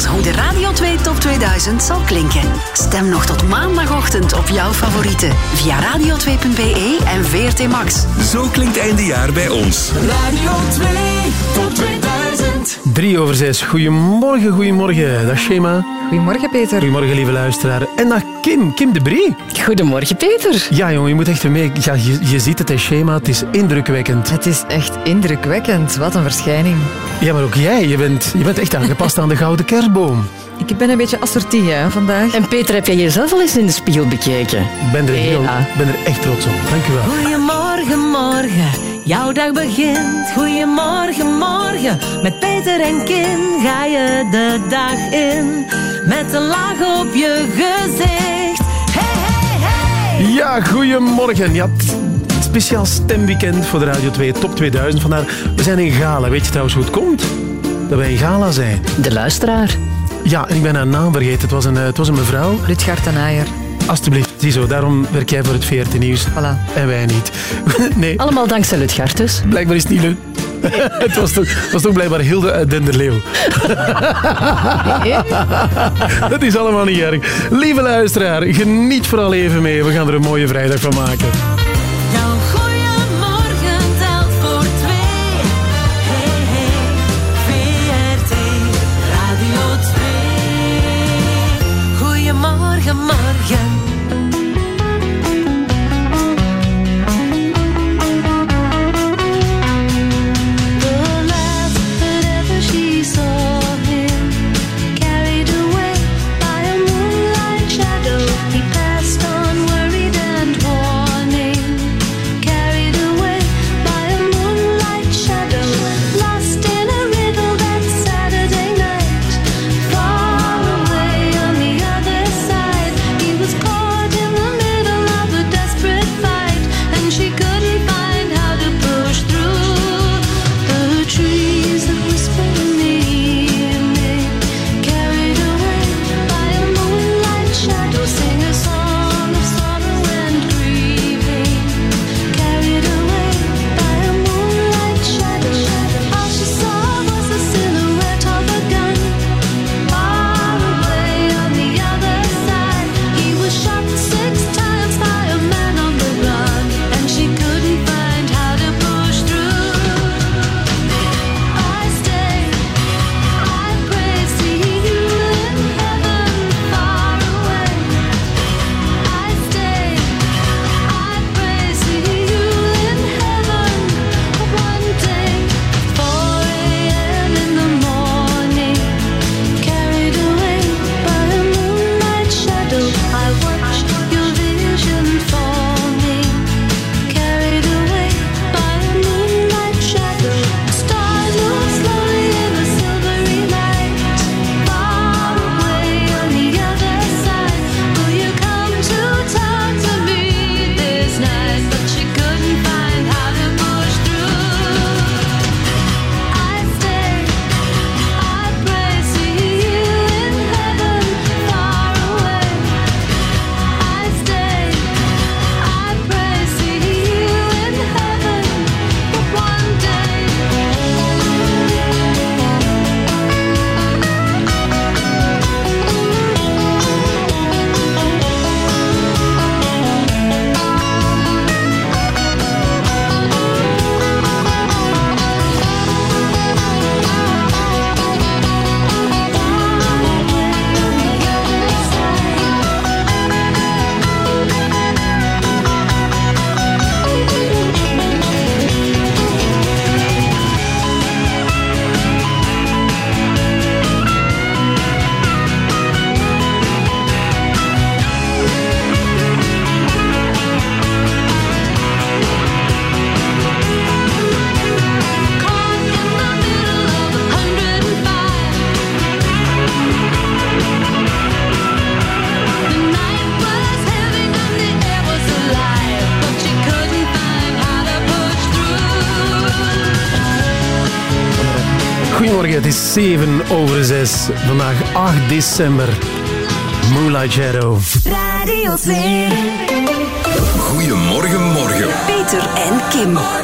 hoe de Radio 2 Top 2000 zal klinken. Stem nog tot maandagochtend op jouw favorieten via radio2.be en VRT Max. Zo klinkt einde jaar bij ons. Radio 2 Top 2000. 3 over 6. Goedemorgen, goedemorgen. Dag Shema. Goedemorgen, Peter. Goedemorgen, lieve luisteraar. En dag Kim, Kim de Brie. Goedemorgen, Peter. Ja, jongen, je moet echt mee. Ja, je, je ziet het, hè, Shema. Het is indrukwekkend. Het is echt indrukwekkend. Wat een verschijning. Ja, maar ook jij. Je bent, je bent echt aangepast aan de gouden kerstboom. Ik ben een beetje assortief hè, vandaag. En Peter, heb jij jezelf al eens in de spiegel bekeken? Ik ben er, heel, Ja. ben er echt trots op. Dank u wel. Goedemorgen, morgen. Jouw dag begint. Goedemorgen, morgen. Met Peter en Kim ga je de dag in. Met een laag op je gezicht. Hey, hey, hey. Ja, goedemorgen. Ja, het- speciaal stemweekend voor de Radio 2 Top 2000. Vandaar, we zijn in Gala. Weet je trouwens hoe het komt? Dat wij in Gala zijn. De luisteraar. Ja, en ik ben haar naam vergeten. Het was een, eh, het was een mevrouw. Rutgard en Aaier. Alsjeblieft, ziezo. Daarom werk jij voor het VRT Nieuws. Voilà. En wij niet. nee, Allemaal dankzij Lutgard dus. blijkbaar is het niet leuk. het was toch, het was toch blijkbaar Hilde uit Denderleeuw. Dat is allemaal niet erg. Lieve luisteraar, geniet vooral even mee. We gaan er een mooie vrijdag van maken. December. Moonlight Shadow. Radio 2. Goedemorgen, morgen. Peter en Kim.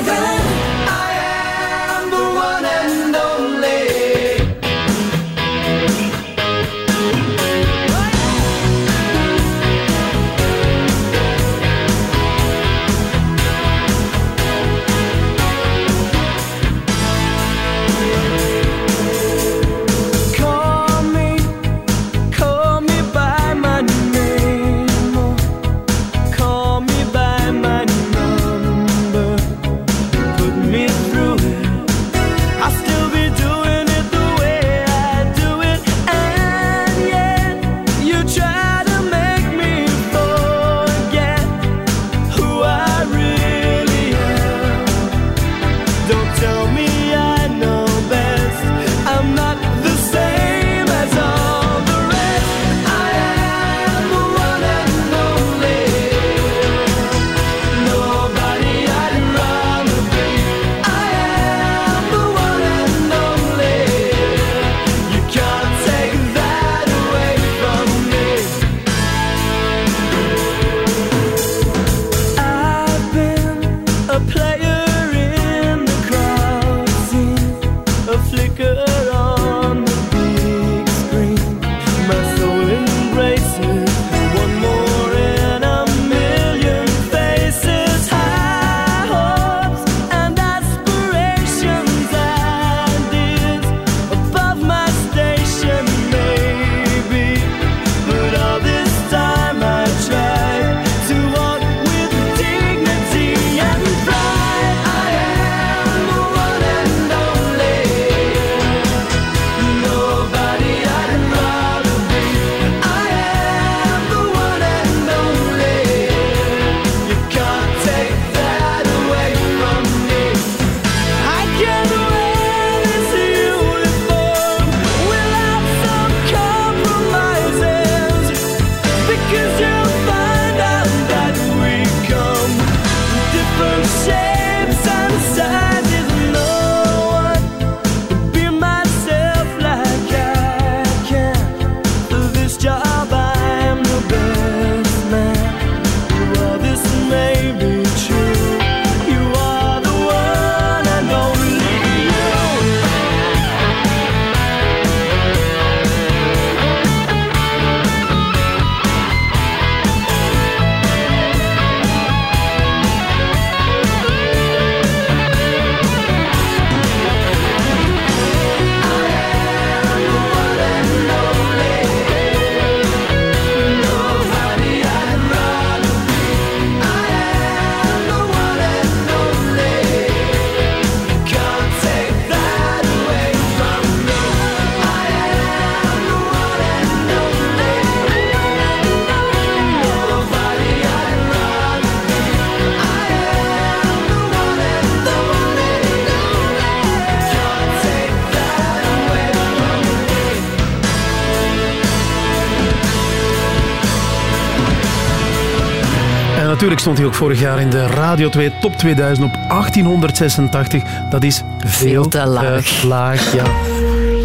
Natuurlijk stond hij ook vorig jaar in de Radio 2 Top 2000 op 1886. Dat is veel, Veel te laag. laag, ja.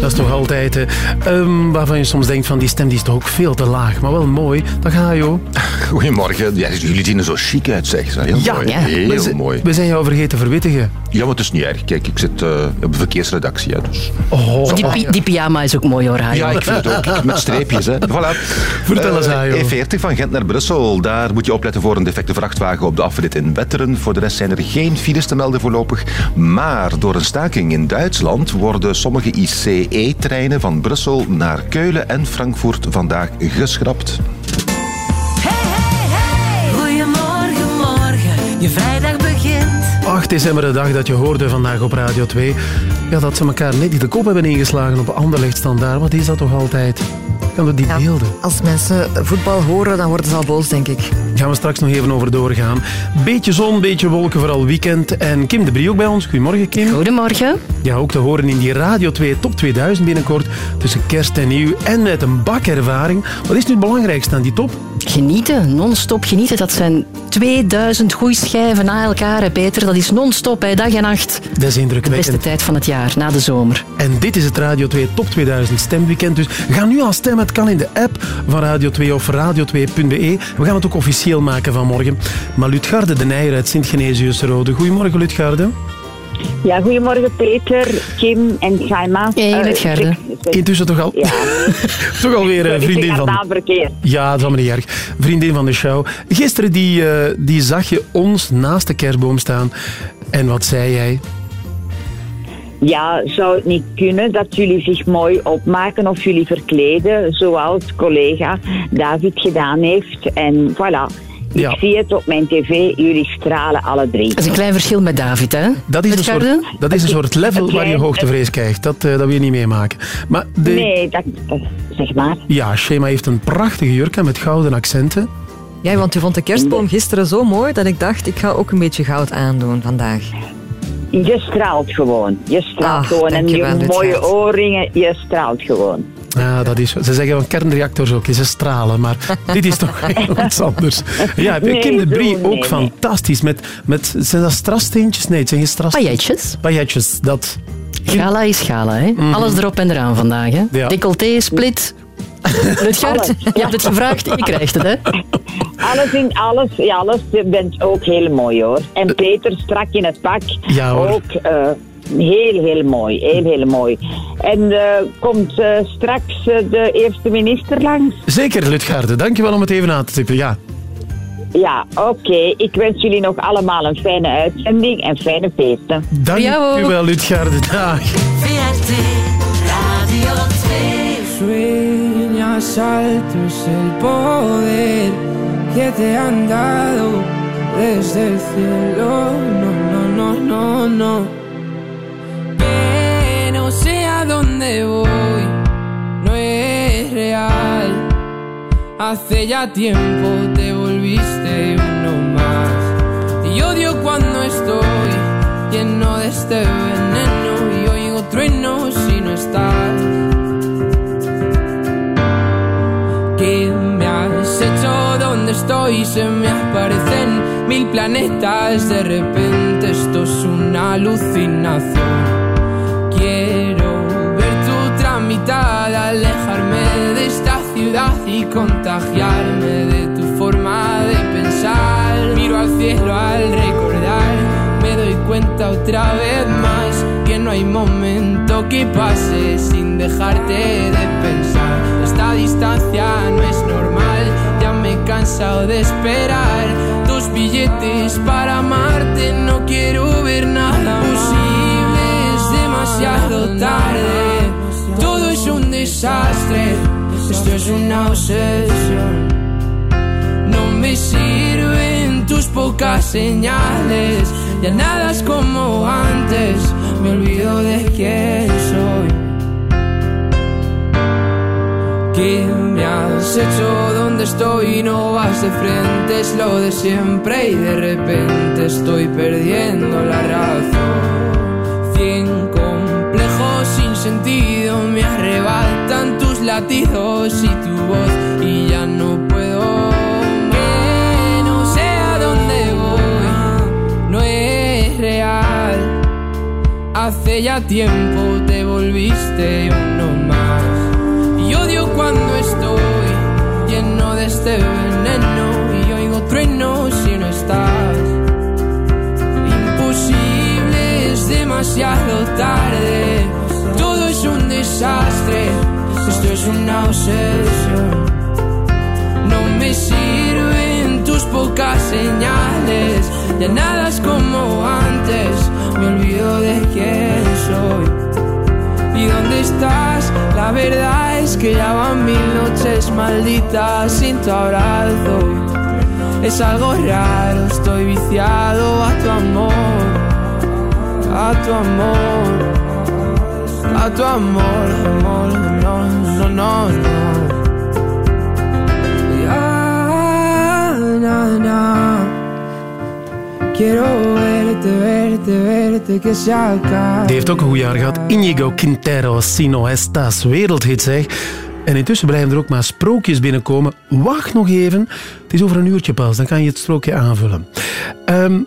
Dat is toch altijd... Ehm, waarvan je soms denkt van die stem die is toch ook veel te laag. Maar wel mooi. Dat ga je hoor. Goedemorgen. Ja, jullie zien er zo chic uit, zeg. Mooi. ja. Heel we, zijn- mooi. we zijn jou vergeten verwittigen. Ja, maar het is niet erg. Kijk, ik zit eh, op de verkeersredactie, hè, dus... Oh, Die, pi- die pyjama is ook mooi hoor, Hajo. Ja, ik vind het ook. Met streepjes, hè. Voilà. Vertel eens, Eh, Hajo. E40 van Gent naar Brussel. Daar moet je opletten voor een defecte vrachtwagen op de afrit in Wetteren. Voor de rest zijn er geen files te melden voorlopig. Maar door een staking in Duitsland worden sommige ICE-treinen van Brussel naar Keulen en Frankfurt vandaag geschrapt. Je vrijdag begint. 8 december, de dag dat je hoorde vandaag op Radio 2. Ja, dat ze elkaar net niet de kop hebben ingeslagen op Anderlecht standaard. Wat is dat toch altijd? Kan we die Ja, beelden? Als mensen voetbal horen, dan worden ze al boos, denk ik. Gaan we straks nog even over doorgaan. Beetje zon, beetje wolken, vooral weekend. En Kim de Brie ook bij ons. Goedemorgen, Kim. Goedemorgen. Ja, ook te horen in die Radio 2 Top 2000 binnenkort. Tussen kerst en nieuw. En met een bakervaring. Wat is nu het belangrijkste aan die top? Genieten, non-stop genieten. Dat zijn 2000 goeischijven na elkaar, hè, Peter. Dat is non-stop, dag en nacht. Dat is De beste indrukwekkend. tijd van het jaar, na de zomer. En dit is het Radio 2 Top 2000 stemweekend. Dus ga nu al stemmen. Het kan in de app van Radio 2 of radio2.be. We gaan het ook officieel maken vanmorgen. Maar Lutgarde de Nijer uit Sint-Genesius-Rode. Goedemorgen, Lutgarde. Ja, goedemorgen Peter, Kim en Gaima. Hey, Eh, Lutgarde. zeg- Intussen toch, al, Ja, toch alweer ik vriendin van... Ja, dat is allemaal niet erg. Vriendin van de show. Gisteren die, eh, die zag je ons naast de kerstboom staan. En wat zei jij? Ja, zou het niet kunnen dat jullie zich mooi opmaken of jullie verkleden, zoals collega David gedaan heeft? En voilà, Ja. ik zie het op mijn tv, jullie stralen alle drie. Dat is een klein verschil met David, hè? Dat is, een soort, dat is een soort level waar je hoogtevrees krijgt. Dat, eh, dat wil je niet meemaken. Maar de, Nee, dat, dat- zeg maar. ja, Shema heeft een prachtige jurk met gouden accenten. Ja, want u vond de kerstboom gisteren zo mooi dat ik dacht, ik ga ook een beetje goud aandoen vandaag. Je straalt gewoon. Je straalt Ah, gewoon. En je Lutgard. mooie oorringen, je straalt gewoon. Ja, dat is, ze zeggen van kernreactors ook, ze stralen, maar dit is toch heel iets anders. Ja, Nee, Kim de Brie ook nee. fantastisch. Met, met, zijn dat strassteentjes? Nee, het zijn geen strassteentjes. Pailletjes. Pailletjes, dat. Gala is gala, hè? Alles erop en eraan vandaag, hè? Ja. Decolleté, split. Lutgard, je hebt het gevraagd, je krijgt het, hè? Alles in alles, ja, alles. Je bent ook heel mooi hoor. En Peter strak in het pak. Ja, hoor. Ook eh, heel, heel mooi. Heel, heel mooi. En eh, komt eh, straks eh, de eerste minister langs? Zeker, Lutgarde. Dankjewel om het even aan te tippen. Ja. Ja, oké. Ik wens jullie nog allemaal een fijne uitzending en fijne feesten. Dankjewel, Lutgarde. Dag. VRT Radio 2. Sueñas altos el poder que te han dado desde el cielo. No, no, no, no, no. A dónde voy, no es real. Hace ya tiempo te volviste uno más. Y odio cuando estoy lleno de este veneno y oigo truenos si no estás. ¿Qué me has hecho? ¿Dónde estoy? Se me aparecen mil planetas. De repente esto es una alucinación. Tramitada, alejarme de esta ciudad y contagiarme de tu forma de pensar. Miro al cielo al recordar, me doy cuenta otra vez más que no hay momento que pase sin dejarte de pensar. Esta distancia no es normal, ya me he cansado de esperar tus billetes para amarte. No quiero ver nada posible, es demasiado tarde. Desastre, esto es una obsesión. No me sirven tus pocas señales, ya nada es como antes, me olvido de quién soy. ¿Qué me has hecho? ¿Dónde estoy? No vas de frente, es lo de siempre y de repente estoy perdiendo la razón. Sin sentido, me arrebatan tus latidos y tu voz y ya no puedo que no sé a dónde voy, no es real. Hace ya tiempo te volviste uno más y odio cuando estoy lleno de este veneno y oigo truenos si no estás. Imposible es demasiado tarde. Un desastre, esto es una obsesión. No me sirven tus pocas señales, ya nada es como antes, me olvido de quién soy. ¿Y dónde estás? La verdad es que ya van mil noches malditas sin tu abrazo. Es algo raro, estoy viciado a tu amor, a tu amor. A tu no. Quiero verte, verte, verte, que. Die heeft ook een goed jaar gehad. Inigo Quintero, Sino Estas, wereldhit zeg. En intussen blijven er ook maar sprookjes binnenkomen. Wacht nog even. Het is over een uurtje pas, dan kan je het sprookje aanvullen. Ehm,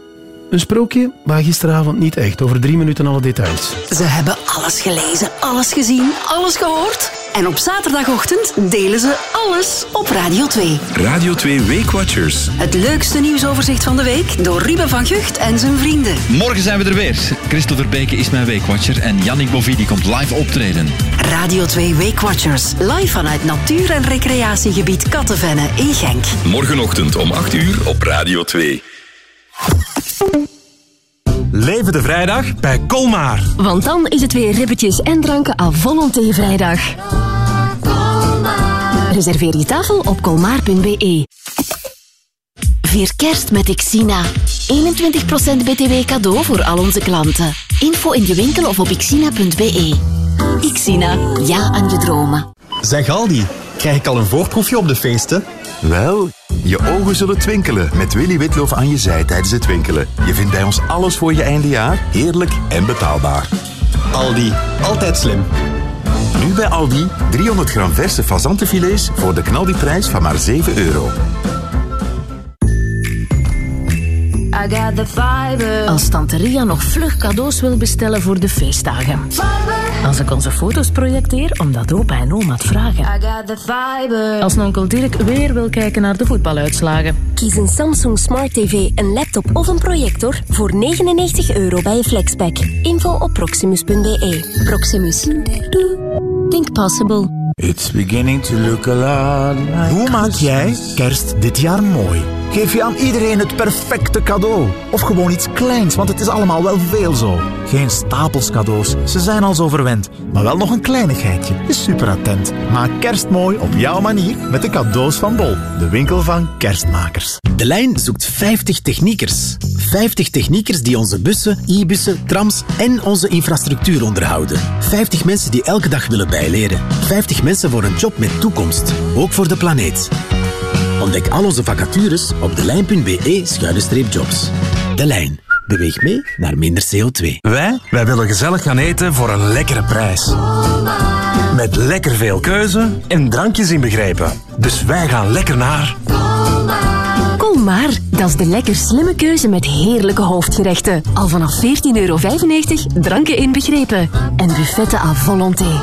een sprookje, maar gisteravond niet echt. Over drie minuten alle details. Ze hebben alles gelezen, alles gezien, alles gehoord. En op zaterdagochtend delen ze alles op Radio 2. Radio 2 Weekwatchers. Het leukste nieuwsoverzicht van de week door Ruben van Gucht en zijn vrienden. Morgen zijn we er weer. Christopher Beke is mijn weekwatcher en Yannick Bovidi komt live optreden. Radio 2 Weekwatchers, live vanuit natuur- en recreatiegebied Kattenvenne in Genk. Morgenochtend om 8 uur op Radio 2. Leven de vrijdag bij Colmar. Want dan is het weer ribbetjes en dranken à volonté vrijdag. Reserveer je tafel op colmar.be. Vier kerst met Xina. 21% btw cadeau voor al onze klanten. Info in je winkel of op xina.be. Xina, ja aan je dromen. Zeg Aldi, krijg ik al een voorproefje op de feesten? Wel, je ogen zullen twinkelen met Willy Witloof aan je zij tijdens het winkelen. Je vindt bij ons alles voor je eindejaar, heerlijk en betaalbaar. Aldi, altijd slim. Nu bij Aldi 300 gram verse fazantenfilets voor de knaldiprijs van maar 7 euro. Als Tante Ria nog vlug cadeaus wil bestellen voor de feestdagen. Als ik onze foto's projecteer, omdat opa en oma het vragen. Als onkel Dirk weer wil kijken naar de voetbaluitslagen. Kies een Samsung Smart TV, een laptop of een projector voor 99 euro bij je Flexpack. Info op proximus.be. Proximus. Think possible. It's beginning to look a lot like Hoe maak jij kerst dit jaar mooi? Geef je aan iedereen het perfecte cadeau. Of gewoon iets kleins, want het is allemaal wel veel zo. Geen stapels cadeaus, ze zijn al zo verwend. Maar wel nog een kleinigheidje. Is super attent. Maak kerst mooi op jouw manier met de cadeaus van Bol. De winkel van kerstmakers. De lijn zoekt 50 techniekers. 50 techniekers die onze bussen, e-bussen, trams en onze infrastructuur onderhouden. 50 mensen die elke dag willen bijleren. 50 mensen voor een job met toekomst. Ook voor de planeet. Ontdek al onze vacatures op delijn.be-jobs. De Lijn. Beweeg mee naar minder CO2. Wij, wij willen gezellig gaan eten voor een lekkere prijs. Met lekker veel keuze en drankjes inbegrepen. Dus wij gaan lekker naar... Colmar, dat is de lekker slimme keuze met heerlijke hoofdgerechten. Al vanaf 14,95 euro, dranken inbegrepen. En buffetten à volonté.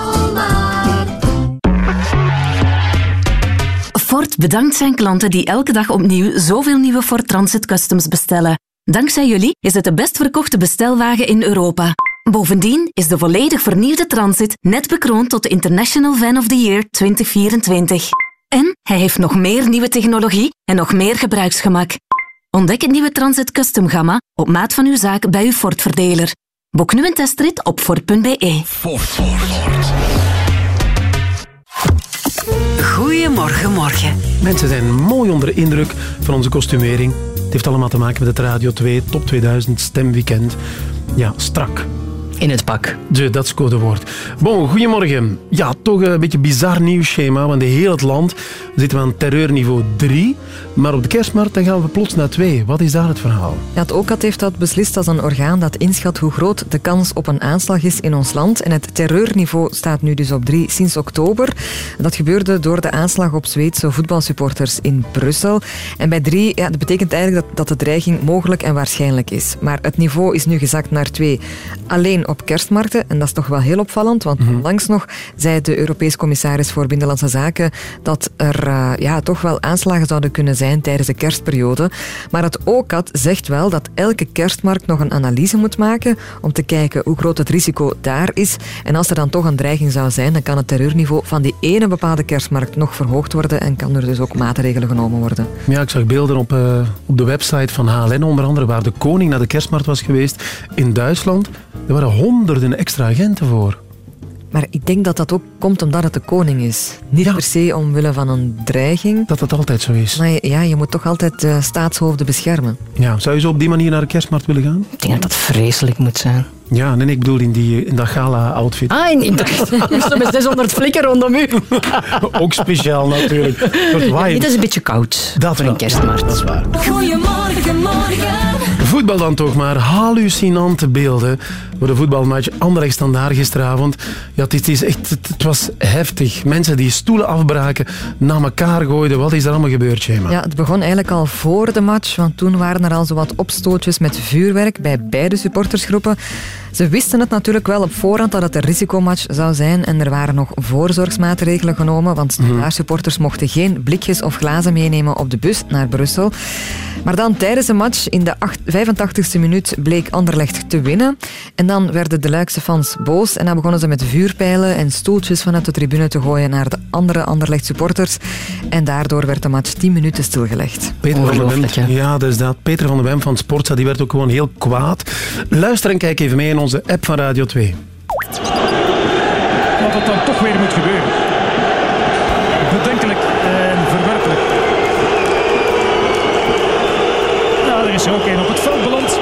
Ford bedankt zijn klanten die elke dag opnieuw zoveel nieuwe Ford Transit Customs bestellen. Dankzij jullie is het de best verkochte bestelwagen in Europa. Bovendien is de volledig vernieuwde Transit net bekroond tot de International Van of the Year 2024. En hij heeft nog meer nieuwe technologie en nog meer gebruiksgemak. Ontdek het nieuwe Transit Custom Gamma op maat van uw zaak bij uw Ford-verdeler. Boek nu een testrit op Ford.be. Ford, Ford, Ford. Goedemorgen, morgen. Mensen zijn mooi onder de indruk van onze kostumering. Het heeft allemaal te maken met het Radio 2 Top 2000 Stemweekend. Ja, strak. In het pak. De, dat is codewoord. Bon, goedemorgen. Ja, toch een beetje bizar nieuwsschema, want in heel het land zitten we aan terreurniveau 3. Maar op de kerstmarkt dan gaan we plots naar 2. Wat is daar het verhaal? Ja, het OCAT heeft dat beslist als een orgaan dat inschat hoe groot de kans op een aanslag is in ons land. En het terreurniveau staat nu dus op 3 sinds oktober. Dat gebeurde door de aanslag op Zweedse voetbalsupporters in Brussel. En bij 3, ja, dat betekent eigenlijk dat, dat de dreiging mogelijk en waarschijnlijk is. Maar het niveau is nu gezakt naar 2. Alleen op kerstmarkten. En dat is toch wel heel opvallend, want onlangs nog zei de Europees Commissaris voor Binnenlandse Zaken dat er eh, ja, toch wel aanslagen zouden kunnen zijn tijdens de kerstperiode. Maar het OCAT zegt wel dat elke kerstmarkt nog een analyse moet maken om te kijken hoe groot het risico daar is. En als er dan toch een dreiging zou zijn, dan kan het terreurniveau van die ene bepaalde kerstmarkt nog verhoogd worden en kan er dus ook maatregelen genomen worden. Ja, ik zag beelden op, eh, op de website van HLN, onder andere waar de koning naar de kerstmarkt was geweest in Duitsland. Er waren honderden extra agenten voor. Maar ik denk dat dat ook komt omdat het de koning is. Niet per se omwille van een dreiging. Dat dat altijd zo is. Maar ja, je moet toch altijd eh, staatshoofden beschermen. Ja, zou je zo op die manier naar de kerstmarkt willen gaan? Ik denk dat dat vreselijk moet zijn. Ja, nee, ik bedoel in, die, in dat gala-outfit. Ah, in, in, met 600 flikken rondom u. Ook speciaal natuurlijk. Waaier. Dit is een beetje koud Dat voor wel. een kerstmarkt. Dat is waar. Goedemorgen, morgen. Voetbal dan toch maar. Hallucinante beelden voor de voetbalmatch Anderlecht Standaard gisteravond. Ja, het, is- echt, het, was heftig. Mensen die stoelen afbraken, naar elkaar gooiden. Wat is er allemaal gebeurd, Shema? Ja, het begon eigenlijk al voor de match, want toen waren er al zo wat opstootjes met vuurwerk bij beide supportersgroepen. Ze wisten het natuurlijk wel op voorhand dat het een risicomatch zou zijn en er waren nog voorzorgsmaatregelen genomen, want supporters mochten geen blikjes of glazen meenemen op de bus naar Brussel. Maar dan tijdens de match in de acht- 85e minuut bleek Anderlecht te winnen. En dan werden de Luikse fans boos en dan begonnen ze met vuurpijlen en stoeltjes vanuit de tribune te gooien naar de andere Anderlecht supporters. En daardoor werd de match 10 minuten stilgelegd. Peter van den Wem, ja, dus dat. Peter van den Wem van Sportza, die werd ook gewoon heel kwaad. Luister en kijk even mee in onze app van Radio 2. Wat het dan toch weer moet gebeuren. Bedenkelijk en verwerpelijk. Ja, er is er ook één op het veld beland.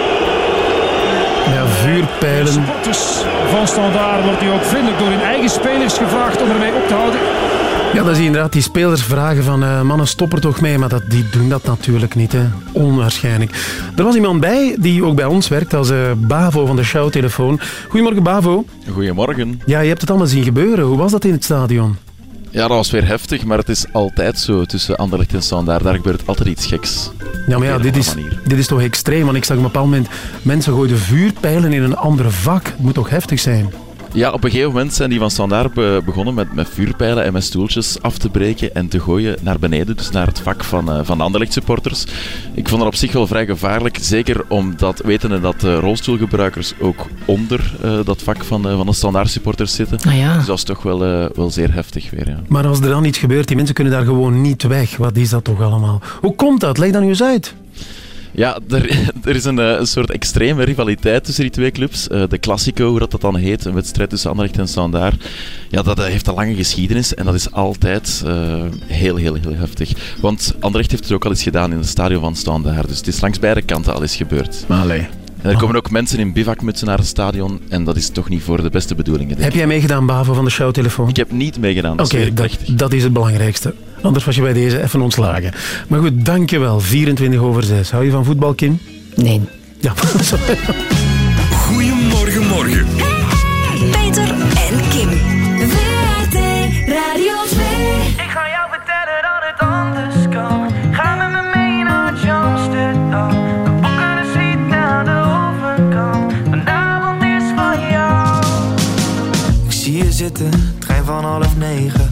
Ja, vuurpijlen. Supporters van Standaard wordt nu ook vriendelijk door hun eigen spelers gevraagd om ermee op te houden. Ja, dan zie je inderdaad die spelers vragen van eh, mannen, stop er toch mee. Maar dat, die doen dat natuurlijk niet. Hè. Onwaarschijnlijk. Er was iemand bij die ook bij ons werkt als eh, Bavo van de Show-telefoon. Goedemorgen, Bavo. Goedemorgen. Ja, je hebt het allemaal zien gebeuren. Hoe was dat in het stadion? Ja, dat was weer heftig, maar het is altijd zo tussen Anderlecht en Standaard. Daar gebeurt altijd iets geks. Ja, maar ja, dit is, manier. dit is toch extreem? Want ik zag op een bepaald moment mensen gooiden vuurpijlen in een ander vak. Het moet toch heftig zijn? Ja, op een gegeven moment zijn die van Standaard be- begonnen met, met vuurpijlen en met stoeltjes af te breken en te gooien naar beneden, dus naar het vak van, eh, van de Anderlecht supporters. Ik vond dat op zich wel vrij gevaarlijk, zeker omdat, wetende dat de rolstoelgebruikers ook onder eh, dat vak van, eh, van de Standaard supporters zitten. Ah ja. Dus dat is toch wel, eh, wel zeer heftig weer, ja. Maar als er dan iets gebeurt, die mensen kunnen daar gewoon niet weg. Wat is dat toch allemaal? Hoe komt dat? Leg dat nu eens uit. Ja, er, er is een, eh, een soort extreme rivaliteit tussen die twee clubs. Eh, de Classico, hoe dat, dat dan heet, een wedstrijd tussen Anderlecht en Standaard. Ja, dat heeft een lange geschiedenis en dat is altijd eh, heel, heel, heel heftig. Want Anderlecht heeft het ook al eens gedaan in het stadion van Standaard. Dus het is langs beide kanten al eens gebeurd. Maar allee. En er komen ook mensen in bivakmutsen naar het stadion en dat is toch niet voor de beste bedoelingen. Heb jij meegedaan, Bavo, van de showtelefoon? Ik heb niet meegedaan, Oké, dat, dat is het belangrijkste. Anders was je bij deze even ontslagen. Maar goed, dankjewel. 24 over 6. Hou je van voetbal, Kim? Nee. Ja, sorry. Goedemorgen, morgen. Peter en Kim. WRT Radio 2. Ik ga jou vertellen dat het anders kan. Ga met me mee naar Amsterdam. We boeken een suite naar de overkant. Vanavond is van jou. Ik zie je zitten, trein van half negen.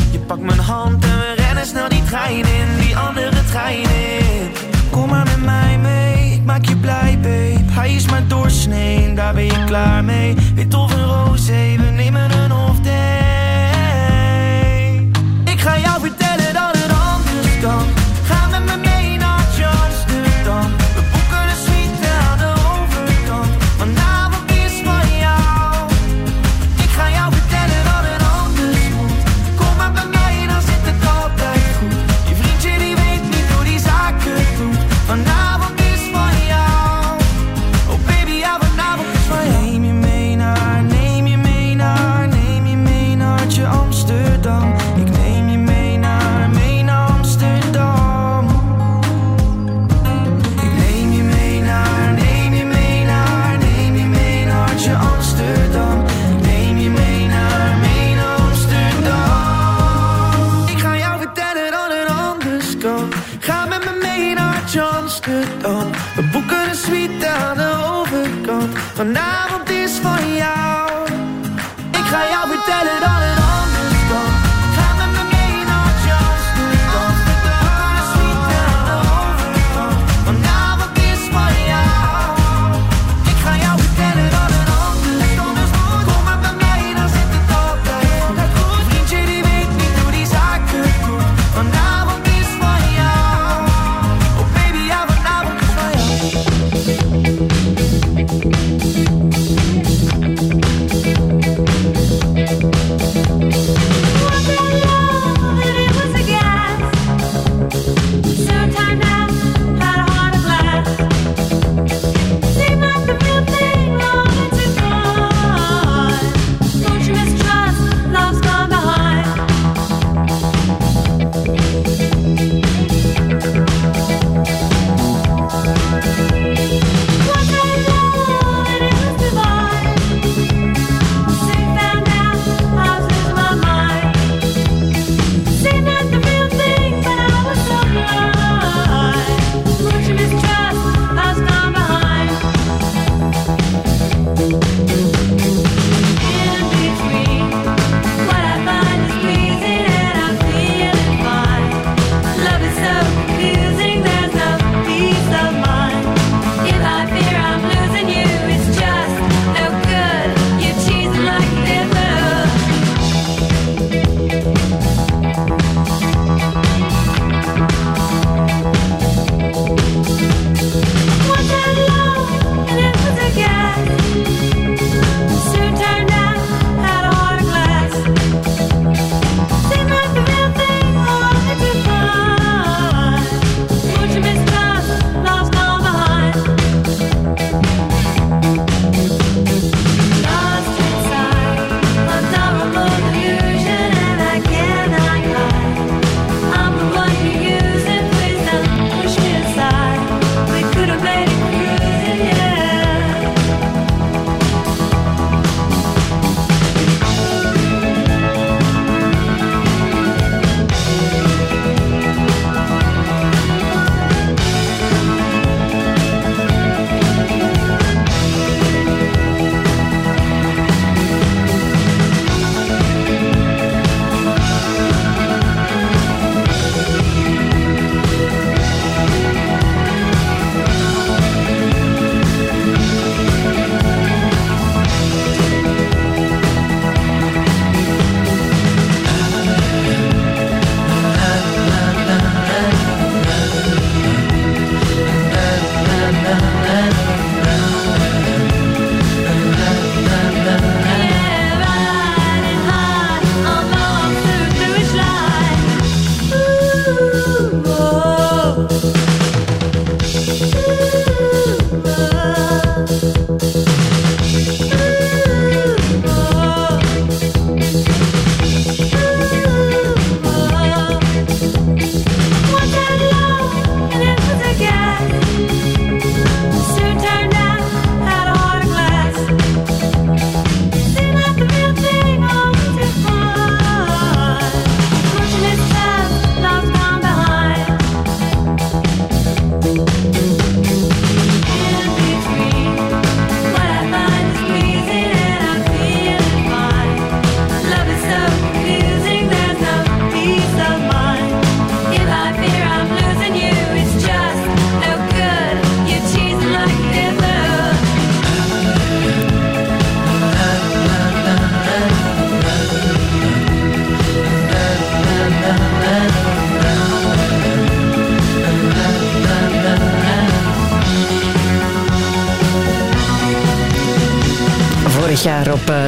Pak mijn hand en we rennen snel die trein in, die andere trein in. Kom maar met mij mee, ik maak je blij, babe. Hij is maar doorsnee, daar ben je klaar mee. Wit of een roze, we nemen een off day. Ik ga jou vertellen dat het anders kan.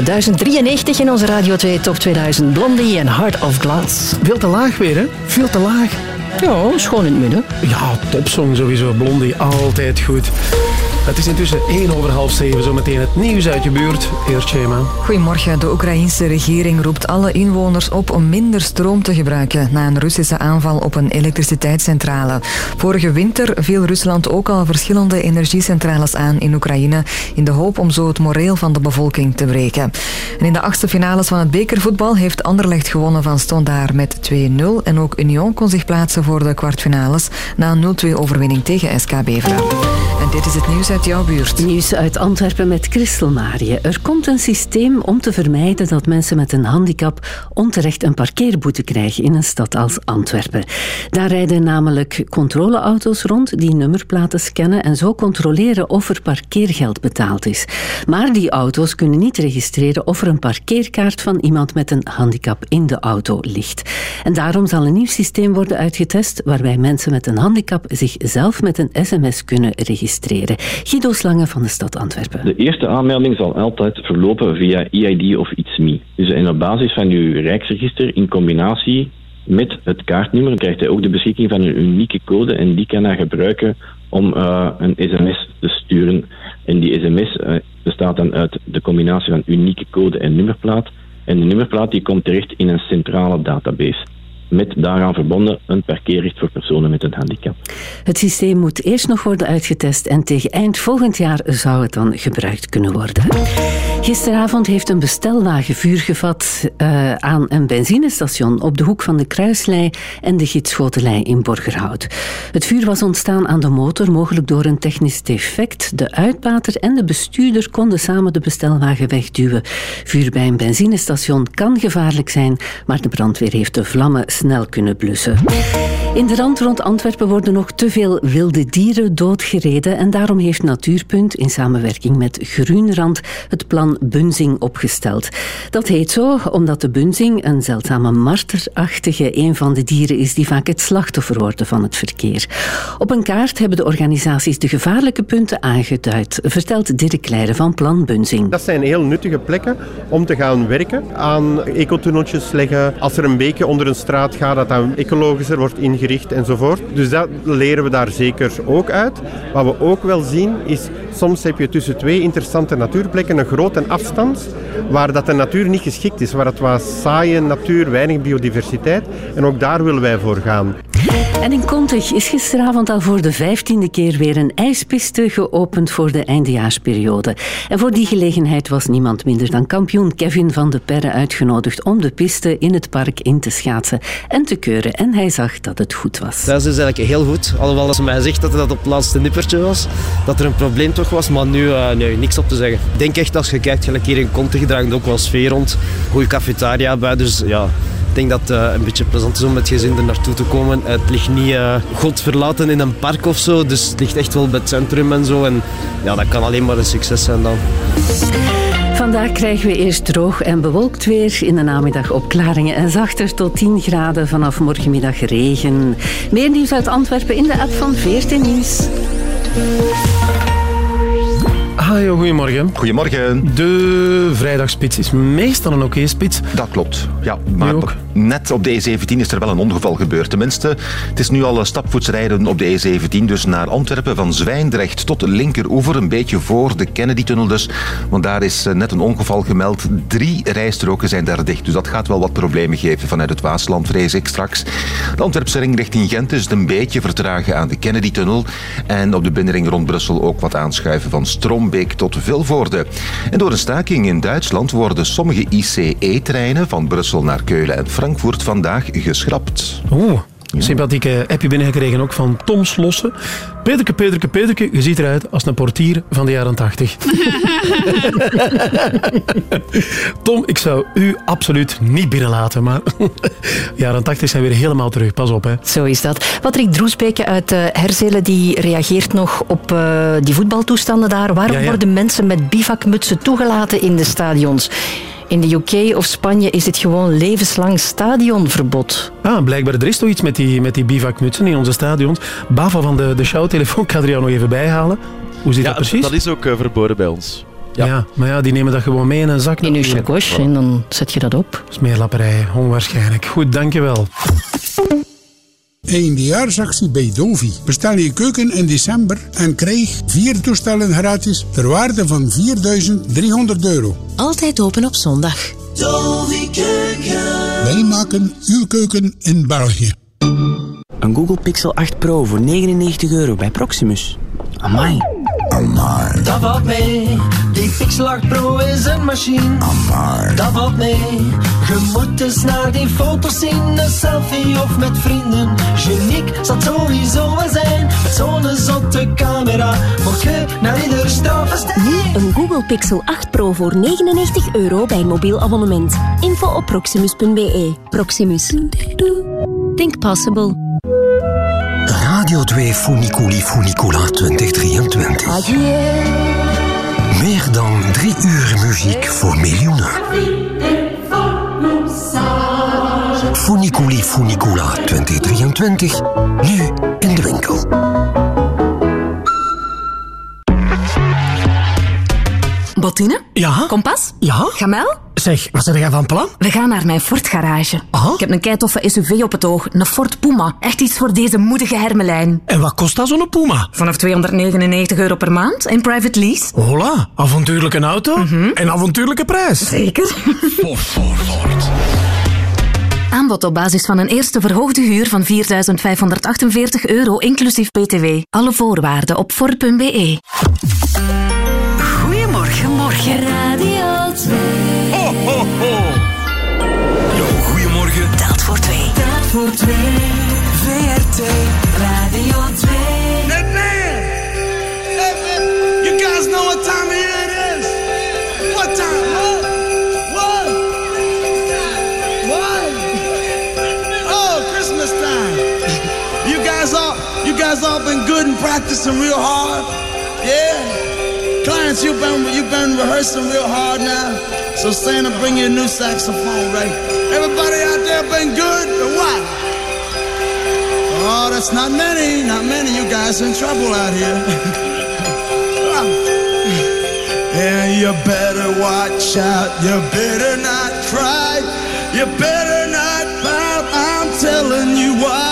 1093 in onze Radio 2 Top 2000. Blondie en Heart of Glass. Veel te laag weer, hè? Veel te laag. Ja, schoon in het midden. Ja, topsong sowieso. Blondie, altijd goed. Het is intussen 1 over half 7. Zometeen het nieuws uit je buurt. Eerst Shema. Goedemorgen. De Oekraïnse regering roept alle inwoners op om minder stroom te gebruiken na een Russische aanval op een elektriciteitscentrale. Vorige winter viel Rusland ook al verschillende energiecentrales aan in Oekraïne in de hoop om zo het moreel van de bevolking te breken. En in de achtste finales van het bekervoetbal heeft Anderlecht gewonnen van Standaard met 2-0 en ook Union kon zich plaatsen voor de kwartfinales na een 0-2 overwinning tegen SK Beveren. En dit is het nieuws Nieuws uit Antwerpen met Christel Marie. Er komt een systeem om te vermijden dat mensen met een handicap onterecht een parkeerboete krijgen in een stad als Antwerpen. Daar rijden namelijk controleauto's rond die nummerplaten scannen en zo controleren of er parkeergeld betaald is. Maar die auto's kunnen niet registreren of er een parkeerkaart van iemand met een handicap in de auto ligt. En daarom zal een nieuw systeem worden uitgetest waarbij mensen met een handicap zichzelf met een sms kunnen registreren. Guido Slangen van de stad Antwerpen. De eerste aanmelding zal altijd verlopen via EID of ITSME. Dus en op basis van uw Rijksregister in combinatie met het kaartnummer krijgt hij ook de beschikking van een unieke code en die kan hij gebruiken om eh, een sms te sturen. En die sms eh, bestaat dan uit de combinatie van unieke code en nummerplaat. En de nummerplaat die komt terecht in een centrale database. Met daaraan verbonden een parkeerrecht voor personen met een handicap. Het systeem moet eerst nog worden uitgetest en tegen eind volgend jaar zou het dan gebruikt kunnen worden. Gisteravond heeft een bestelwagen vuur gevat eh, aan een benzinestation op de hoek van de Kruislei en de Gidschotelei in Borgerhout. Het vuur was ontstaan aan de motor, mogelijk door een technisch defect. De uitbater en de bestuurder konden samen de bestelwagen wegduwen. Vuur bij een benzinestation kan gevaarlijk zijn, maar de brandweer heeft de vlammen snel kunnen blussen. In de rand rond Antwerpen worden nog te veel wilde dieren doodgereden en daarom heeft Natuurpunt in samenwerking met Groenrand het plan Bunzing opgesteld. Dat heet zo omdat de bunzing, een zeldzame marterachtige, een van de dieren is die vaak het slachtoffer worden van het verkeer. Op een kaart hebben de organisaties de gevaarlijke punten aangeduid, vertelt Dirk Leijden van Plan Bunzing. Dat zijn heel nuttige plekken om te gaan werken aan ecotunneltjes leggen. Als er een beekje onder een straat gaat, dat dat ecologischer wordt ingericht enzovoort. Dus dat leren we daar zeker ook uit. Wat we ook wel zien is, soms heb je tussen twee interessante natuurplekken een grote afstand waar dat de natuur niet geschikt is, waar het was saaie natuur, weinig biodiversiteit. En ook daar willen wij voor gaan. En in Kontig is gisteravond al voor de vijftiende keer weer een ijspiste geopend voor de eindejaarsperiode. En voor die gelegenheid was niemand minder dan kampioen Kevin van de Perre uitgenodigd om de piste in het park in te schaatsen en te keuren. En hij zag dat het goed was. Dat is dus eigenlijk heel goed. Alhoewel ze mij zegt dat dat op het laatste nippertje was, dat er een probleem toch was, maar nu nee, niks op te zeggen. Ik denk echt als je kijkt, gelijk hier in Kontig, er hangt ook wel sfeer rond. Goede cafetaria bij, dus ja, ik denk dat het uh, een beetje plezant is om met gezin er naartoe te komen. Het ligt niet uh, god verlaten in een park of zo, dus het ligt echt wel bij het centrum en zo. En ja, dat kan alleen maar een succes zijn dan. Vandaag krijgen we eerst droog en bewolkt weer. In de namiddag opklaringen en zachter tot 10 graden. Vanaf morgenmiddag regen. Meer nieuws uit Antwerpen in de app van 14 Nieuws. Hajo, goedemorgen. Goedemorgen. De vrijdagspits is meestal een oké-spits. Dat klopt. Ja, maar net op de E17 is er wel een ongeval gebeurd. Tenminste, het is nu al stapvoets rijden op de E17, dus naar Antwerpen van Zwijndrecht tot de linkeroever, een beetje voor de Kennedy-tunnel dus. Want daar is eh, net een ongeval gemeld. Drie rijstroken zijn daar dicht, dus dat gaat wel wat problemen geven vanuit het Waasland, vrees ik straks. De Antwerpse ring richting Gent is het een beetje vertragen aan de Kennedy-tunnel. En op de binnenring rond Brussel ook wat aanschuiven van Strombeek tot Vilvoorde. En door een staking in Duitsland worden sommige ICE-treinen van Brussel naar Keulen en Frankfurt vandaag geschrapt. Oeh, sympathieke appje binnengekregen ook van Tom Slossen. Peterke, Peterke, Peterke, je ziet eruit als een portier van de jaren 80. Tom, ik zou u absoluut niet binnenlaten, maar jaren 80 zijn weer helemaal terug. Pas op, hè. Zo is dat. Patrick Droesbeke uit uh, Herzelen die reageert nog op uh, die voetbaltoestanden daar. Waarom Ja, ja. worden mensen met bivakmutsen toegelaten in de stadions? In de UK of Spanje is het gewoon levenslang stadionverbod. Ah, blijkbaar er is toch iets met die, met die bivakmutsen in onze stadions. Bava van de, de showtelefoon, ik ga er jou nog even bijhalen. Hoe zit Ja, dat precies? dat is ook eh, verboden bij ons. Ja. maar ja, die nemen dat gewoon mee in een zak. In uw chacoche en dan zet je dat op. Smeerlapperij, onwaarschijnlijk. Goed, dankjewel. Eindejaarsactie bij Dovi. Bestel je keuken in december en krijg vier toestellen gratis ter waarde van 4300 euro. Altijd open op zondag. Wij maken uw keuken in België. Een Google Pixel 8 Pro voor 99 euro bij Proximus. Amai. Dat valt mee, die Pixel 8 Pro is een machine. Dat valt mee, je moet eens naar die foto's zien. Een selfie of met vrienden. Geniek zal het sowieso wel zijn. Met zo'n zotte camera, mocht je naar ieder straffe Nu een Google Pixel 8 Pro voor 99 euro bij mobiel abonnement. Info op proximus.be. Proximus. Think possible. Radio 2 Funiculi Funicula 2023. Meer dan drie uur muziek voor miljoenen. Funiculi Funicula 2023. Nu in de winkel. Bottine? Ja? Kompas? Ja? Gamel? Zeg, wat zeg jij van plan? We gaan naar mijn Ford garage. Ik heb een keitoffe SUV op het oog. Een Ford Puma. Echt iets voor deze moedige hermelijn. En wat kost dat zo'n Puma? Vanaf 299 euro per maand in private lease. Hola, avontuurlijke auto en avontuurlijke prijs. Zeker. Aanbod op basis van een eerste verhoogde huur van 4.548 euro inclusief btw. Alle voorwaarden op Ford.be. Goedemorgen, morgen. Radio 2. Ho, ho, ho. Yo, goedemorgen. Telt voor twee. Telt voor twee. VRT Radio 2. Net You guys know what time of year it is? What time? What? What? What? Oh, Christmas time. You guys all, you guys all been good and practicing real hard. Yeah. Clients, you've been you've been rehearsing real hard now. So Santa, bring you a new saxophone, right? Everybody out there been good or what? Oh, that's not many, not many. You guys in trouble out here. And you better watch out. You better not cry. You better not pout. I'm telling you why.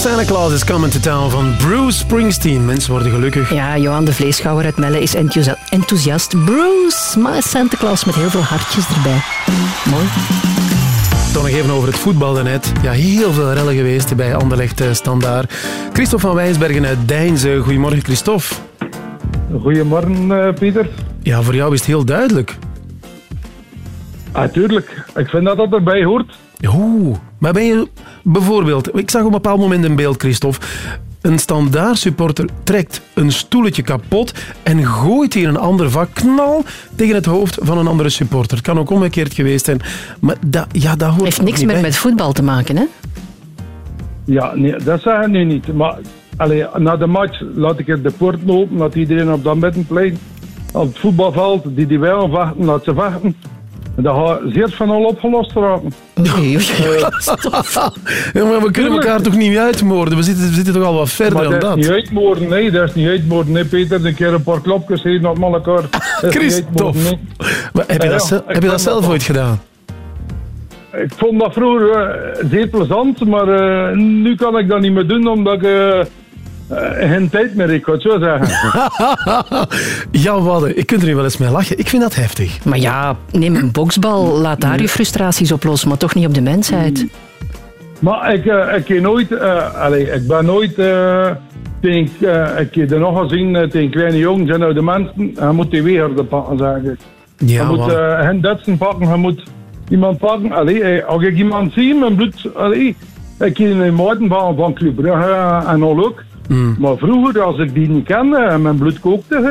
Santa Claus is coming to town van Bruce Springsteen. Mensen worden gelukkig. Ja, Johan de Vleeschouwer uit Melle is enthousia- enthousiast. Bruce, maar Santa Claus met heel veel hartjes erbij. Mooi. Dan nog even over het voetbal daarnet. Ja, heel veel rellen geweest bij Anderlecht eh, Standaard. Christophe van Wijnsbergen uit Deinze. Goedemorgen, Christophe. Goedemorgen, eh, Pieter. Ja, voor jou is het heel duidelijk. Natuurlijk, ik vind dat dat erbij hoort. Oeh, maar ben je bijvoorbeeld... Ik zag op een bepaald moment een beeld, Christophe. Een standaard supporter trekt een stoeltje kapot en gooit hier een ander vak knal tegen het hoofd van een andere supporter. Het kan ook omgekeerd geweest zijn. Maar dat, ja, dat hoort Heeft niks meer bij. met voetbal te maken, hè? Ja, nee, dat zeg ik nu niet. Maar allee, na de match laat ik er de poort open, laat iedereen op dat middenplein, op het voetbalveld, die die wel vechten, laat ze vechten. Dat gaat zeer van al opgelost raken. Oei, Ja, maar we kunnen elkaar toch niet uitmoorden? We zitten, we zitten toch al wat verder maar dan dat dat? is niet uitmoorden, nee, dat is niet uitmoorden. Nee, Peter, een keer een paar klopjes hier naar elkaar. Dat is niet Christophe. nee. Maar heb je Ja, dat, ja, heb je dat zelf ooit gedaan? Ik vond dat vroeger eh, zeer plezant, maar eh, nu kan ik dat niet meer doen omdat ik eh, geen tijd meer heb, ik het zo zeggen. ja, Wadde, ik kunt er nu wel eens mee lachen. Ik vind dat heftig. Maar ja, neem een boksbal, laat daar je frustraties oplossen, maar toch niet op de mensheid. Maar ik, eh, ik, heb nooit, eh, allee, ik ben nooit eh, tegen, eh, ik heb er nog gezien eh, tegen kleine jongens en oude mensen. Hij moet die weer pakken, zeg ik. Ja, je moet man. eh, hen datsen pakken, je moet iemand pakken. Allee, eh, als ik iemand zie, mijn bloed, allee, ik ken een matenbaan van Club Brugge en al ook. Mm. Maar vroeger, als ik die niet kende en mijn bloed kookte, hè,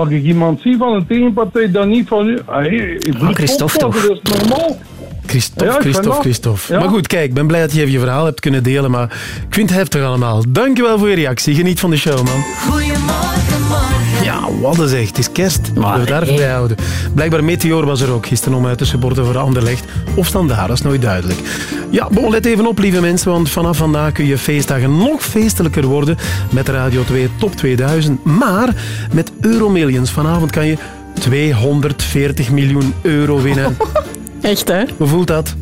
als ik iemand zie van een tegenpartij, dan niet van ik bloed Christophe toch? Dat is normaal. Christophe, Ja, Christophe. Christophe. Ja. Maar goed, kijk, ik ben blij dat je even je verhaal hebt kunnen delen, maar ik vind het heftig allemaal. Dankjewel voor je reactie. Geniet van de show, man. Goedemorgen, morgen. Ja, wat een zeg. Het is kerst. Laten we daar bij houden. Blijkbaar Meteor was er ook gisteren om uit te supporten voor Anderlecht. Of Standaard, dat is nooit duidelijk. Ja, bon, let even op, lieve mensen, want vanaf vandaag kun je feestdagen nog feestelijker worden met Radio 2 Top 2000. Maar met Euromillions. Vanavond kan je 240 miljoen euro winnen. Echt, hè? Hoe voelt dat?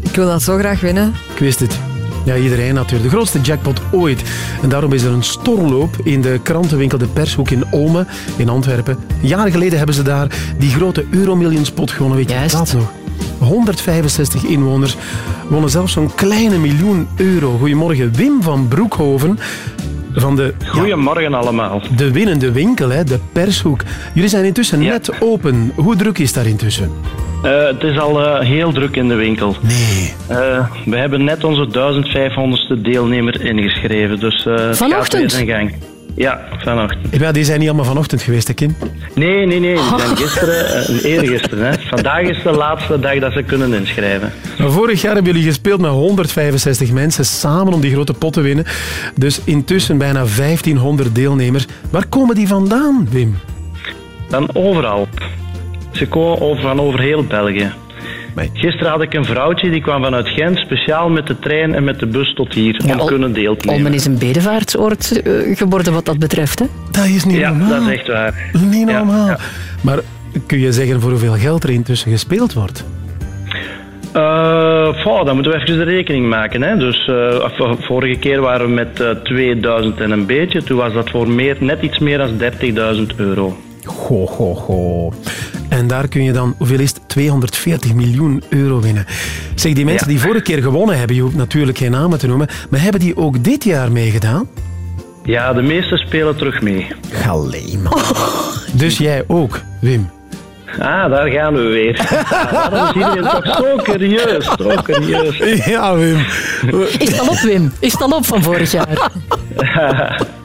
Ik wil dat zo graag winnen. Ik wist het. Ja, iedereen natuurlijk. De grootste jackpot ooit. En daarom is er een storloop in de krantenwinkel De Pershoek in Ome, in Antwerpen. Jaren geleden hebben ze daar die grote Euromillions-pot gewonnen. Weet je Juist. dat nog? 165 inwoners wonnen zelfs zo'n kleine miljoen euro. Goedemorgen, Wim van Broekhoven van de, ja, Goedemorgen allemaal. de winnende winkel, hè, De Pershoek. Jullie zijn intussen net open. Hoe druk is daar intussen? Eh, het is al eh, heel druk in de winkel. Nee. we hebben net onze 1500ste deelnemer ingeschreven, dus eh gaat Vanochtend? weer zijn gang. Ja, vanochtend. Ja, die zijn niet allemaal vanochtend geweest, hè, Kim? Nee, nee, nee. Die zijn gisteren eh, en eergisteren. Hè. Vandaag is de laatste dag dat ze kunnen inschrijven. Maar Vorig jaar hebben jullie gespeeld met 165 mensen samen om die grote pot te winnen. Dus intussen bijna 1500 deelnemers. Waar komen die vandaan, Wim? Dan overal. Ze komen van over heel België. Gisteren had ik een vrouwtje die kwam vanuit Gent speciaal met de trein en met de bus tot hier om Al- kunnen deel te nemen. Olmen is een bedevaartsoord eh, geworden wat dat betreft, hè? Dat is niet ja, normaal. dat is echt waar. Niet Ja, normaal. ja. Maar kun je zeggen voor hoeveel geld er intussen gespeeld wordt? Eh, goh, dan moeten we even de rekening maken. Hè. Dus eh, vorige keer waren we met eh, 2000 en een beetje. Toen was dat voor meer, net iets meer dan 30.000 euro. Go, go, go. En daar kun je dan, hoeveel is het? 240 miljoen euro winnen. Zeg, die mensen Ja. die vorige keer gewonnen hebben, je hoeft natuurlijk geen namen te noemen, maar hebben die ook dit jaar meegedaan? Ja, de meeste spelen terug mee. Allee, man. Dus jij ook, Wim? Ah, daar gaan we weer. Waarom is iedereen toch zo curieus? Zo curieus. Ja, Wim. Is het al op, Wim? Is het al op van vorig jaar?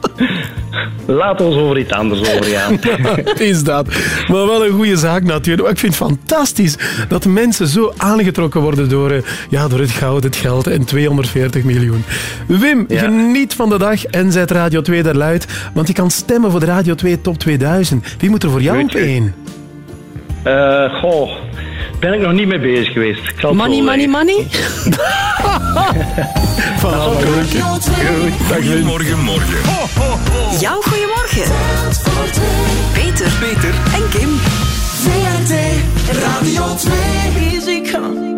Laat ons over iets anders overgaan. Het is dat. Maar wel een goede zaak natuurlijk. Ik vind het fantastisch dat mensen zo aangetrokken worden door, eh, ja, door het goud, het geld en 240 miljoen. Wim, Ja. geniet van de dag en zet Radio 2 er luid, want je kan stemmen voor de Radio 2 Top 2000. Wie moet er voor jou op één? Eh, goh, ben ik nog niet mee bezig geweest. Ik zal Money, money, money? Van Goedemorgen, morgen. Jouw goeiemorgen. Peter, Peter en Kim. VRT Radio 2 Easy come,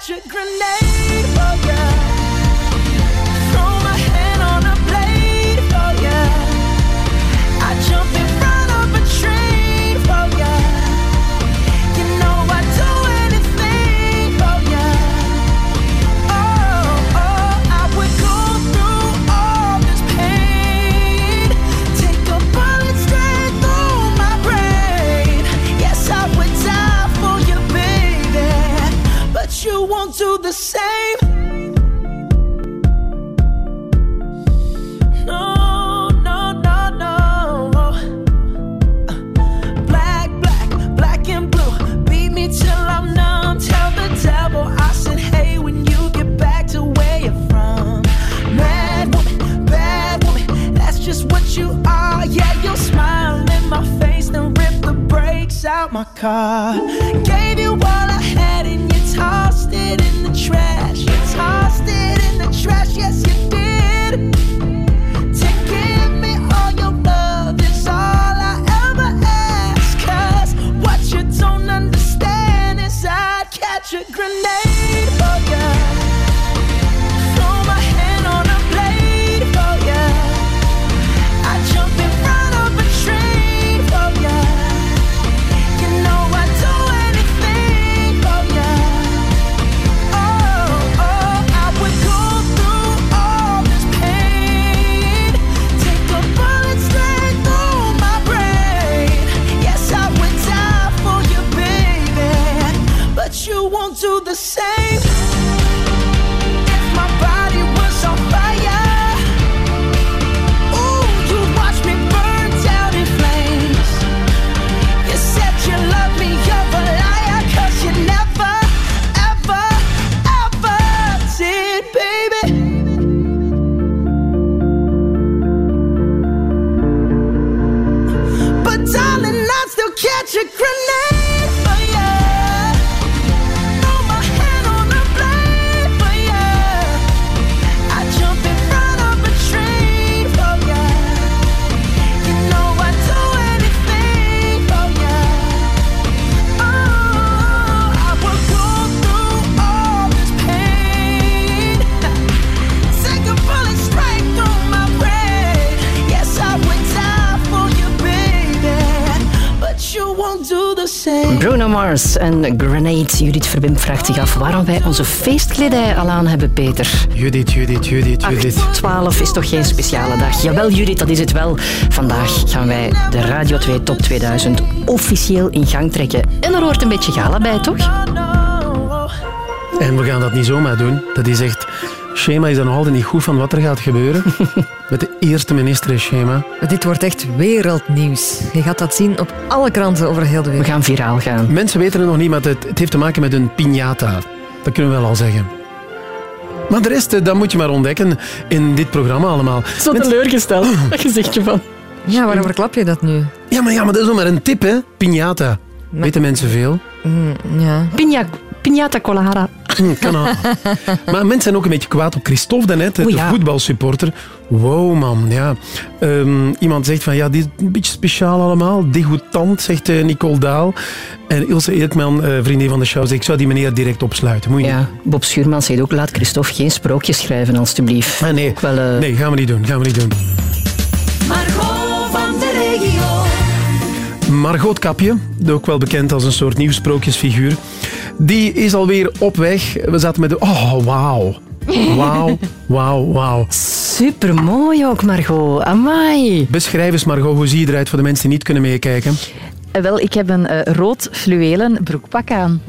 I'd catch a grenade for ya. Mars en Grenade. Judith Verbim vraagt zich af waarom wij onze feestkledij al aan hebben, Peter. Judith, Judith, Judith, Judith. 12 is toch geen speciale dag? Jawel, Judith, dat is het wel. Vandaag gaan wij de Radio 2 Top 2000 officieel in gang trekken. En er hoort een beetje gala bij, toch? En we gaan dat niet zomaar doen. Dat is echt... Schema is dan nog altijd niet goed van wat er gaat gebeuren. Met de eerste minister is Schema. Dit wordt echt wereldnieuws. Je gaat dat zien op alle kranten over heel de wereld. We gaan viraal gaan. Mensen weten het nog niet, maar het, het heeft te maken met een piñata. Dat kunnen we wel al zeggen. Maar de rest, eh, dat moet je maar ontdekken in dit programma allemaal. Zo teleurgesteld, dat gezichtje van. Ja, waarom verklap je dat nu? Ja, maar, ja, maar dat is nog maar een tip, hè. Piñata. Weten mensen veel? Mm, ja. Piña, piñata colada. Hm, kan al. maar mensen zijn ook een beetje kwaad op Christophe daarnet, de ja. voetbalsupporter. Wow, man. Ja. Ehm, iemand zegt van, ja, dit is een beetje speciaal allemaal. Degoutant, zegt eh, Nicole Daal. En Ilse Eerkman, eh, vriendin van de show, zegt, ik zou die meneer direct opsluiten. Moet je Ja, Bob Schuurman zegt ook, laat Christophe geen sprookjes schrijven, alstublieft. Ah, nee. Wel, eh, Nee, gaan we niet doen. Gaan we niet doen. Margot van de regio. Margot Kapje, ook wel bekend als een soort nieuw sprookjesfiguur, die is alweer op weg. We zaten met de... Oh, wauw. Wauw, wauw, wauw. Supermooi ook, Margot. Amai. Beschrijf eens, Margot, hoe zie je eruit voor de mensen die niet kunnen meekijken? Eh, Wel, ik heb een eh, rood fluwelen broekpak aan.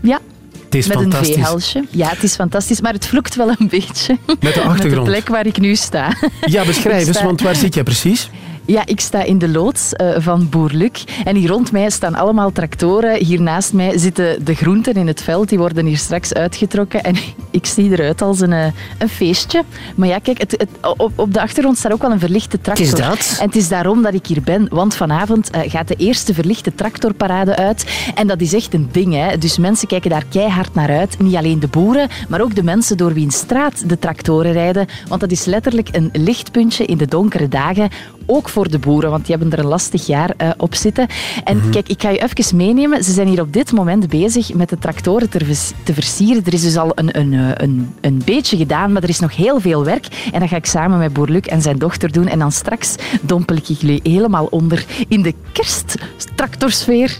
Ja. Het is met een. V-helsje. Ja, het is fantastisch, maar het vloekt wel een beetje. Met de achtergrond. Met de plek waar ik nu sta. Ja, beschrijf eens, want waar zit jij precies? Ja, ik sta in de loods eh, van Boer Luc. En hier rond mij staan allemaal tractoren. Hier naast mij zitten de groenten in het veld. Die worden hier straks uitgetrokken. En ik zie eruit als een, eh, een feestje. Maar ja, kijk, het, het, op, op de achtergrond staat ook wel een verlichte tractor. Het is dat. En het is daarom dat ik hier ben. Want vanavond eh, gaat de eerste verlichte tractorparade uit. En dat is echt een ding. Hè. Dus mensen kijken daar keihard naar uit. Niet alleen de boeren, maar ook de mensen door wiens straat de tractoren rijden. Want dat is letterlijk een lichtpuntje in de donkere dagen. Ook voor de boeren, want die hebben er een lastig jaar eh, op zitten. En kijk, ik ga je even meenemen. Ze zijn hier op dit moment bezig met de tractoren te, vers- te versieren. Er is dus al een, een, eh, een, een beetje gedaan, maar er is nog heel veel werk. En dat ga ik samen met Boer Luc en zijn dochter doen. En dan straks dompel ik jullie helemaal onder in de kersttractorsfeer.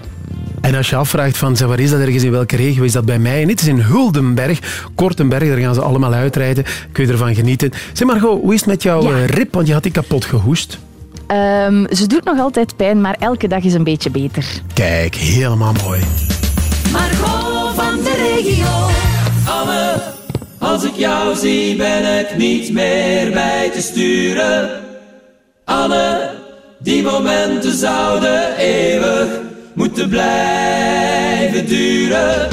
En als je afvraagt van, zeg, waar is dat ergens, in welke regio is dat bij mij? En dit is in Huldenberg, Kortenberg, daar gaan ze allemaal uitrijden. Kun je ervan genieten. Zeg Margot, hoe is het met jouw Ja. eh, rib? Want je had die kapot gehoest. Ehm, ze doet nog altijd pijn, maar elke dag is een beetje beter. Kijk, helemaal mooi. Margot van de regio. Anne, als ik jou zie ben ik niet meer bij te sturen. Anne, die momenten zouden eeuwig moeten blijven duren.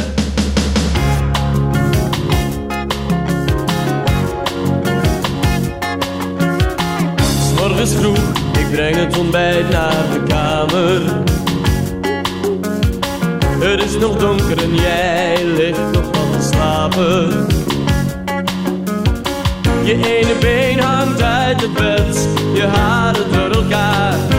S morgens vroeg, ik breng het ontbijt naar de kamer. Het is nog donker en jij ligt nog van te slapen. Je ene been hangt uit het bed, je haren door elkaar.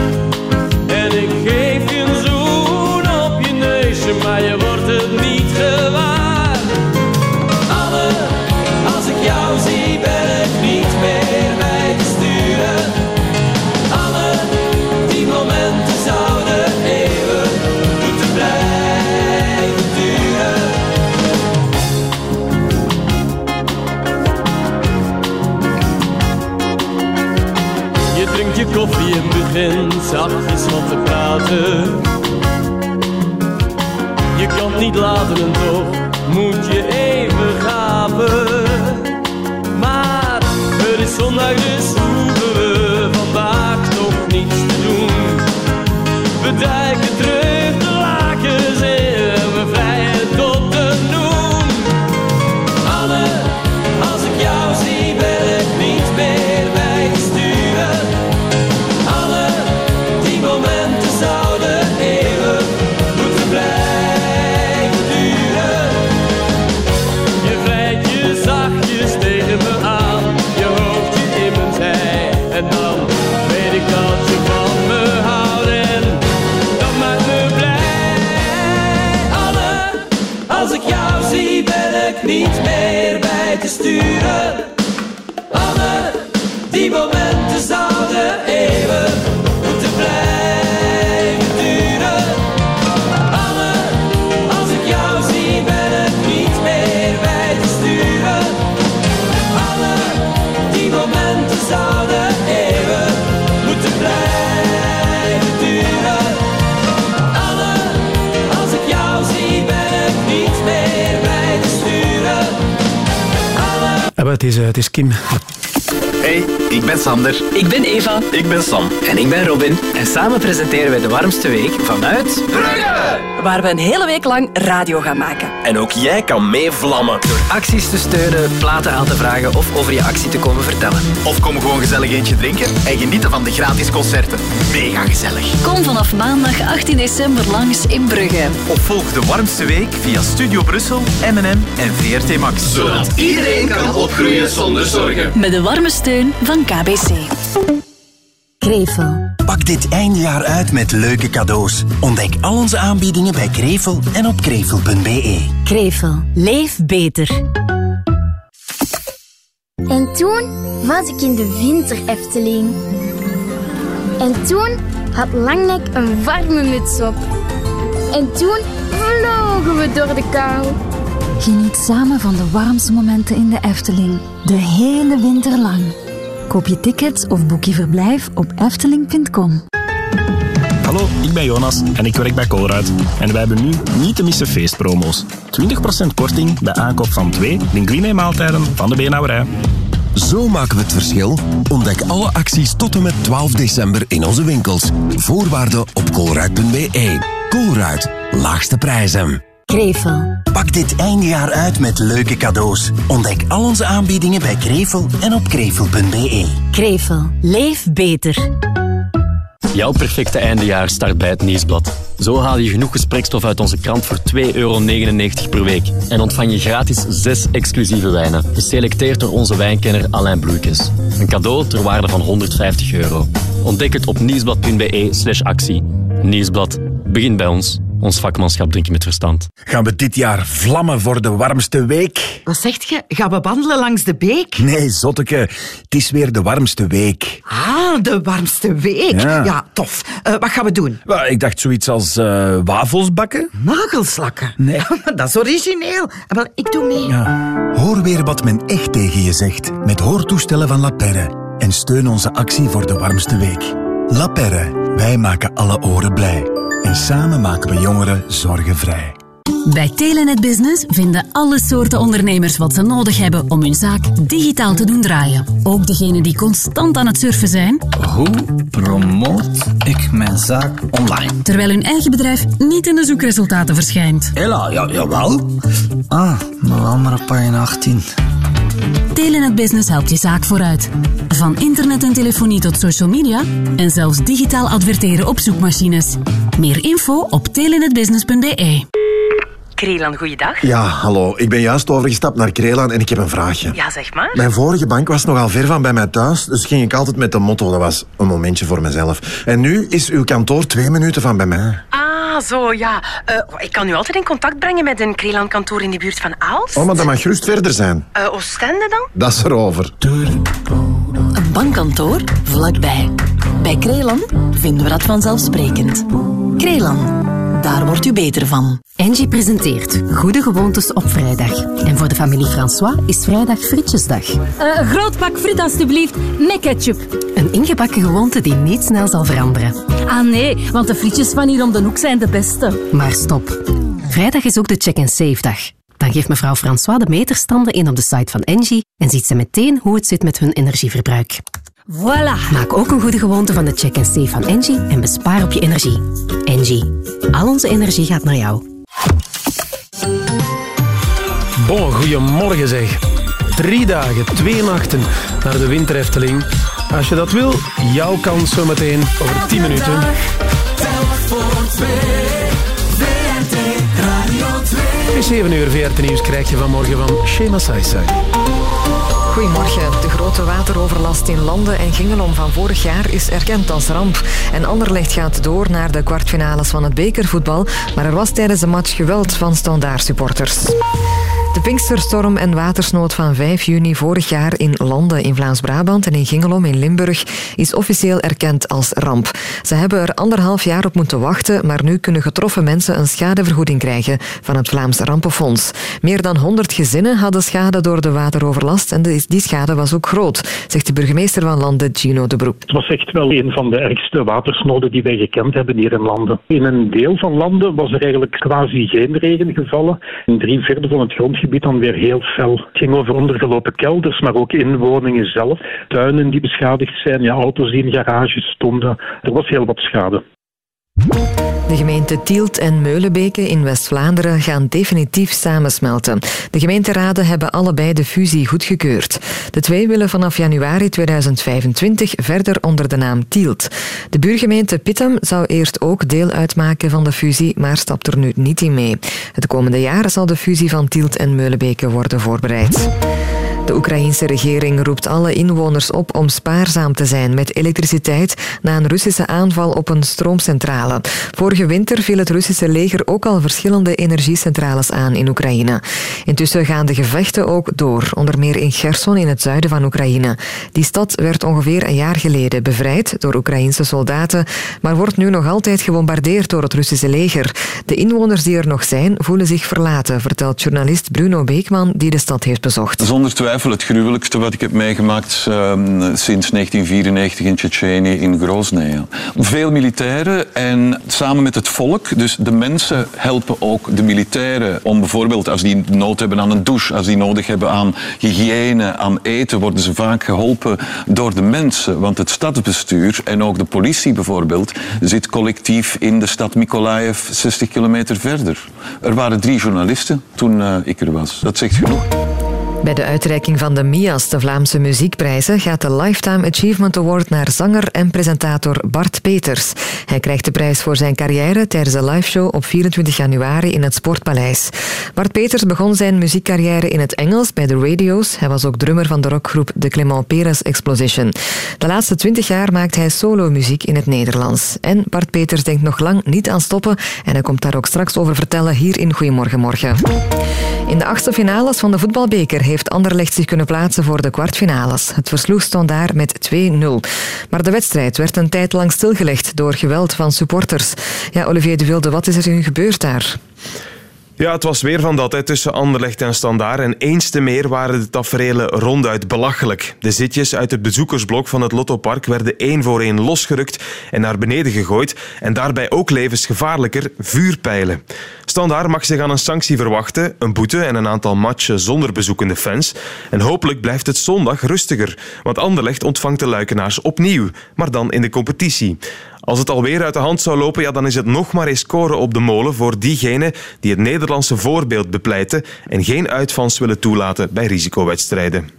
Begint zachtjes wat te praten. Het is, eh, het is Kim. Hey, ik ben Sander. Ik ben Eva. Ik ben Sam. En ik ben Robin. En samen presenteren wij de warmste week vanuit... Waar we een hele week lang radio gaan maken. En ook jij kan meevlammen. Door acties te steunen, platen aan te vragen of over je actie te komen vertellen. Of kom gewoon gezellig eentje drinken en genieten van de gratis concerten. Mega gezellig. Kom vanaf maandag 18 december langs in Brugge. Of volg de warmste week via Studio Brussel, M&M en VRT Max. Zodat iedereen kan opgroeien zonder zorgen. Met de warme steun van KBC. Krevel. Pak dit eindjaar uit met leuke cadeaus. Ontdek al onze aanbiedingen bij Krevel en op krevel.be. Krevel. Leef beter. En toen was ik in de winter Efteling. En toen had Langnek een warme muts op. En toen vlogen we door de kou. Geniet samen van de warmste momenten in de Efteling. De hele winter lang. Koop je tickets of boek je verblijf op efteling.com. Hallo, ik ben Jonas en ik werk bij Colruyt. En wij hebben nu niet te missen feestpromo's. 20% korting bij aankoop van twee linguine maaltijden van de Beenhouwerij. Zo maken we het verschil. Ontdek alle acties tot en met 12 december in onze winkels. Voorwaarden op colruyt.be. Colruyt, laagste prijzen. Krevel. Pak dit eindjaar uit met leuke cadeaus. Ontdek al onze aanbiedingen bij Krevel en op krevel.be. Krevel. Leef beter. Jouw perfecte eindejaar start bij het Nieuwsblad. Zo haal je genoeg gesprekstof uit onze krant voor 2,99 euro per week. En ontvang je gratis 6 exclusieve wijnen, geselecteerd door onze wijnkenner Alain Bloeikens. Een cadeau ter waarde van 150 euro. Ontdek het op nieuwsblad.be slash actie. Nieuwsblad. Begin bij ons. Ons vakmanschap drinken met verstand. Gaan we dit jaar vlammen voor de warmste week? Wat zegt je? Gaan we wandelen langs de beek? Nee, zotteke. Het is weer de warmste week. Ah, de warmste week. Ja. tof. Eh, wat gaan we doen? Ik dacht zoiets als eh, wafels bakken. Nagelslakken? Nee. Dat is origineel. Eh, Wel, ik doe mee. Hoor weer wat men echt tegen je zegt met hoortoestellen van La Perre. En steun onze actie voor de warmste week. La Perre, wij maken alle oren blij. En samen maken we jongeren zorgenvrij. Bij Telenet Business vinden alle soorten ondernemers wat ze nodig hebben om hun zaak digitaal te doen draaien. Ook degenen die constant aan het surfen zijn, Hoe promoot ik mijn zaak online? terwijl hun eigen bedrijf niet in de zoekresultaten verschijnt. Hela, ja, jawel. Ah, maar wel maar op pagina 18. Telenet Business helpt je zaak vooruit. Van internet en telefonie tot social media en zelfs digitaal adverteren op zoekmachines. Meer info op telenetbusiness.be. Krelan, goeiedag. Ja, hallo. Ik ben juist overgestapt naar Krelan en ik heb een vraagje. Ja, zeg maar. Mijn vorige bank was nogal ver van bij mij thuis, dus ging ik altijd met de motto. Dat was een momentje voor mezelf. En nu is uw kantoor twee minuten van bij mij. Ah, zo, ja. Eh, ik kan u altijd in contact brengen met een Krelan-kantoor in de buurt van Aalst. Oh, maar dat mag gerust verder zijn. Eh, Oostende dan? Dat is erover. Een bankkantoor vlakbij. Bij Krelan vinden we dat vanzelfsprekend. Krelan, daar wordt u beter van. Angie presenteert Goede Gewoontes op vrijdag. En voor de familie François is vrijdag frietjesdag. een groot pak friet alstublieft, met ketchup. Een ingebakken gewoonte die niet snel zal veranderen. Ah nee, want de frietjes van hier om de hoek zijn de beste. Maar stop. Vrijdag is ook de check-and-save-dag. Dan geeft mevrouw François de meterstanden in op de site van Engie en ziet ze meteen hoe het zit met hun energieverbruik. Voilà. Maak ook een goede gewoonte van de check-and-save van Engie en bespaar op je energie. Engie. Al onze energie gaat naar jou. Bon, goedemorgen zeg. Drie dagen, twee nachten naar de winterefteling. Als je dat wil, jouw kans zometeen over 10 minuten. Het is 7 uur, VRT Nieuws krijg je vanmorgen van Shema Saisai. Goedemorgen. De grote wateroverlast in Landen en Gingelom van vorig jaar is erkend als ramp. En Anderlecht gaat door naar de kwartfinales van het bekervoetbal. Maar er was tijdens de match geweld van standaard supporters. De Pinksterstorm en watersnood van 5 juni vorig jaar in Landen in Vlaams-Brabant en in Gingelom in Limburg is officieel erkend als ramp. Ze hebben er anderhalf jaar op moeten wachten, maar nu kunnen getroffen mensen een schadevergoeding krijgen van het Vlaams Rampenfonds. Meer dan 100 gezinnen hadden schade door de wateroverlast en die schade was ook groot, zegt de burgemeester van Landen, Gino de Broek. Het was echt wel een van de ergste watersnoden die wij gekend hebben hier in Landen. In een deel van Landen was er eigenlijk quasi geen regen gevallen. In drie vierde van het gebied dan weer heel fel. Het ging over ondergelopen kelders, maar ook inwoningen zelf. Tuinen die beschadigd zijn, ja, auto's die in garages stonden. Er was heel wat schade. De gemeenten Tielt en Meulenbeke in West-Vlaanderen gaan definitief samensmelten. De gemeenteraden hebben allebei de fusie goedgekeurd. De twee willen vanaf januari 2025 verder onder de naam Tielt. De buurgemeente Pittem zou eerst ook deel uitmaken van de fusie, maar stapt er nu niet in mee. Het komende jaar zal de fusie van Tielt en Meulenbeke worden voorbereid. De Oekraïense regering roept alle inwoners op om spaarzaam te zijn met elektriciteit na een Russische aanval op een stroomcentrale. Vorige winter viel het Russische leger ook al verschillende energiecentrales aan in Oekraïne. Intussen gaan de gevechten ook door, onder meer in Gerson in het zuiden van Oekraïne. Die stad werd ongeveer een jaar geleden bevrijd door Oekraïense soldaten, maar wordt nu nog altijd gebombardeerd door het Russische leger. De inwoners die er nog zijn voelen zich verlaten, vertelt journalist Bruno Beekman die de stad heeft bezocht. Zonder twijfel het gruwelijkste wat ik heb meegemaakt um, sinds 1994 in Tsjetsjenië in Grozny. Veel militairen en samen met het volk, dus de mensen helpen ook de militairen om bijvoorbeeld als die nood hebben aan een douche, als die nodig hebben aan hygiëne, aan eten, worden ze vaak geholpen door de mensen. Want het stadsbestuur en ook de politie bijvoorbeeld zit collectief in de stad Mykolaiv 60 kilometer verder. Er waren drie journalisten toen uh, ik er was. Dat zegt genoeg. Bij de uitreiking van de MIA's, de Vlaamse muziekprijzen, gaat de Lifetime Achievement Award naar zanger en presentator Bart Peters. Hij krijgt de prijs voor zijn carrière tijdens de liveshow op 24 januari in het Sportpaleis. Bart Peters begon zijn muziekcarrière in het Engels bij de radio's. Hij was ook drummer van de rockgroep de Clement Peres Explosion. De laatste 20 jaar maakt hij solo-muziek in het Nederlands. En Bart Peters denkt nog lang niet aan stoppen en hij komt daar ook straks over vertellen hier in Goedemorgen Morgen. In de achtste finales van de voetbalbeker heeft Anderlecht zich kunnen plaatsen voor de kwartfinales. Het versloeg stond daar met 2-0. Maar de wedstrijd werd een tijd lang stilgelegd door geweld van supporters. Ja, Olivier de Wilde, wat is er nu gebeurd daar? Ja, het was weer van dat hè, tussen Anderlecht en Standaard. En eens te meer waren de taferelen ronduit belachelijk. De zitjes uit het bezoekersblok van het Lottopark werden één voor één losgerukt en naar beneden gegooid. En daarbij ook levensgevaarlijker vuurpijlen. Standaard mag zich aan een sanctie verwachten, een boete en een aantal matchen zonder bezoekende fans. En hopelijk blijft het zondag rustiger, want Anderlecht ontvangt de Luikenaars opnieuw, maar dan in de competitie. Als het alweer uit de hand zou lopen, ja, dan is het nog maar eens scoren op de molen voor diegenen die het Nederlandse voorbeeld bepleiten en geen uitvans willen toelaten bij risicowedstrijden.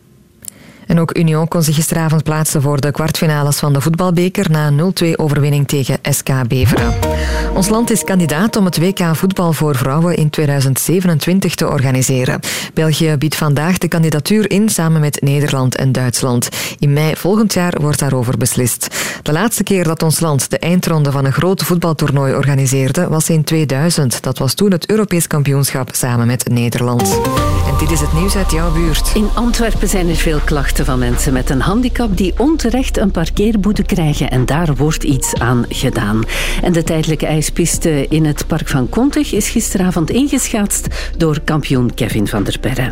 En ook Union kon zich gisteravond plaatsen voor de kwartfinales van de voetbalbeker na 0-2 overwinning tegen SK Beveren. Ons land is kandidaat om het WK voetbal voor vrouwen in 2027 te organiseren. België biedt vandaag de kandidatuur in samen met Nederland en Duitsland. In mei volgend jaar wordt daarover beslist. De laatste keer dat ons land de eindronde van een groot voetbaltoernooi organiseerde was in 2000. Dat was toen het Europees kampioenschap samen met Nederland. En dit is het nieuws uit jouw buurt. In Antwerpen zijn er veel klachten van mensen met een handicap die onterecht een parkeerboete krijgen en daar wordt iets aan gedaan. En de tijdelijke ijspiste in het park van Kontig is gisteravond ingeschaatst door kampioen Kevin van der Perre.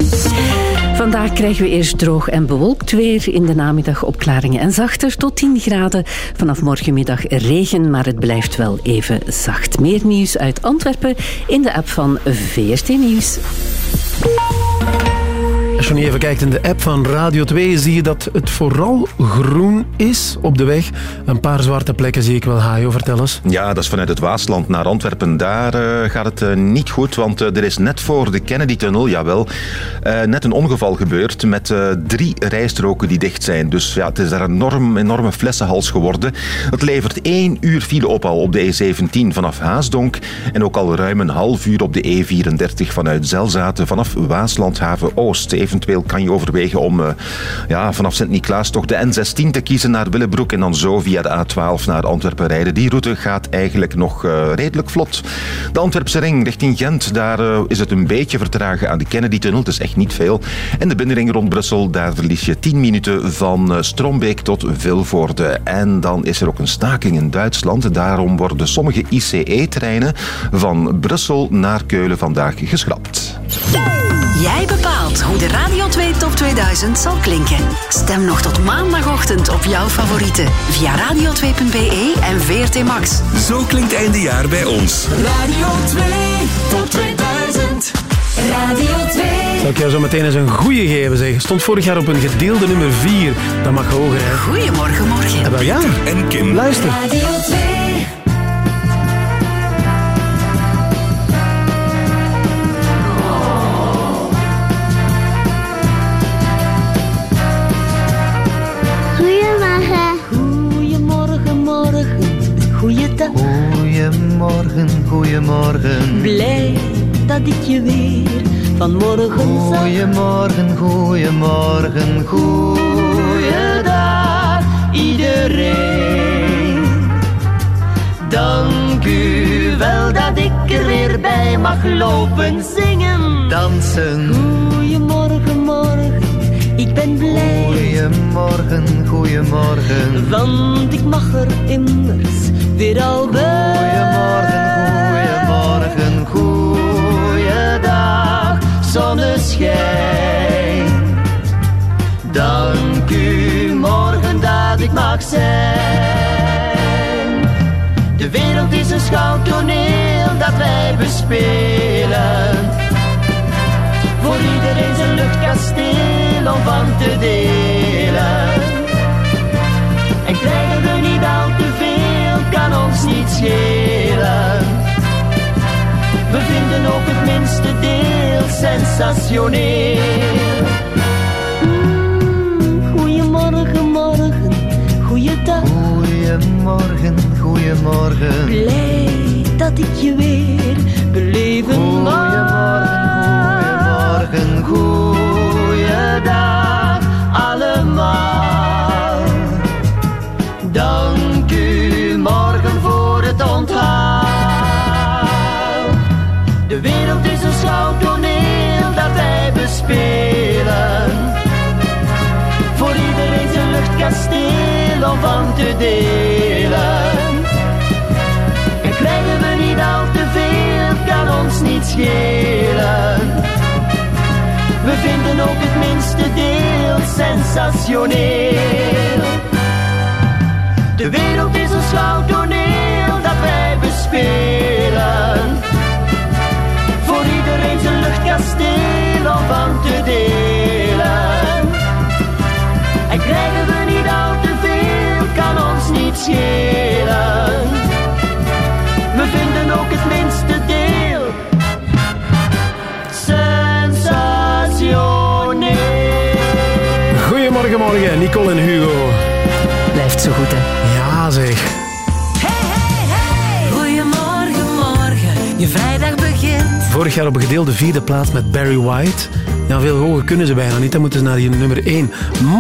Vandaag krijgen we eerst droog en bewolkt weer. In de namiddag opklaringen en zachter tot 10 graden. Vanaf morgenmiddag regen, maar het blijft wel even zacht. Meer nieuws uit Antwerpen in de app van VRT Nieuws. Als je nu even kijkt in de app van Radio 2, zie je dat het vooral groen is op de weg. Een paar zwarte plekken zie ik wel, Hajo. Vertel eens. Ja, dat is vanuit het Waasland naar Antwerpen. Daar uh, gaat het uh, niet goed, want uh, er is net voor de Kennedy-tunnel, jawel, net een ongeval gebeurd met drie rijstroken die dicht zijn. Dus ja, het is daar een enorm, enorme flessenhals geworden. Het levert één uur file op al op de E17 vanaf Haasdonk en ook al ruim een half uur op de E34 vanuit Zelzaten vanaf Waaslandhaven Oost eventueel kan je overwegen om uh, ja, vanaf Sint-Niklaas toch de N16 te kiezen naar Willebroek en dan zo via de A12 naar Antwerpen rijden. Die route gaat eigenlijk nog uh, redelijk vlot. De Antwerpse ring richting Gent, daar uh, is het een beetje vertragen aan de Kennedy-tunnel. Het is echt niet veel. En de binnenring rond Brussel, daar verlies je 10 minuten van Strombeek tot Vilvoorde. En dan is er ook een staking in Duitsland. Daarom worden sommige ICE-treinen van Brussel naar Keulen vandaag geschrapt. Jij bepaalt hoe de Radio 2 Top 2000 zal klinken. Stem nog tot maandagochtend op jouw favoriete via radio2.be en VRT Max. Zo klinkt einde jaar bij ons. Radio 2 Top 2000. Radio 2. Zou ik jou zo meteen eens een goeie geven, zeg. Stond vorig jaar op een gedeelde nummer 4. Dat mag hoger, hè? Goedemorgen, morgen. Ja. en Kim. Luister. Radio 2. Goedemorgen, goedemorgen. Blij dat ik je weer vanmorgen zag. Goedemorgen, goedemorgen, Goeiedag, iedereen. Dank u wel dat ik er weer bij mag lopen zingen. dansen. Goedemorgen, morgen, ik ben blij. Goedemorgen, goedemorgen. Want ik mag er immers weer al bij. Goedemorgen, zonneschijn. Dank u morgen dat ik mag zijn. De wereld is een schouwtoneel dat wij bespelen. Voor iedereen zijn luchtkasteel om van te delen. En krijgen we niet al te veel, kan ons niet schelen. We vinden ook het minste deel sensationeel. Mm, Goedemorgen, morgen, goeiedag. Goedemorgen, goedemorgen. Blij dat ik je weer beleven mag. Goedemorgen, goeiedag allemaal. Luchtkasteel om van te delen. En krijgen we niet al te veel, kan ons niet schelen. We vinden ook het minste deel sensationeel. De wereld is een schouwtoneel dat wij bespelen. Voor iedereen zijn luchtkasteel om van te delen. We vinden ook het minste deel sensationeel. Goedemorgen, morgen. Nicole en Hugo. Blijft zo goed, hè? Ja, zeg. Goedemorgen, morgen. Je vrijdag begint. Vorig jaar op een gedeelde vierde plaats met Barry White. Ja, veel hoger kunnen ze bijna niet. Dan moeten ze naar die nummer 1.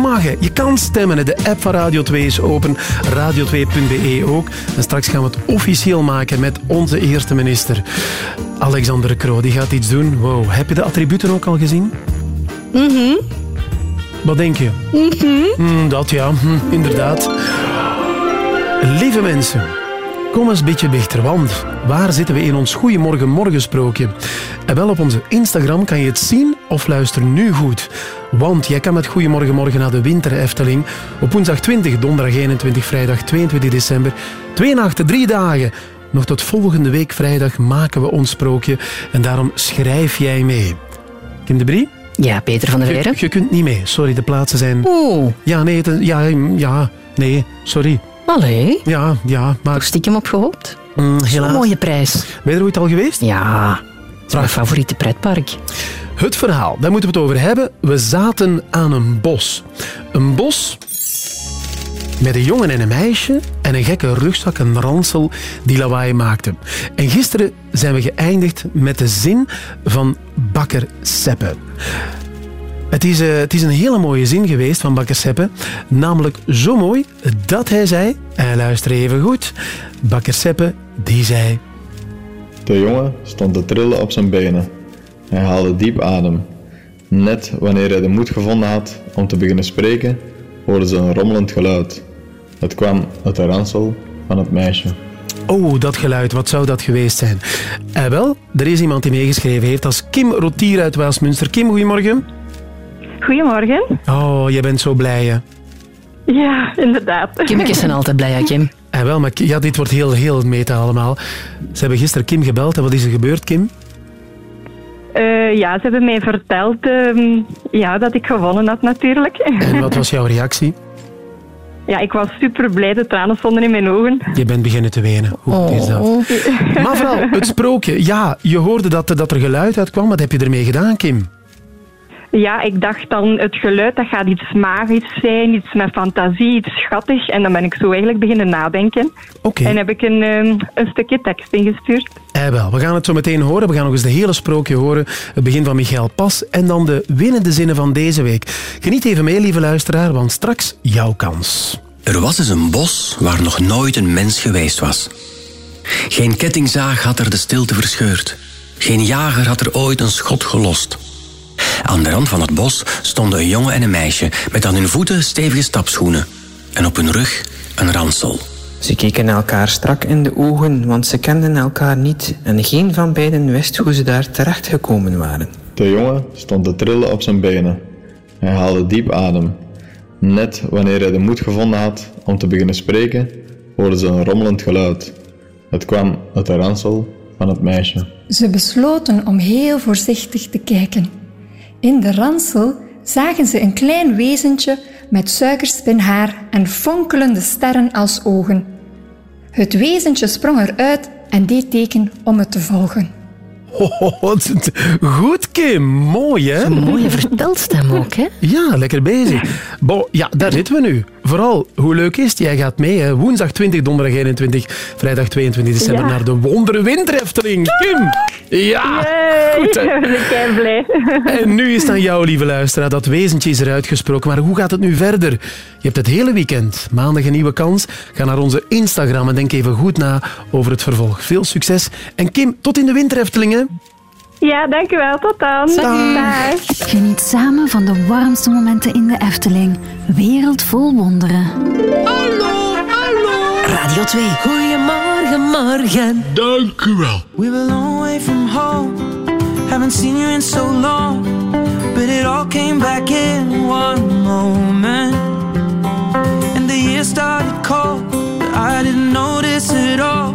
Mag je. Je kan stemmen. De app van Radio 2 is open. Radio2.be ook. En straks gaan we het officieel maken met onze eerste minister. Alexander Kroo, die gaat iets doen. Wow. Heb je de attributen ook al gezien? Mhm. Wat denk je? Mhm. Dat ja, hm, inderdaad. Lieve mensen, kom eens een beetje dichter, want waar zitten we in ons Goeiemorgen Morgensprookje? En wel op onze Instagram kan je het zien of luister nu goed. Want jij kan met Goeiemorgen Morgen naar de Winter Efteling op woensdag 20, donderdag 21, vrijdag 22 december. Twee nachten, drie dagen. Nog tot volgende week vrijdag maken we ons sprookje en daarom schrijf jij mee. Kim de Brie? Ja, Peter van der Weijden. je kunt niet mee. Sorry, de plaatsen zijn... Oeh. Ja, nee, ja, ja, nee, sorry. Allee. Ja, ja, maar... Toch stiekem op gehoopt? Mm, mooie prijs. Ben je er ooit al geweest? Ja. Het is mijn favoriete pretpark. Het verhaal, daar moeten we het over hebben. We zaten aan een bos. Een bos met een jongen en een meisje en een gekke rugzak, een ransel die lawaai maakte. En gisteren zijn we geëindigd met de zin van Bakker Seppe. Het is, eh, het is een hele mooie zin geweest van Bakker Seppe. Namelijk zo mooi dat hij zei, en luister even goed, Bakker Seppe die zei... De jongen stond te trillen op zijn benen. Hij haalde diep adem. Net wanneer hij de moed gevonden had om te beginnen spreken, hoorde ze een rommelend geluid. Het kwam uit de ransel van het meisje. Oh, dat geluid, wat zou dat geweest zijn? En wel, er is iemand die meegeschreven heeft als Kim Rotier uit Westminster. Kim, goedemorgen. Goedemorgen. Oh, jij bent zo blij, hè? Ja, inderdaad. Kimmetjes zijn altijd blij, hè, Kim? En wel, maar ja, dit wordt heel, heel meta allemaal. Ze hebben gisteren Kim gebeld en wat is er gebeurd, Kim? Eh, ja, ze hebben mij verteld ehm, ja, dat ik gewonnen had natuurlijk. En wat was jouw reactie? Ja, ik was super blij. De tranen stonden in mijn ogen. Je bent beginnen te wenen. Hoe is dat? Maar vooral, het sprookje. Ja, je hoorde dat, dat er geluid uitkwam. Wat heb je ermee gedaan, Kim? Ja, ik dacht dan, het geluid dat gaat iets magisch zijn, iets met fantasie, iets schattig. En dan ben ik zo eigenlijk beginnen nadenken. Oké. En heb ik een, ehm, een stukje tekst ingestuurd. Eh wel, we gaan het zo meteen horen. We gaan nog eens de hele sprookje horen. Het begin van Michael Pas en dan de winnende zinnen van deze week. Geniet even mee, lieve luisteraar, want straks jouw kans. Er was eens een bos waar nog nooit een mens geweest was. Geen kettingzaag had er de stilte verscheurd. Geen jager had er ooit een schot gelost. Aan de rand van het bos stonden een jongen en een meisje met aan hun voeten stevige stapschoenen en op hun rug een ransel. Ze keken elkaar strak in de ogen, want ze kenden elkaar niet en geen van beiden wist hoe ze daar terecht gekomen waren. De jongen stond te trillen op zijn benen. Hij haalde diep adem. Net wanneer hij de moed gevonden had om te beginnen spreken, hoorden ze een rommelend geluid. Het kwam uit de ransel van het meisje. Ze besloten om heel voorzichtig te kijken. In de ransel zagen ze een klein wezentje met suikerspinhaar en fonkelende sterren als ogen. Het wezentje sprong eruit en deed teken om het te volgen. Oh, goed, Kim. Mooi, hè? Een mooie vertelstem ook, hè? Ja, lekker bezig. Bon, ja, daar zitten we nu. Vooral, hoe leuk is het? Jij gaat mee, hè? Woensdag 20, donderdag 21, vrijdag 22 december Ja. naar de Wondere Winterefteling. Kim! Ja! Goed, hè? Ik blij. En nu is het aan jou, lieve luisteraar. Dat wezentje is eruit gesproken. Maar hoe gaat het nu verder? Je hebt het hele weekend. Maandag een nieuwe kans. Ga naar onze Instagram en denk even goed na over het vervolg. Veel succes. En Kim, tot in de Wintereftelingen. Ja, dankjewel. Tot dan. Dag. Geniet samen van de warmste momenten in de Efteling. Wereld vol wonderen. Radio 2. Goedemorgen, morgen. Dank u wel. We were a long way from home. Haven't seen you in so long. But it all came back in one moment. And the year started cold. But I didn't notice it all.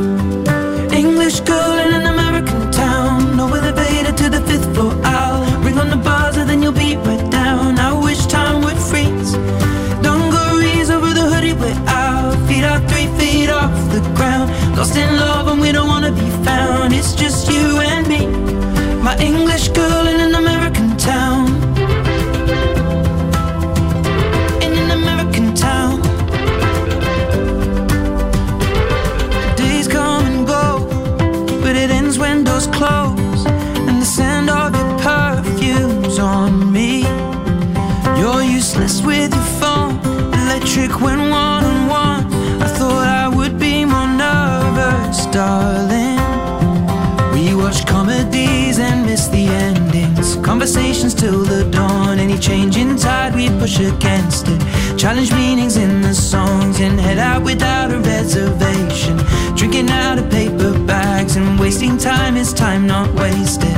Lost in love and we don't wanna be found. It's just you and me. My English girl in an American town. In an American town. Days come and go, but it ends when doors close. And the scent of your perfume's on me. You're useless with your phone, electric when one on one. Nervous, darling. We watch comedies and miss the endings. Conversations till the dawn. Any change in tide, we push against it. Challenge meanings in the songs and head out without a reservation. Drinking out of paper bags and wasting time is time not wasted.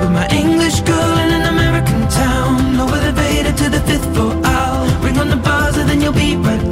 With my English girl in an American town. Elevator to the fifth floor. I'll ring on the buzzer, then you'll be right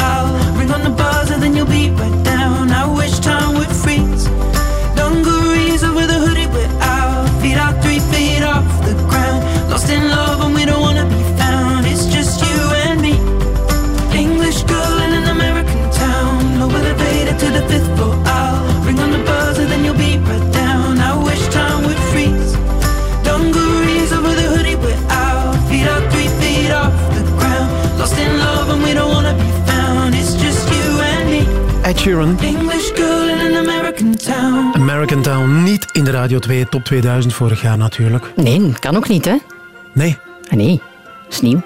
Sheeran. English girl in an American town. American Town, niet in de Radio 2 Top 2000 vorig jaar natuurlijk. Nee, kan ook niet, hè? Nee. Ah, nee, sneeuw.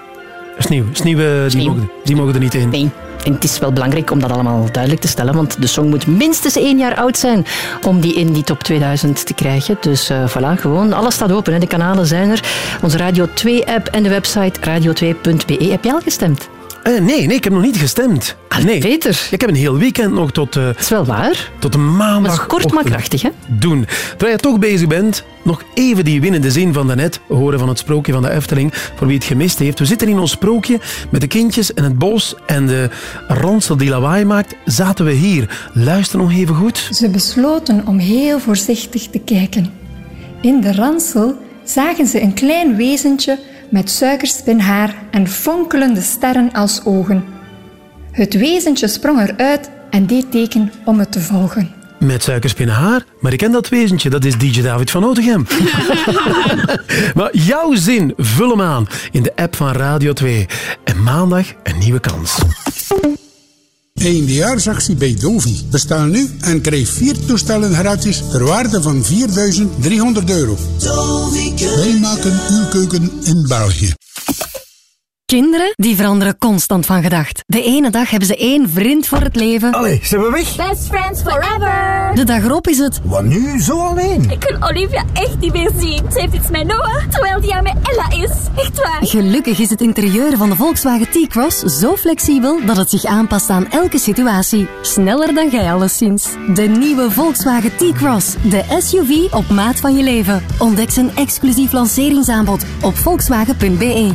Sneeuw. Sneeuw, eh, die. Mogen, die mogen er niet in. Nee. En het is wel belangrijk om dat allemaal duidelijk te stellen, want de song moet minstens één jaar oud zijn om die in die top 2000 te krijgen. Dus eh voilà, gewoon, alles staat open. Hè. De kanalen zijn er. Onze Radio 2-app en de website radio2.be. Heb jij al gestemd? Eh, nee, nee, ik heb nog niet gestemd. nee. Peter. Ik heb een heel weekend nog tot... dat is wel waar. Tot een maandag. Maar het is kort maar krachtig, hè? Doen. Terwijl je toch bezig bent, nog even die winnende zin van daarnet horen van het sprookje van de Efteling, voor wie het gemist heeft. We zitten in ons sprookje met de kindjes en het bos en de ransel die lawaai maakt, zaten we hier. Luister nog even goed. Ze besloten om heel voorzichtig te kijken. In de ransel zagen ze een klein wezentje met suikerspinhaar en fonkelende sterren als ogen. Het wezentje sprong eruit en deed teken om het te volgen. Met suikerspinnen haar, maar ik ken dat wezentje, dat is DJ David van Otegem. maar jouw zin, vul hem aan in de app van Radio 2. En maandag een nieuwe kans. Eindejaarsactie bij Dovi. Bestel nu en krijg vier toestellen gratis ter waarde van 4.300 euro. Wij maken uw keuken in België. Kinderen die veranderen constant van gedacht. De ene dag hebben ze één vriend voor het leven. Allee, zijn we weg? Best friends forever. De dag erop is het... Wat nu? Zo alleen? Ik kan Olivia echt niet meer zien. Ze heeft iets met Noah, terwijl die aan met Ella is. Echt waar. Gelukkig is het interieur van de Volkswagen T-Cross zo flexibel dat het zich aanpast aan elke situatie. Sneller dan jij alleszins. De nieuwe Volkswagen T-Cross. De SUV op maat van je leven. Ontdek zijn exclusief lanceringsaanbod op volkswagen.be.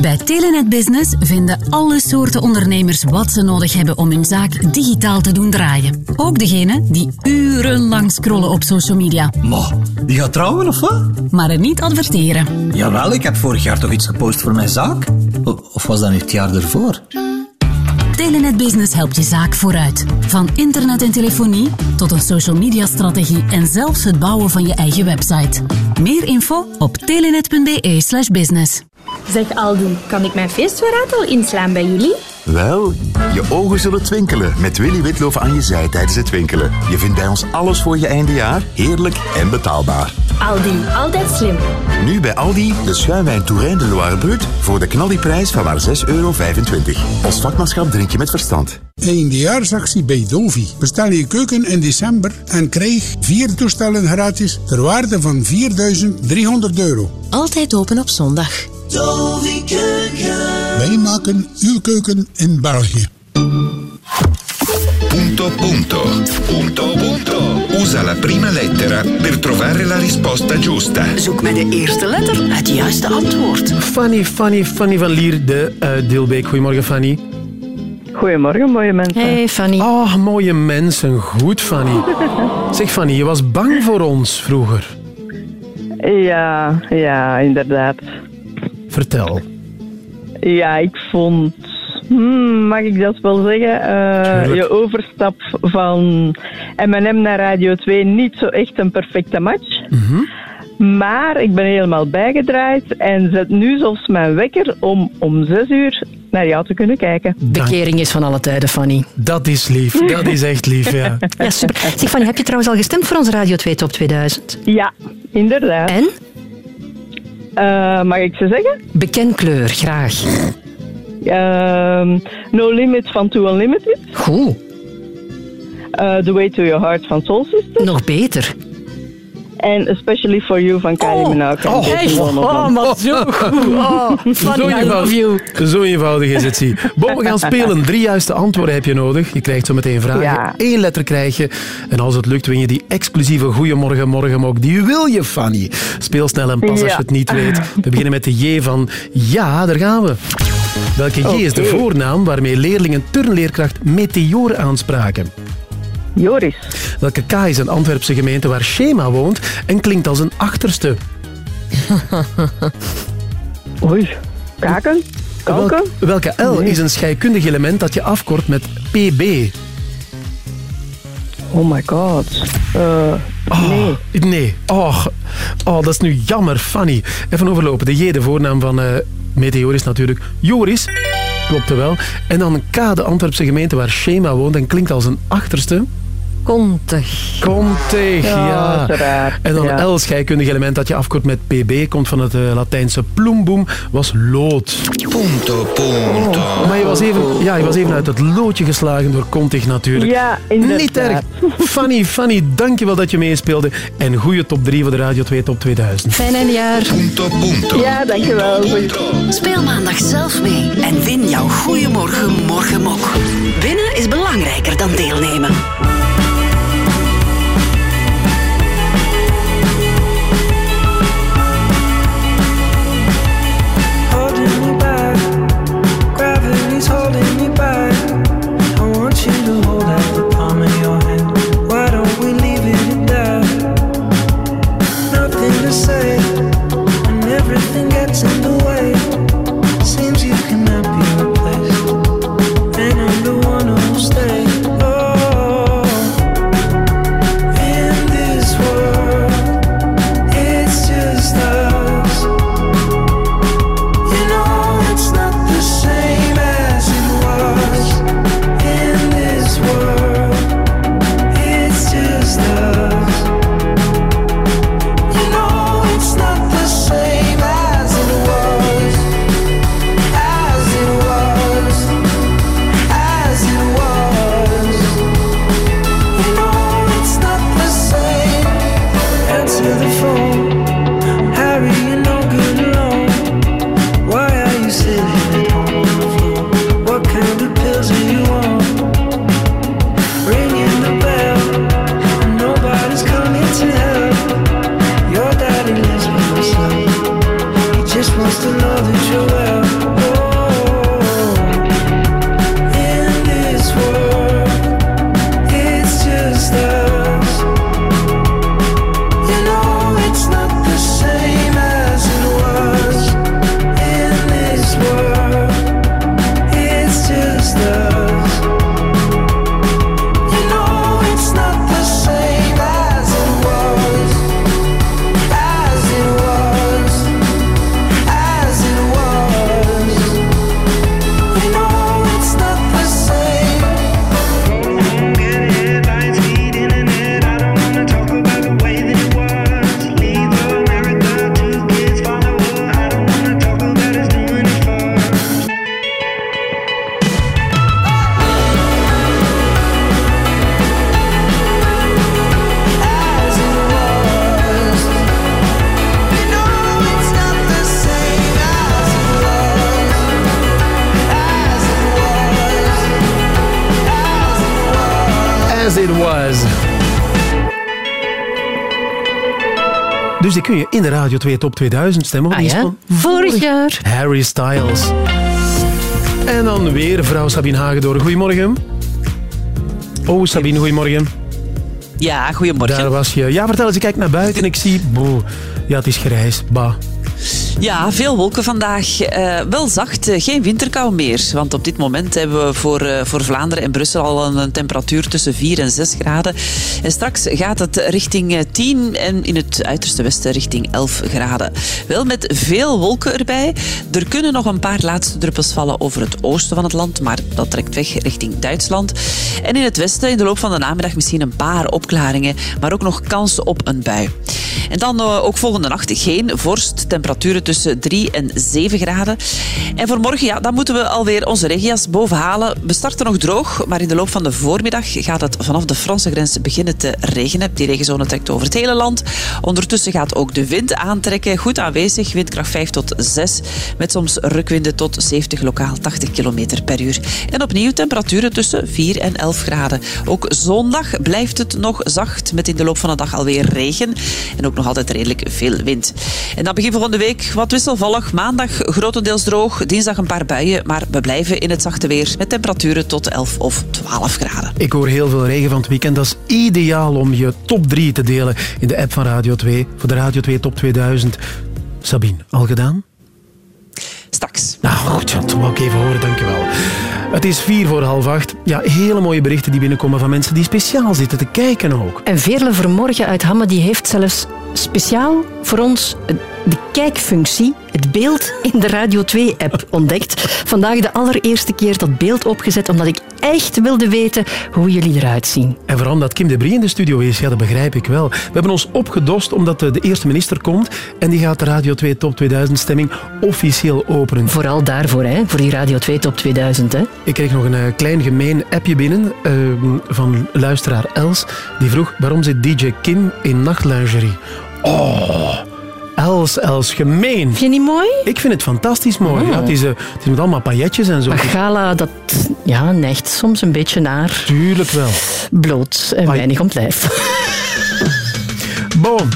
Bij Telenet Business vinden alle soorten ondernemers wat ze nodig hebben om hun zaak digitaal te doen draaien. Ook degenen die urenlang scrollen op social media. Ma, die gaat trouwen of wat? Maar er niet adverteren. Jawel, ik heb vorig jaar toch iets gepost voor mijn zaak? Of was dat nu het jaar ervoor? Telenet Business helpt je zaak vooruit. Van internet en telefonie tot een social media strategie en zelfs het bouwen van je eigen website. Meer info op telenet.be slash business. Zeg Aldo, kan ik mijn feestverraad al inslaan bij jullie? Wel, je ogen zullen twinkelen met Willy Witloof aan je zij tijdens het winkelen. Je vindt bij ons alles voor je eindejaar, heerlijk en betaalbaar. Aldi, altijd slim. Nu bij Aldi de schuimwijn Touraine de Loire Brut voor de knaldiprijs van maar 6,25 euro. Ons vakmanschap drink je met verstand. Eindejaarsactie bij Dovi. Bestel je keuken in december en krijg vier toestellen gratis ter waarde van 4.300 euro. Altijd open op zondag. Wij maken uw keuken in België. Punto punto. Punto punto. Usa la prima lettera per trovare la risposta giusta. Zoek met de eerste letter het juiste antwoord. Fanny, Fanny, Fanny van Lier, de uit Deelbeek. Goedemorgen, Fanny. Goedemorgen, mooie mensen. Hey, Fanny. Oh, mooie mensen. Goed, Fanny. Zeg, Fanny, je was bang voor ons vroeger. Ja, ja, inderdaad. Vertel. Ja, ik vond... Hmm, mag ik dat wel zeggen? Eh, je overstap van M&M naar Radio 2 niet zo echt een perfecte match. Maar ik ben helemaal bijgedraaid en zet nu zelfs mijn wekker om om zes uur naar jou te kunnen kijken. Bekering is van alle tijden, Fanny. Dat is lief. Dat is echt lief, ja. Ja, super. Zeg, Fanny, heb je trouwens al gestemd voor onze Radio 2 Top 2000? Ja, inderdaad. En? Eh, mag ik ze zeggen? Beken kleur, graag. Ehm, no Limit van To Unlimited. Goed. Eh, The Way to Your Heart van Soul Sister. Nog beter. En Especially for You van Kylie Minogue. Jason echt? Donovan. Oh, maar zo goed. Oh, Zo I love eenvoudig, you. zo eenvoudig is het, zie. Bo, we gaan spelen. Drie juiste antwoorden heb je nodig. Je krijgt zo meteen vragen. Ja. Eén letter krijg je. En als het lukt, win je die exclusieve Goeiemorgen Morgenmok. Die wil je, Fanny. Speel snel en pas als je het niet weet. We beginnen met de J van Ja, daar gaan we. Welke J is de voornaam waarmee leerlingen turnleerkracht Meteor aanspraken? Joris. Welke K is een Antwerpse gemeente waar Schema woont en klinkt als een achterste? Oei. Kaken? Kalken? Welk- welke L Nee. is een scheikundig element dat je afkort met PB? Oh my god. Eh, nee. Nee. Oh, oh, dat is nu jammer, Fanny. Even overlopen. De J, de voornaam van eh Meteor, is natuurlijk Joris. Klopte wel. En dan K, de Antwerpse gemeente waar Schema woont en klinkt als een achterste. Kontig. Kontig, ja. En dan Ja. L, scheikundig element dat je afkort met PB, komt van het eh, Latijnse plumboom, was lood. Punto, punto. Maar je was, even, ja, je was even uit het loodje geslagen door Kontig natuurlijk. Ja, inderdaad. Niet erg. Fanny, Fanny, dankjewel dat je meespeelde. En goede top 3 voor de Radio 2 Top 2000. Fijn eindjaar. Punto, punto. Ja, dankjewel. Speel maandag zelf mee en win jouw Goeiemorgen Morgenmok. Winnen is belangrijker dan deelnemen. Radio 2 Top 2000 stemmen. Ah ja? van Vorig jaar. Harry Styles. En dan weer vrouw Sabine Hagedoor. Goedemorgen. Oh, Sabine, goedemorgen. Ja, goedemorgen. Daar was je. Ja, vertel eens, ik kijk naar buiten en ik zie... Boh, ja, het is grijs. Bah. Ja, veel wolken vandaag. Eh, wel zacht, eh, geen winterkou meer. Want op dit moment hebben we voor, eh, voor Vlaanderen en Brussel al een, een temperatuur tussen 4 en 6 graden. En straks gaat het richting eh, 10 en in het uiterste westen richting 11 graden. Wel met veel wolken erbij. Er kunnen nog een paar laatste druppels vallen over het oosten van het land, maar dat trekt weg richting Duitsland. En in het westen in de loop van de namiddag misschien een paar opklaringen, maar ook nog kansen op een bui. En dan eh, ook volgende nacht geen vorst, temperaturen tussen 3 en 7 graden. En voor morgen, ja, dan moeten we alweer onze regia's boven halen. We starten nog droog, maar in de loop van de voormiddag gaat het vanaf de Franse grens beginnen te regenen. Die regenzone trekt over het hele land. Ondertussen gaat ook de wind aantrekken, goed aanwezig, windkracht 5 tot 6, met soms rukwinden tot 70 lokaal 80 km per uur. En opnieuw temperaturen tussen 4 en 11 graden. Ook zondag blijft het nog zacht, met in de loop van de dag alweer regen en nog altijd redelijk veel wind. En dan begin volgende week wat wisselvallig. Maandag grotendeels droog. Dinsdag een paar buien. Maar we blijven in het zachte weer. Met temperaturen tot 11 of 12 graden. Ik hoor heel veel regen van het weekend. Dat is ideaal om je top 3 te delen in de app van Radio 2. Voor de Radio 2 Top 2000. Sabine, al gedaan? Straks. Nou goed, dat wou ik even horen, dankjewel. Het is vier voor half acht. Ja, hele mooie berichten die binnenkomen van mensen die speciaal zitten te kijken ook. En Veerle Vermorgen uit Hamme die heeft zelfs speciaal voor ons de kijkfunctie, het beeld in de Radio 2-app ontdekt. Vandaag de allereerste keer dat beeld opgezet, omdat ik echt wilde weten hoe jullie eruit zien. En vooral omdat Kim de Brie in de studio is, ja, dat begrijp ik wel. We hebben ons opgedost omdat de eerste minister komt en die gaat de Radio 2 Top 2000 stemming officieel openen. Vooral daarvoor, hè? voor die Radio 2 Top 2000. Hè? Ik kreeg nog een uh, klein gemeen appje binnen uh, van luisteraar Els. Die vroeg waarom zit DJ Kim in nachtlingerie? Oh... Els, Els, gemeen. Vind je niet mooi? Ik vind het fantastisch mooi. Oh. Ja, het, is, uh, het is met allemaal pailletjes en zo. Maar gala, dat ja, neigt soms een beetje naar... Tuurlijk wel. Bloot en Ai. weinig om het lijf. Bon.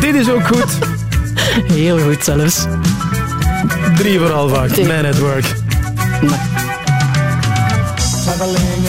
Dit is ook goed. Heel goed zelfs. Drie voor half acht. Man at work. Traveling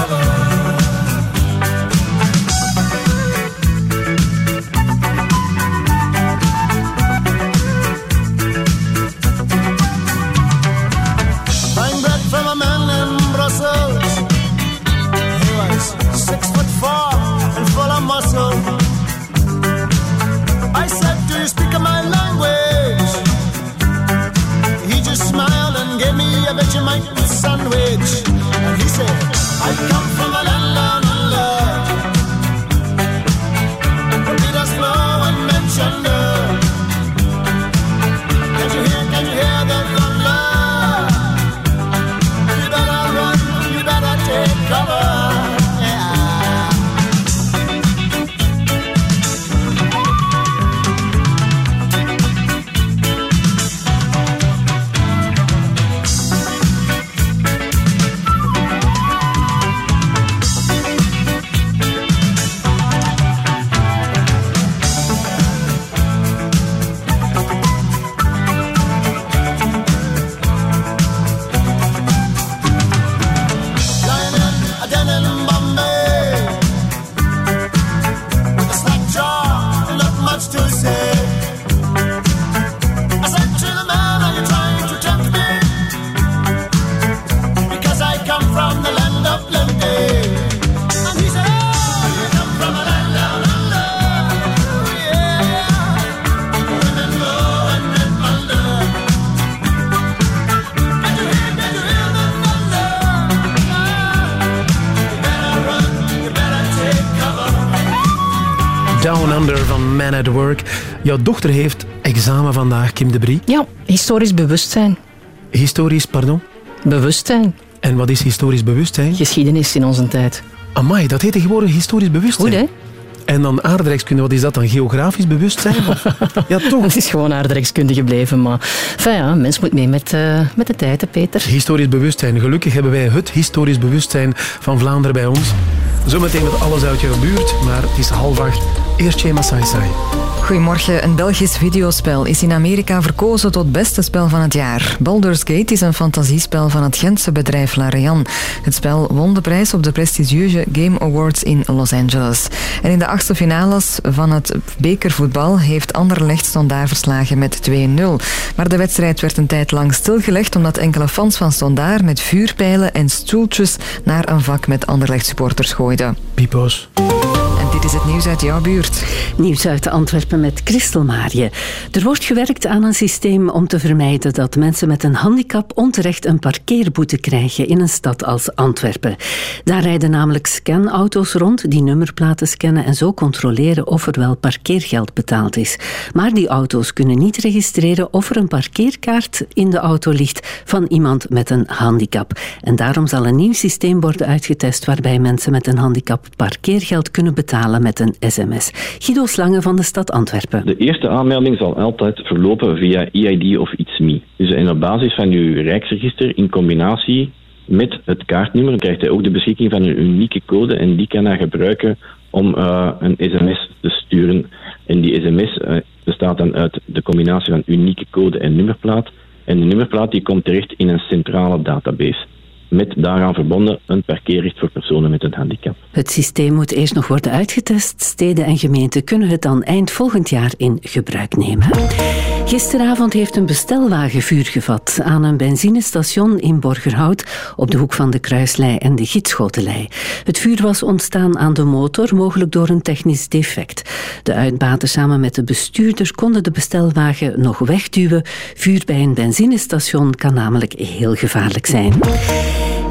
dochter heeft examen vandaag, Kim de Brie. Ja, historisch bewustzijn. Historisch, pardon? Bewustzijn. En wat is historisch bewustzijn? Geschiedenis in onze tijd. Amai, dat heet tegenwoordig historisch bewustzijn. Goed, hè? En dan aardrijkskunde, wat is dat dan? Geografisch bewustzijn? ja, toch? Het is gewoon aardrijkskunde gebleven, maar enfin, ja, mens moet mee met, uh, met de tijd, hè, Peter. Historisch bewustzijn. Gelukkig hebben wij het historisch bewustzijn van Vlaanderen bij ons. Zometeen met alles uit jouw buurt, maar het is half acht. Eerst Shema Sai Sai. Goedemorgen. Een Belgisch videospel is in Amerika verkozen tot beste spel van het jaar. Baldur's Gate is een fantasiespel van het Gentse bedrijf Larian. Het spel won de prijs op de prestigieuze Game Awards in Los Angeles. En in de achtste finales van het bekervoetbal heeft Anderlecht Standaard verslagen met 2-0. Maar de wedstrijd werd een tijd lang stilgelegd omdat enkele fans van Standaard met vuurpijlen en stoeltjes naar een vak met Anderlecht supporters gooiden. Pipo's. Dit is het nieuws uit jouw buurt. Nieuws uit Antwerpen met Christel Marië. Er wordt gewerkt aan een systeem om te vermijden dat mensen met een handicap onterecht een parkeerboete krijgen in een stad als Antwerpen. Daar rijden namelijk scanauto's rond die nummerplaten scannen en zo controleren of er wel parkeergeld betaald is. Maar die auto's kunnen niet registreren of er een parkeerkaart in de auto ligt van iemand met een handicap. En daarom zal een nieuw systeem worden uitgetest waarbij mensen met een handicap parkeergeld kunnen betalen met een sms. Guido Slangen van de stad Antwerpen. De eerste aanmelding zal altijd verlopen via EID of ITSME. Dus en op basis van uw Rijksregister in combinatie met het kaartnummer krijgt hij ook de beschikking van een unieke code en die kan hij gebruiken om uh, een sms te sturen. En die sms uh, bestaat dan uit de combinatie van unieke code en nummerplaat. En de nummerplaat die komt terecht in een centrale database met daaraan verbonden een parkeerrecht voor personen met een handicap. Het systeem moet eerst nog worden uitgetest. Steden en gemeenten kunnen het dan eind volgend jaar in gebruik nemen. Gisteravond heeft een bestelwagen vuur gevat aan een benzinestation in Borgerhout op de hoek van de Kruislei en de Gietschotelei. Het vuur was ontstaan aan de motor, mogelijk door een technisch defect. De uitbater samen met de bestuurder konden de bestelwagen nog wegduwen. Vuur bij een benzinestation kan namelijk heel gevaarlijk zijn.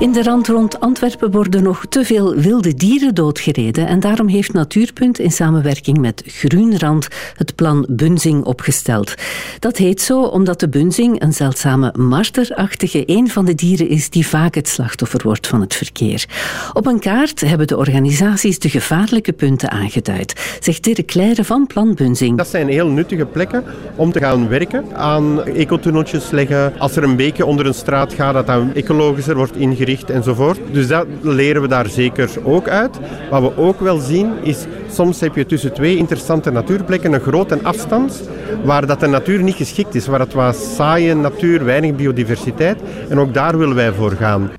In de rand rond Antwerpen worden nog te veel wilde dieren doodgereden en daarom heeft Natuurpunt in samenwerking met Groenrand het plan Bunzing opgesteld. Dat heet zo omdat de bunzing, een zeldzame marterachtige, een van de dieren is die vaak het slachtoffer wordt van het verkeer. Op een kaart hebben de organisaties de gevaarlijke punten aangeduid, zegt Dirk Kleire van Plan Bunzing. Dat zijn heel nuttige plekken om te gaan werken aan ecotunneltjes leggen. Als er een beekje onder een straat gaat, dat dan ecologischer wordt ingericht enzovoort. Dus dat leren we daar zeker ook uit. Wat we ook wel zien is, soms heb je tussen twee interessante natuurplekken een grote afstand waar dat de natuur niet geschikt is, waar het was saaie natuur, weinig biodiversiteit. En ook daar willen wij voor gaan.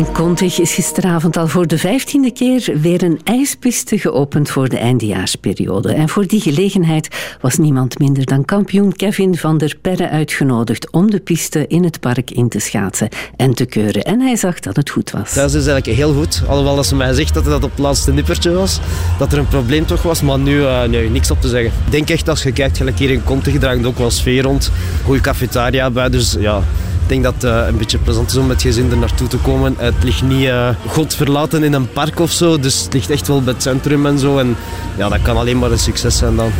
In Kontig is gisteravond al voor de vijftiende keer weer een ijspiste geopend voor de eindejaarsperiode. En voor die gelegenheid was niemand minder dan kampioen Kevin van der Perre uitgenodigd om de piste in het park in te schaatsen en te keuren. En hij zag dat het goed was. Dat is dus eigenlijk heel goed. Alhoewel dat ze mij zegt dat dat op het laatste nippertje was, dat er een probleem toch was, maar nu nee, niks op te zeggen. Ik denk echt als je kijkt, gelijk hier in Kontig, draagt ook wel sfeer rond. Goede cafetaria bij, dus ja... Ik denk dat het uh, een beetje plezant is om met gezin er naartoe te komen. Het ligt niet uh, god verlaten in een park of zo, dus het ligt echt wel bij het centrum en zo. En ja, dat kan alleen maar een succes zijn dan.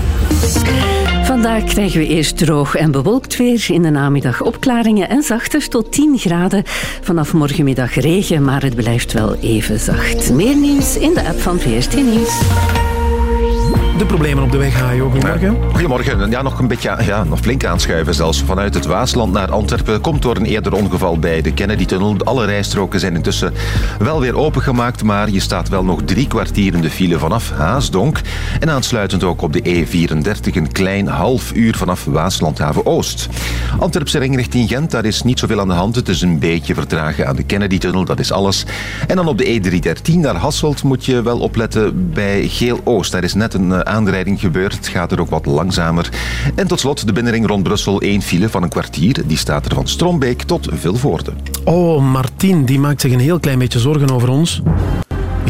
Vandaag krijgen we eerst droog en bewolkt weer. In de namiddag opklaringen en zachter tot 10 graden. Vanaf morgenmiddag regen, maar het blijft wel even zacht. Meer nieuws in de app van VRT Nieuws de problemen op de weg, Hajo. Goedemorgen. Goedemorgen. Ja, nog een beetje, ja, nog flink aanschuiven zelfs. Vanuit het Waasland naar Antwerpen komt door een eerder ongeval bij de Kennedy-tunnel. Alle rijstroken zijn intussen wel weer opengemaakt, maar je staat wel nog drie kwartier in de file vanaf Haasdonk. En aansluitend ook op de E34 een klein half uur vanaf Waaslandhaven Oost. Antwerpse ring richting Gent, daar is niet zoveel aan de hand. Het is een beetje vertragen aan de Kennedy-tunnel, dat is alles. En dan op de E313 naar Hasselt moet je wel opletten bij Geel-Oost. Daar is net een aanrijding gebeurd. Het gaat er ook wat langzamer. En tot slot de binnenring rond Brussel. één file van een kwartier. Die staat er van Strombeek tot Vilvoorde. Oh, Martin, die maakt zich een heel klein beetje zorgen over ons.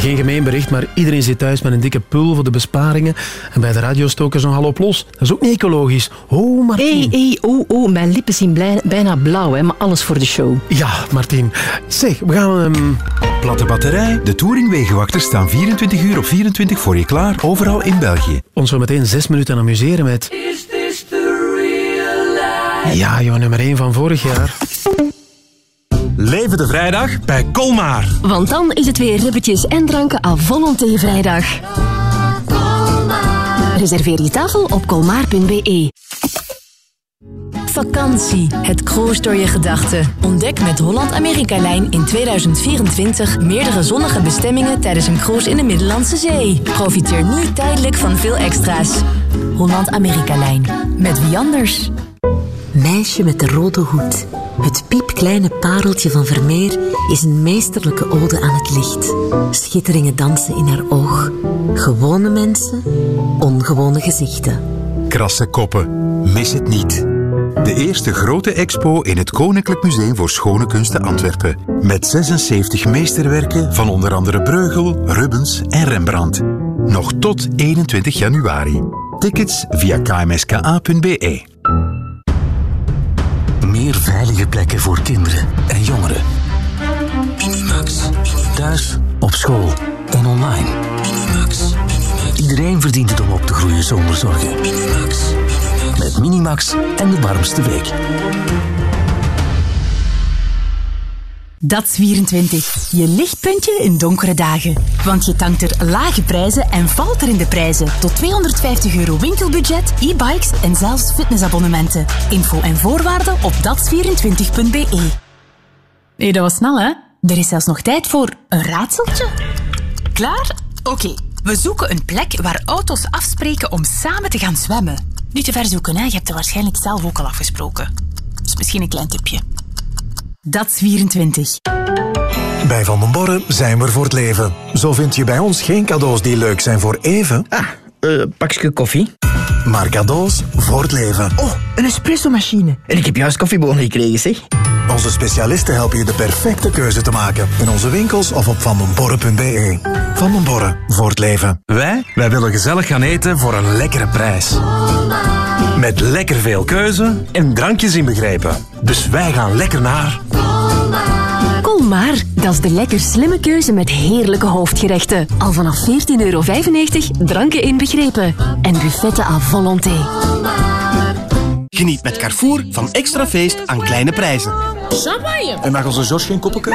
Geen gemeen bericht, maar iedereen zit thuis met een dikke pul voor de besparingen. En bij de radiostokers nog halop los. Dat is ook niet ecologisch. Oh, Martin. Hé, hey, hey, oh, oh, mijn lippen zien bijna blauw, hè, maar alles voor de show. Ja, Martin. Zeg, we gaan... Um... Platte batterij. De Touringwegenwachters staan 24 uur op 24 voor je klaar, overal in België. Ons zo meteen zes minuten amuseren met... Is this the real life? Ja, joh, nummer 1 van vorig jaar. Leven de vrijdag bij Colmar. Want dan is het weer ribbetjes en dranken à volonté vrijdag. Reserveer je tafel op colmar.be. Vakantie. Het cruise door je gedachten. Ontdek met Holland-Amerika-lijn in 2024 meerdere zonnige bestemmingen tijdens een cruise in de Middellandse Zee. Profiteer nu tijdelijk van veel extra's. Holland-Amerika-lijn. Met wie anders? Meisje met de rode hoed. Het piepkleine pareltje van Vermeer is een meesterlijke ode aan het licht. Schitteringen dansen in haar oog. Gewone mensen, ongewone gezichten. Krasse koppen. Mis het niet. De eerste grote expo in het Koninklijk Museum voor Schone Kunsten Antwerpen. Met 76 meesterwerken van onder andere Breugel, Rubens en Rembrandt. Nog tot 21 januari. Tickets via kmska.be. Meer veilige plekken voor kinderen en jongeren. Minimax. Thuis, op school en online. Minimax. Iedereen verdient het om op te groeien zonder zorgen. Minimax. Met Minimax en de warmste week. Dat 24. Je lichtpuntje in donkere dagen. Want je tankt er lage prijzen en valt er in de prijzen. Tot 250 euro winkelbudget, e-bikes en zelfs fitnessabonnementen. Info en voorwaarden op dat24.be. Nee, dat was snel, hè? Er is zelfs nog tijd voor een raadseltje. Klaar? Oké. We zoeken een plek waar auto's afspreken om samen te gaan zwemmen. Niet te ver zoeken, hè? Je hebt er waarschijnlijk zelf ook al afgesproken. Dus misschien een klein tipje. Dat is 24. Bij Van den Borren zijn we er voor het leven. Zo vind je bij ons geen cadeaus die leuk zijn voor even. Ah, uh, pakje koffie. Maar cadeaus voor het leven. Oh, een espresso-machine. En ik heb juist koffiebonen gekregen, zeg. Onze specialisten helpen je de perfecte keuze te maken. In onze winkels of op vandenborren.be. Van den Borren, voor het leven. Wij, wij willen gezellig gaan eten voor een lekkere prijs. Met lekker veel keuze en drankjes inbegrepen. Dus wij gaan lekker naar... Colmar, dat is de lekker slimme keuze met heerlijke hoofdgerechten. Al vanaf 14,95 euro, dranken inbegrepen. En buffetten à volonté. Geniet met Carrefour van extra feest aan kleine prijzen. Champagne. En mag onze George geen koppelke?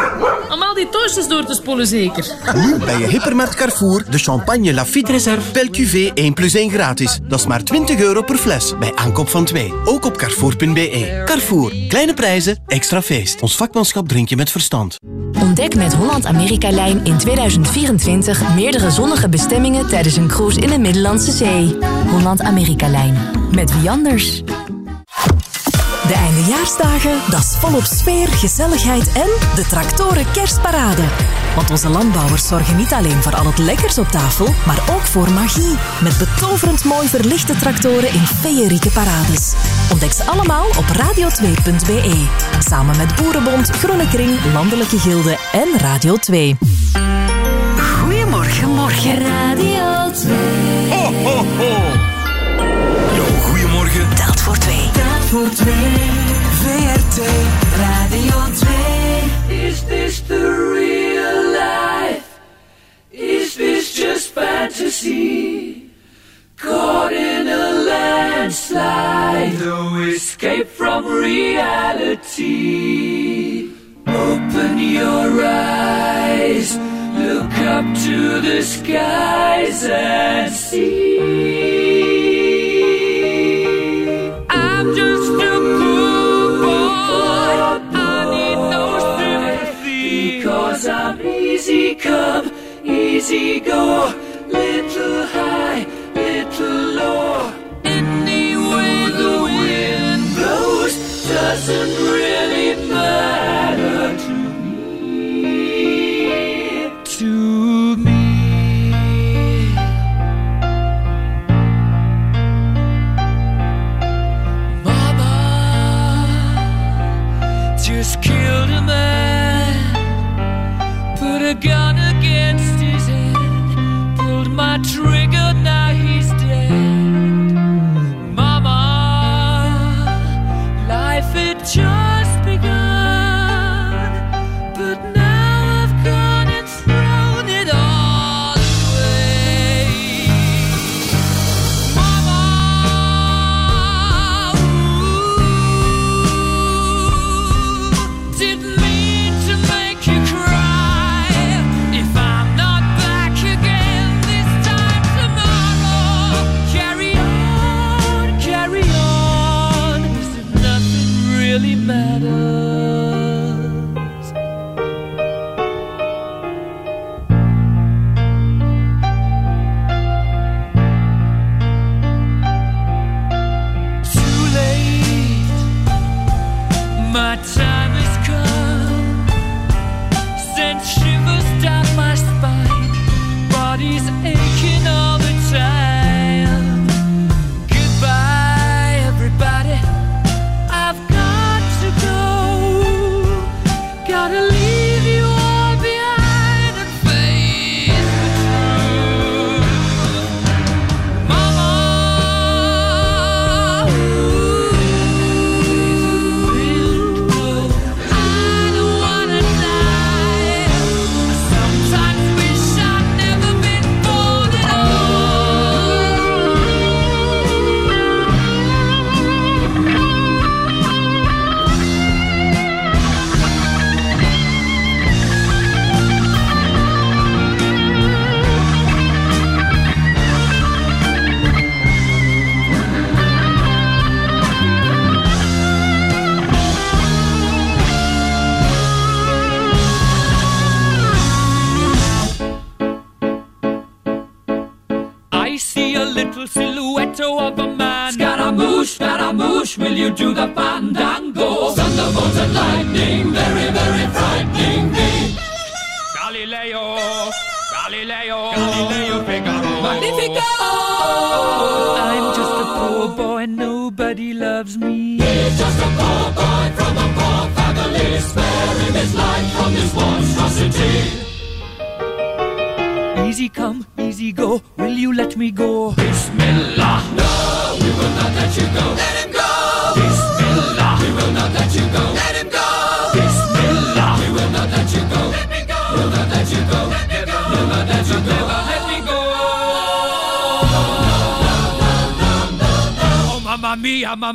Om al die toastjes door te spoelen zeker. Nu bij je hypermarkt Carrefour de champagne Lafite Reserve Belle Cuvée 1 plus 1 gratis. Dat is maar 20 euro per fles bij aankoop van 2. Ook op carrefour.be. Carrefour. Kleine prijzen, extra feest. Ons vakmanschap drink je met verstand. Ontdek met Holland Amerika Lijn in 2024 meerdere zonnige bestemmingen tijdens een cruise in de Middellandse Zee. Holland Amerika Lijn. Met wie anders? De eindejaarsdagen, dat is volop sfeer, gezelligheid en de tractoren kerstparade. Want onze landbouwers zorgen niet alleen voor al het lekkers op tafel, maar ook voor magie. Met betoverend mooi verlichte tractoren in feerieke parades. Ontdek ze allemaal op radio2.be. Samen met Boerenbond, Groene Kring, Landelijke Gilde en Radio 2. Goedemorgen, morgen. Radio 2. Ho, ho, ho. Yo, goedemorgen. Telt voor twee. Voor twee. VRT Radio 2. Is this the real life? Is this just fantasy? Caught in a landslide. No escape from reality. Open your eyes. Look up to the skies and see. Easy go.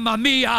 Mamma mia,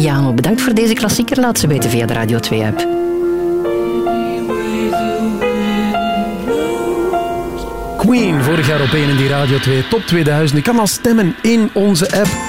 piano. Bedankt voor deze klassieker. Laat ze weten via de Radio 2-app. Queen, vorig jaar op 1 in die Radio 2 Top 2000. Je kan al stemmen in onze app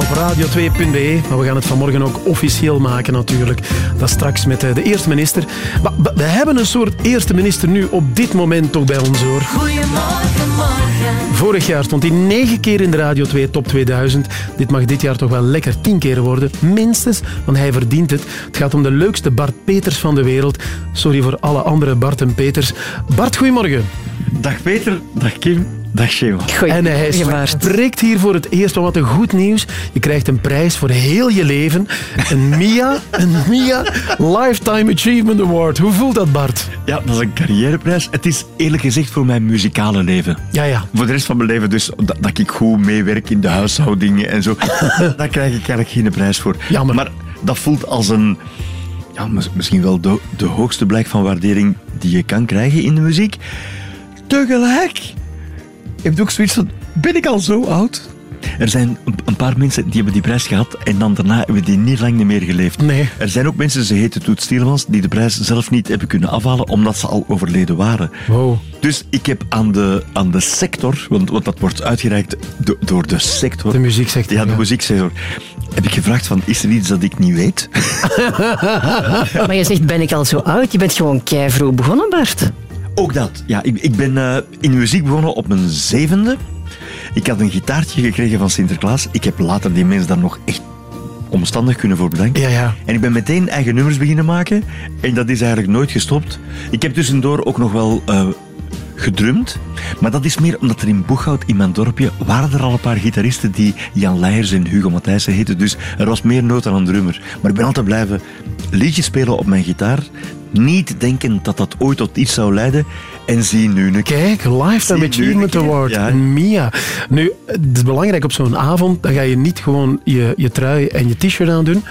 op radio2.be. Maar we gaan het vanmorgen ook officieel maken natuurlijk. Dat straks met eh, de eerste minister. Maar we- we hebben een soort eerste minister nu op dit moment toch bij ons hoor. Goedemorgen, morgen. Vorig jaar stond hij negen keer in de Radio 2 Top 2000. Dit mag dit jaar toch wel lekker tien keer worden. Minstens, want hij verdient het. Het gaat om de leukste Bart Peters van de wereld. Sorry voor alle andere Bart en Peters. Bart, goedemorgen. Dag Peter, dag Kim, dag Shema. En hij spreekt hier voor het eerst van wat een goed nieuws. Je krijgt een prijs voor heel je leven. Een MIA, een MIA Lifetime Achievement Award. Hoe voelt dat, Bart? Ja, dat is een carrièreprijs. Het is eerlijk gezegd voor mijn muzikale leven. Ja, ja. Voor de rest van mijn leven, dus dat, dat ik goed meewerk in de huishoudingen en zo. Daar krijg ik eigenlijk geen prijs voor. Jammer. Maar dat voelt als een... Ja, mis- misschien wel de, de hoogste blijk van waardering die je kan krijgen in de muziek. Tegelijk heb je ook zoiets van... Ben ik al zo oud? Er zijn een- paar mensen die hebben die prijs gehad en dan daarna hebben die niet lang meer geleefd. Nee. Er zijn ook mensen, ze heten Toet Stielemans, die de prijs zelf niet hebben kunnen afhalen omdat ze al overleden waren. Wow. Dus ik heb aan de, aan de sector, want, want dat wordt uitgereikt do- door de sector. De muzieksector. Ja, de muzieksector. Heb ik gevraagd van, is er iets dat ik niet weet? Maar je zegt, ben ik al zo oud? Je bent gewoon keivroeg begonnen, Bart. Ook dat. Ja, ik, ik ben eh, in muziek begonnen op mijn zevende. Ik had een gitaartje gekregen van Sinterklaas. Ik heb later die mensen daar nog echt omstandig kunnen voor bedanken. Ja, ja. En ik ben meteen eigen nummers beginnen maken. En dat is eigenlijk nooit gestopt. Ik heb tussendoor ook nog wel eh, gedrumd. Maar dat is meer omdat er in Boeghout, in mijn dorpje, waren er al een paar gitaristen die Jan Leijers en Hugo Matthijssen heten. Dus er was meer nood aan een drummer. Maar ik ben altijd blijven liedjes spelen op mijn gitaar. Niet denken dat dat ooit tot iets zou leiden. En zie nu een Kijk, Lifetime Achievement Award. Een Mia. Nu, het is belangrijk op zo'n avond, dan ga je niet gewoon je, je trui en je t-shirt aandoen.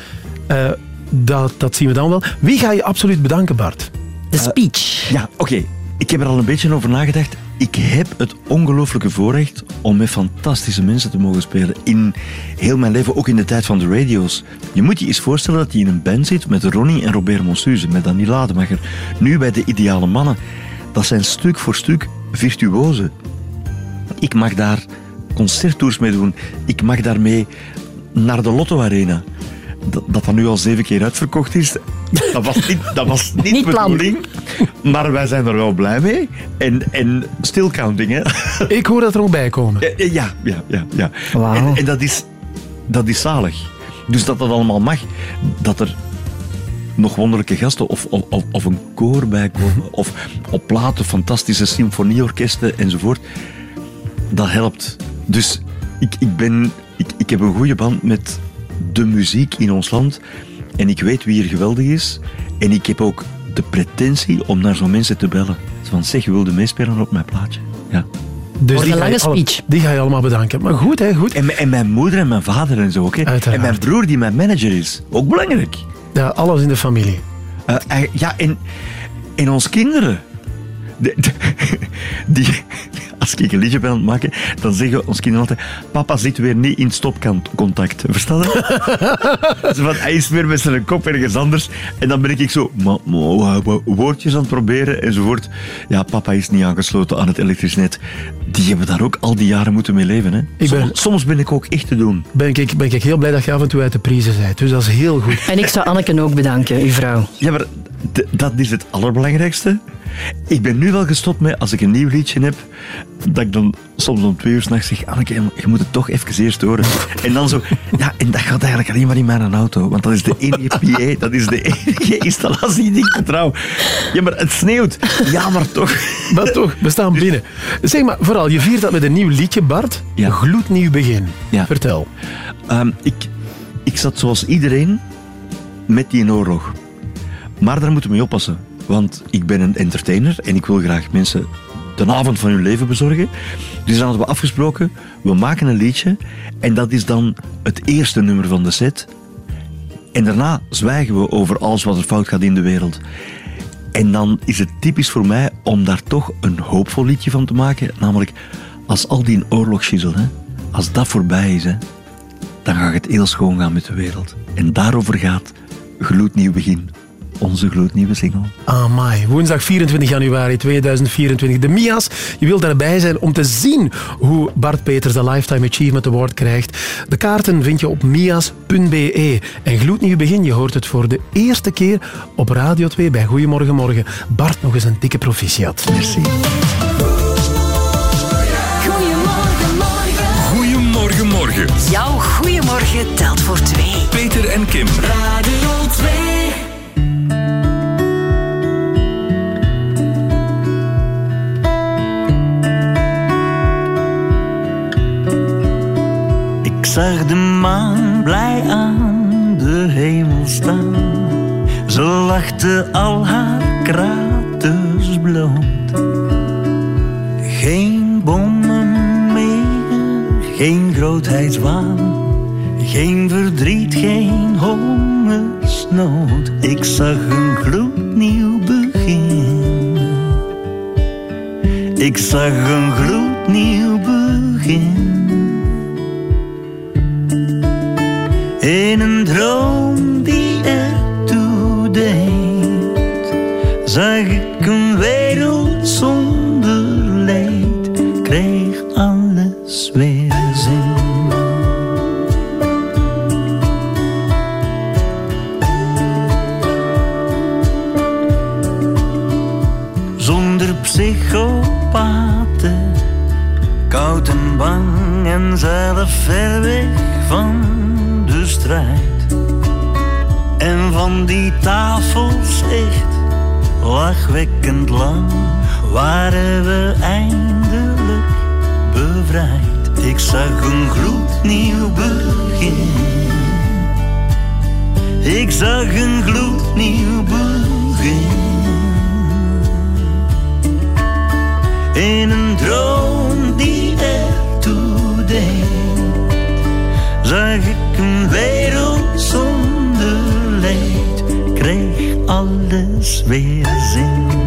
Eh dat, dat zien we dan wel. Wie ga je absoluut bedanken, Bart? De speech. Ja, oké. Ik heb er al een beetje over nagedacht. Ik heb het ongelooflijke voorrecht om met fantastische mensen te mogen spelen. In heel mijn leven, ook in de tijd van de radio's. Je moet je eens voorstellen dat je in een band zit met Ronnie en Robert Monsuze, met Danny Lademacher. Nu bij de Ideale Mannen. Dat zijn stuk voor stuk virtuozen. Ik mag daar concerttours mee doen. Ik mag daarmee naar de Lotto Arena. Dat, dat dat nu al zeven keer uitverkocht is, dat was niet, dat was niet, Niet de plan. bedoeling. Maar wij zijn er wel blij mee. En, en still counting, hè. Ik hoor dat er ook bij komen. Ja, ja, ja. ja, ja. En, en dat, is, dat is zalig. Dus dat dat allemaal mag. Dat er nog wonderlijke gasten of, of, of, of een koor bij komen. Of op platen fantastische symfonieorkesten enzovoort. Dat helpt. Dus ik, ik, ben, ik, ik heb een goede band met de muziek in ons land. En ik weet wie er geweldig is. En ik heb ook de pretentie om naar zo'n mensen te bellen. Van zeg, je wilde meespelen op mijn plaatje. Ja. Dus die een ga je lange alle- speech. die ga je allemaal bedanken. Maar goed, hè, goed. En, mijn- en mijn moeder en mijn vader en zo ook. Hè. En mijn broer die mijn manager is. Ook belangrijk. Ja, alles in de familie. Eh, en- ja, en, en ons kinderen. De- de- die, als ik een liedje ben aan het maken, dan zeggen ons kinderen altijd: Papa zit weer niet in stopcontact. Verstaan je? Zo van, hij is weer met zijn kop ergens anders. En dan ben ik zo ma- ma- wa- woordjes aan het proberen enzovoort. Ja, papa is niet aangesloten aan het elektrisch net. Die hebben daar ook al die jaren moeten mee leven. Hè? Ik ben- soms, soms ben ik ook echt te doen. Ben ik, ben ik heel blij dat je af en toe uit de prijzen bent. Dus dat is heel goed. En ik zou Anneke ook bedanken, uw vrouw. Ja, maar d- dat is het allerbelangrijkste. Ik ben nu wel gestopt met, als ik een nieuw liedje heb, dat ik dan soms om twee uur s'nachts zeg, Anneke, je moet het toch even eerst horen. En dan zo, ja, en dat gaat eigenlijk alleen maar in mijn auto, want dat is de enige PA, dat is de enige installatie die ik vertrouw. Ja, maar het sneeuwt. Ja, maar toch. Maar toch, we staan binnen. Zeg maar, vooral, je viert dat met een nieuw liedje, Bart. Ja. Gloednieuw begin. Ja. Vertel. Ehm, ik, ik zat zoals iedereen met die oorlog. Maar daar moeten we mee oppassen. Want ik ben een entertainer en ik wil graag mensen de avond van hun leven bezorgen. Dus dan hadden we afgesproken, we maken een liedje en dat is dan het eerste nummer van de set. En daarna zwijgen we over alles wat er fout gaat in de wereld. En dan is het typisch voor mij om daar toch een hoopvol liedje van te maken. Namelijk, als al die oorlogsgizzel, hè, als dat voorbij is, hè, dan gaat het heel schoon gaan met de wereld. En daarover gaat Gloednieuw Begin, onze gloednieuwe single. Amai, woensdag 24 januari 2024. De Mia's. Je wilt daarbij zijn om te zien hoe Bart Peters de Lifetime Achievement Award krijgt. De kaarten vind je op mia's.be. En gloednieuw begin, je hoort het voor de eerste keer op Radio 2 bij Goedemorgen Morgen. Bart, nog eens een dikke proficiat. Merci. Goedemorgen, morgen. Goedemorgen, morgen. Jouw goeiemorgen telt voor twee. Peter en Kim. Radio zag de maan blij aan de hemel staan. Ze lachte al haar kraters blond. Geen bommen meer, geen grootheidswaan. Geen verdriet, geen hongersnood. Ik zag een gloednieuw begin. Ik zag een gloednieuw begin. In een droom die ertoe deed, zag ik een wereld zonder leed, kreeg alles weer zin. Zonder psychopaten, koud en bang en zelf ver die tafels echt lachwekkend lang waren we eindelijk bevrijd. Ik zag een gloednieuw begin. Ik zag een gloednieuw begin. In een droom die ertoe deed, zag ik een wereld zonder alles weer zin.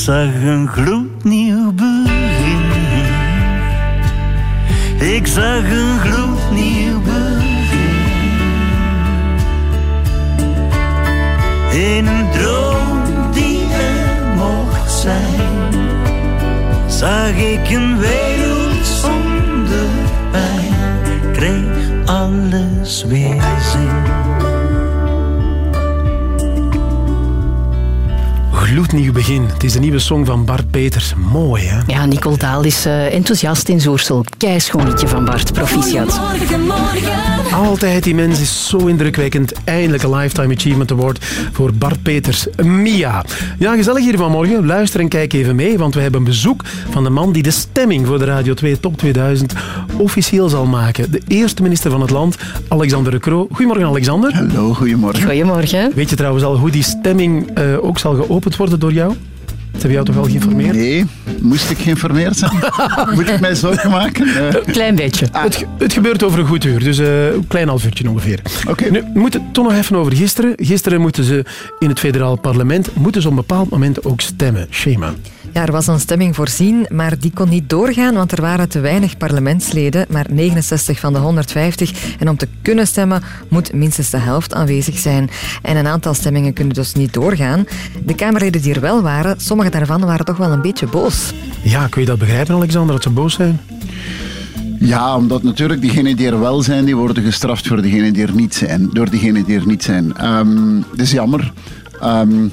Zag een gloednieuw begin. Ik zag een gloednieuw begin. In een droom die er mocht zijn, zag ik een wereld zonder pijn. Kreeg alles weer Gloednieuw begin. Het is de nieuwe song van Bart Peters. Mooi, hè? Ja, Nicole Daal is eh, enthousiast in Zoersel. Keischoon liedje van Bart. Proficiat. Altijd, die mens is zo indrukwekkend. Eindelijk een Lifetime Achievement Award voor Bart Peters. Mia. Ja, gezellig hier vanmorgen. Luister en kijk even mee, want we hebben bezoek van de man die de stemming voor de Radio 2 Top 2000 officieel zal maken. De eerste minister van het land, Alexander de Croo. Goedemorgen, Alexander. Hallo, goedemorgen. Goedemorgen. Weet je trouwens al hoe die stemming eh, ook zal geopend worden door jou? Ze hebben jou toch wel geïnformeerd? Nee, moest ik geïnformeerd zijn? Moet ik mij zorgen maken? Eh, Klein beetje. Het, ge- het gebeurt over een goed uur, dus eh, een klein half uurtje ongeveer. Nu, we moeten het toch nog even over gisteren. Gisteren moeten ze in het federaal parlement moeten ze op een bepaald moment ook stemmen. Schema. Ja, er was een stemming voorzien, maar die kon niet doorgaan, want er waren te weinig parlementsleden, maar 69 van de 150. En om te kunnen stemmen moet minstens de helft aanwezig zijn. En een aantal stemmingen kunnen dus niet doorgaan. De Kamerleden die er wel waren, sommige daarvan waren toch wel een beetje boos. Ja, kun je dat begrijpen, Alexander, dat ze boos zijn? Ja, omdat natuurlijk diegenen die er wel zijn, die worden gestraft voor degenen die er niet zijn. Door diegenen die er niet zijn. Ehm dat is jammer. Ehm,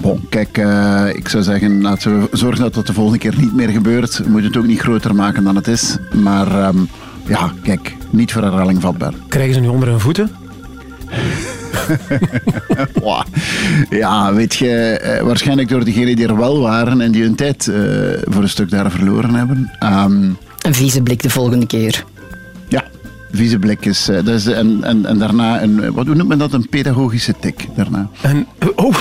bon, kijk, eh, ik zou zeggen, laten we zorgen dat dat de volgende keer niet meer gebeurt. We moeten het ook niet groter maken dan het is. Maar ehm, ja, kijk, niet voor herhaling vatbaar. Krijgen ze nu onder hun voeten? Ja, weet je, eh, waarschijnlijk door diegenen die er wel waren en die hun tijd eh, voor een stuk daar verloren hebben. Ehm, Een vieze blik de volgende keer. ja, vieze blik is, eh, dat is en, en, en daarna een, eh, wat hoe noemt men dat, een pedagogische tik daarna. En, oh,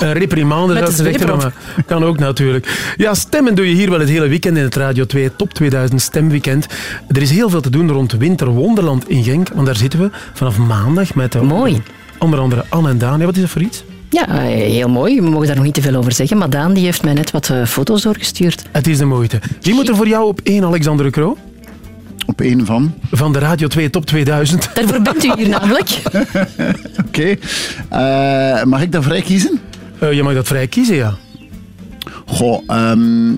een reprimande, Met dat zegt maar. Kan ook natuurlijk. Ja, stemmen doe je hier wel het hele weekend in het Radio 2 Top 2000 Stemweekend. Er is heel veel te doen rond Winter Wonderland in Genk, want daar zitten we vanaf maandag met eh, Mooi. onder andere Anne en Daan. Ja, wat is dat voor iets? Ja, heel mooi. We mogen daar nog niet te veel over zeggen. Maar Daan die heeft mij net wat eh, foto's doorgestuurd. Het is de moeite. Wie moet er voor jou op één, Alexander de Croo? Op één van? Van de Radio 2 Top 2000. Daarvoor bent u hier namelijk. Oké. Eh, mag ik dat vrij kiezen? Eh, je mag dat vrij kiezen, ja. Goh, ehm,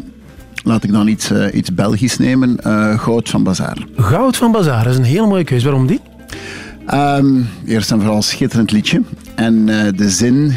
laat ik dan iets, eh, iets Belgisch nemen. Eh, Goud van Bazaar. Goud van Bazaar, dat is een hele mooie keuze. Waarom die? Ehm, eerst en vooral een schitterend liedje. En eh, de zin,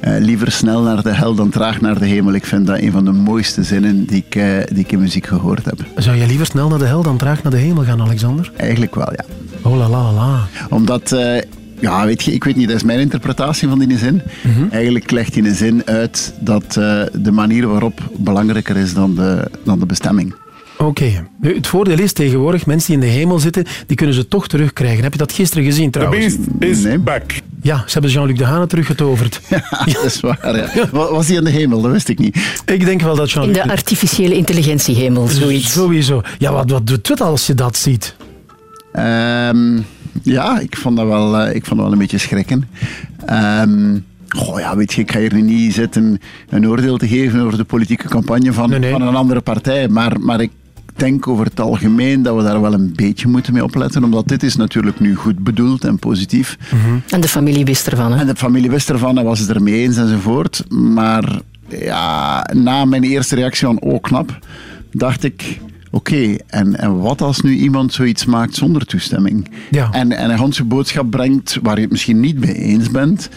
eh, liever snel naar de hel dan traag naar de hemel. Ik vind dat een van de mooiste zinnen die ik, eh, die ik in muziek gehoord heb. Zou je liever snel naar de hel dan traag naar de hemel gaan, Alexander? Eigenlijk wel, ja. Oh la la la. Omdat, eh, ja, weet je, ik weet niet, dat is mijn interpretatie van die zin. Mhm. Eigenlijk legt hij een zin uit dat eh, de manier waarop belangrijker is dan de, dan de bestemming. Oké. Het voordeel is tegenwoordig, mensen die in de hemel zitten, die kunnen ze toch terugkrijgen. Heb je dat gisteren gezien trouwens? is back. Ja, ze hebben Jean-Luc Dehane teruggetoverd. Ja, dat is waar. Ja. Wa- Was hij in de hemel? Dat wist ik niet. Ik denk wel dat In Jean-Luc... de artificiële intelligentiehemel, zoiets. Sowieso. Ja, wat, wat doet het als je dat ziet? Ehm, ja, ik vond dat wel, eh, ik vond dat wel een beetje schrikken. Ehm, goh, ja, weet je, ik ga hier nu niet zitten een oordeel te geven over de politieke campagne van, van een andere partij. Maar, maar ik denk over het algemeen dat we daar wel een beetje moeten mee opletten. Omdat dit is natuurlijk nu goed bedoeld en positief. En de familie wist ervan, hè? En de familie wist ervan en was het ermee eens enzovoort. Maar ja, na mijn eerste reactie van oh knap, dacht ik... Oké, en, en wat als nu iemand zoiets maakt zonder toestemming? Ja. En, en een Hanse boodschap brengt waar je het misschien niet mee eens bent.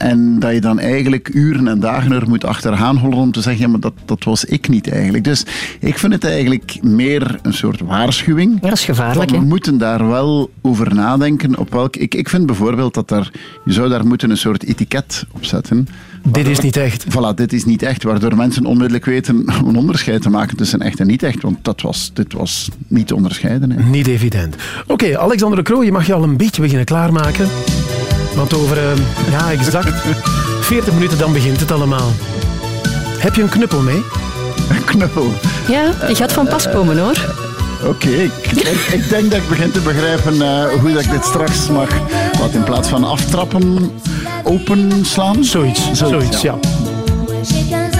En dat je dan eigenlijk uren en dagen er moet achteraan hollen om te zeggen, ja, maar dat, dat was ik niet eigenlijk. Dus ik vind het eigenlijk meer een soort waarschuwing. Ja, dat is gevaarlijk, We moeten daar wel over nadenken. Op welk, ik, ik vind bijvoorbeeld dat daar, je zou daar moeten een soort etiket op zetten. Dit is niet echt. Voilà, dit is niet echt. Waardoor mensen onmiddellijk weten een onderscheid te maken tussen echt en niet echt. Want dat was, dit was niet te onderscheiden. Hè. Niet evident. Oké, Alexander de Croo, je mag je al een beetje beginnen klaarmaken. Want over, eh, ja, exact 40 minuten dan begint het allemaal. Heb je een knuppel mee? Een knuppel? Ja, die gaat van pas komen, hoor. Oké, ik, denk, ik denk dat ik begin te begrijpen eh, hoe dat ik dit straks mag. Wat in plaats van aftrappen, openslaan? Zoiets, zoiets, ja. She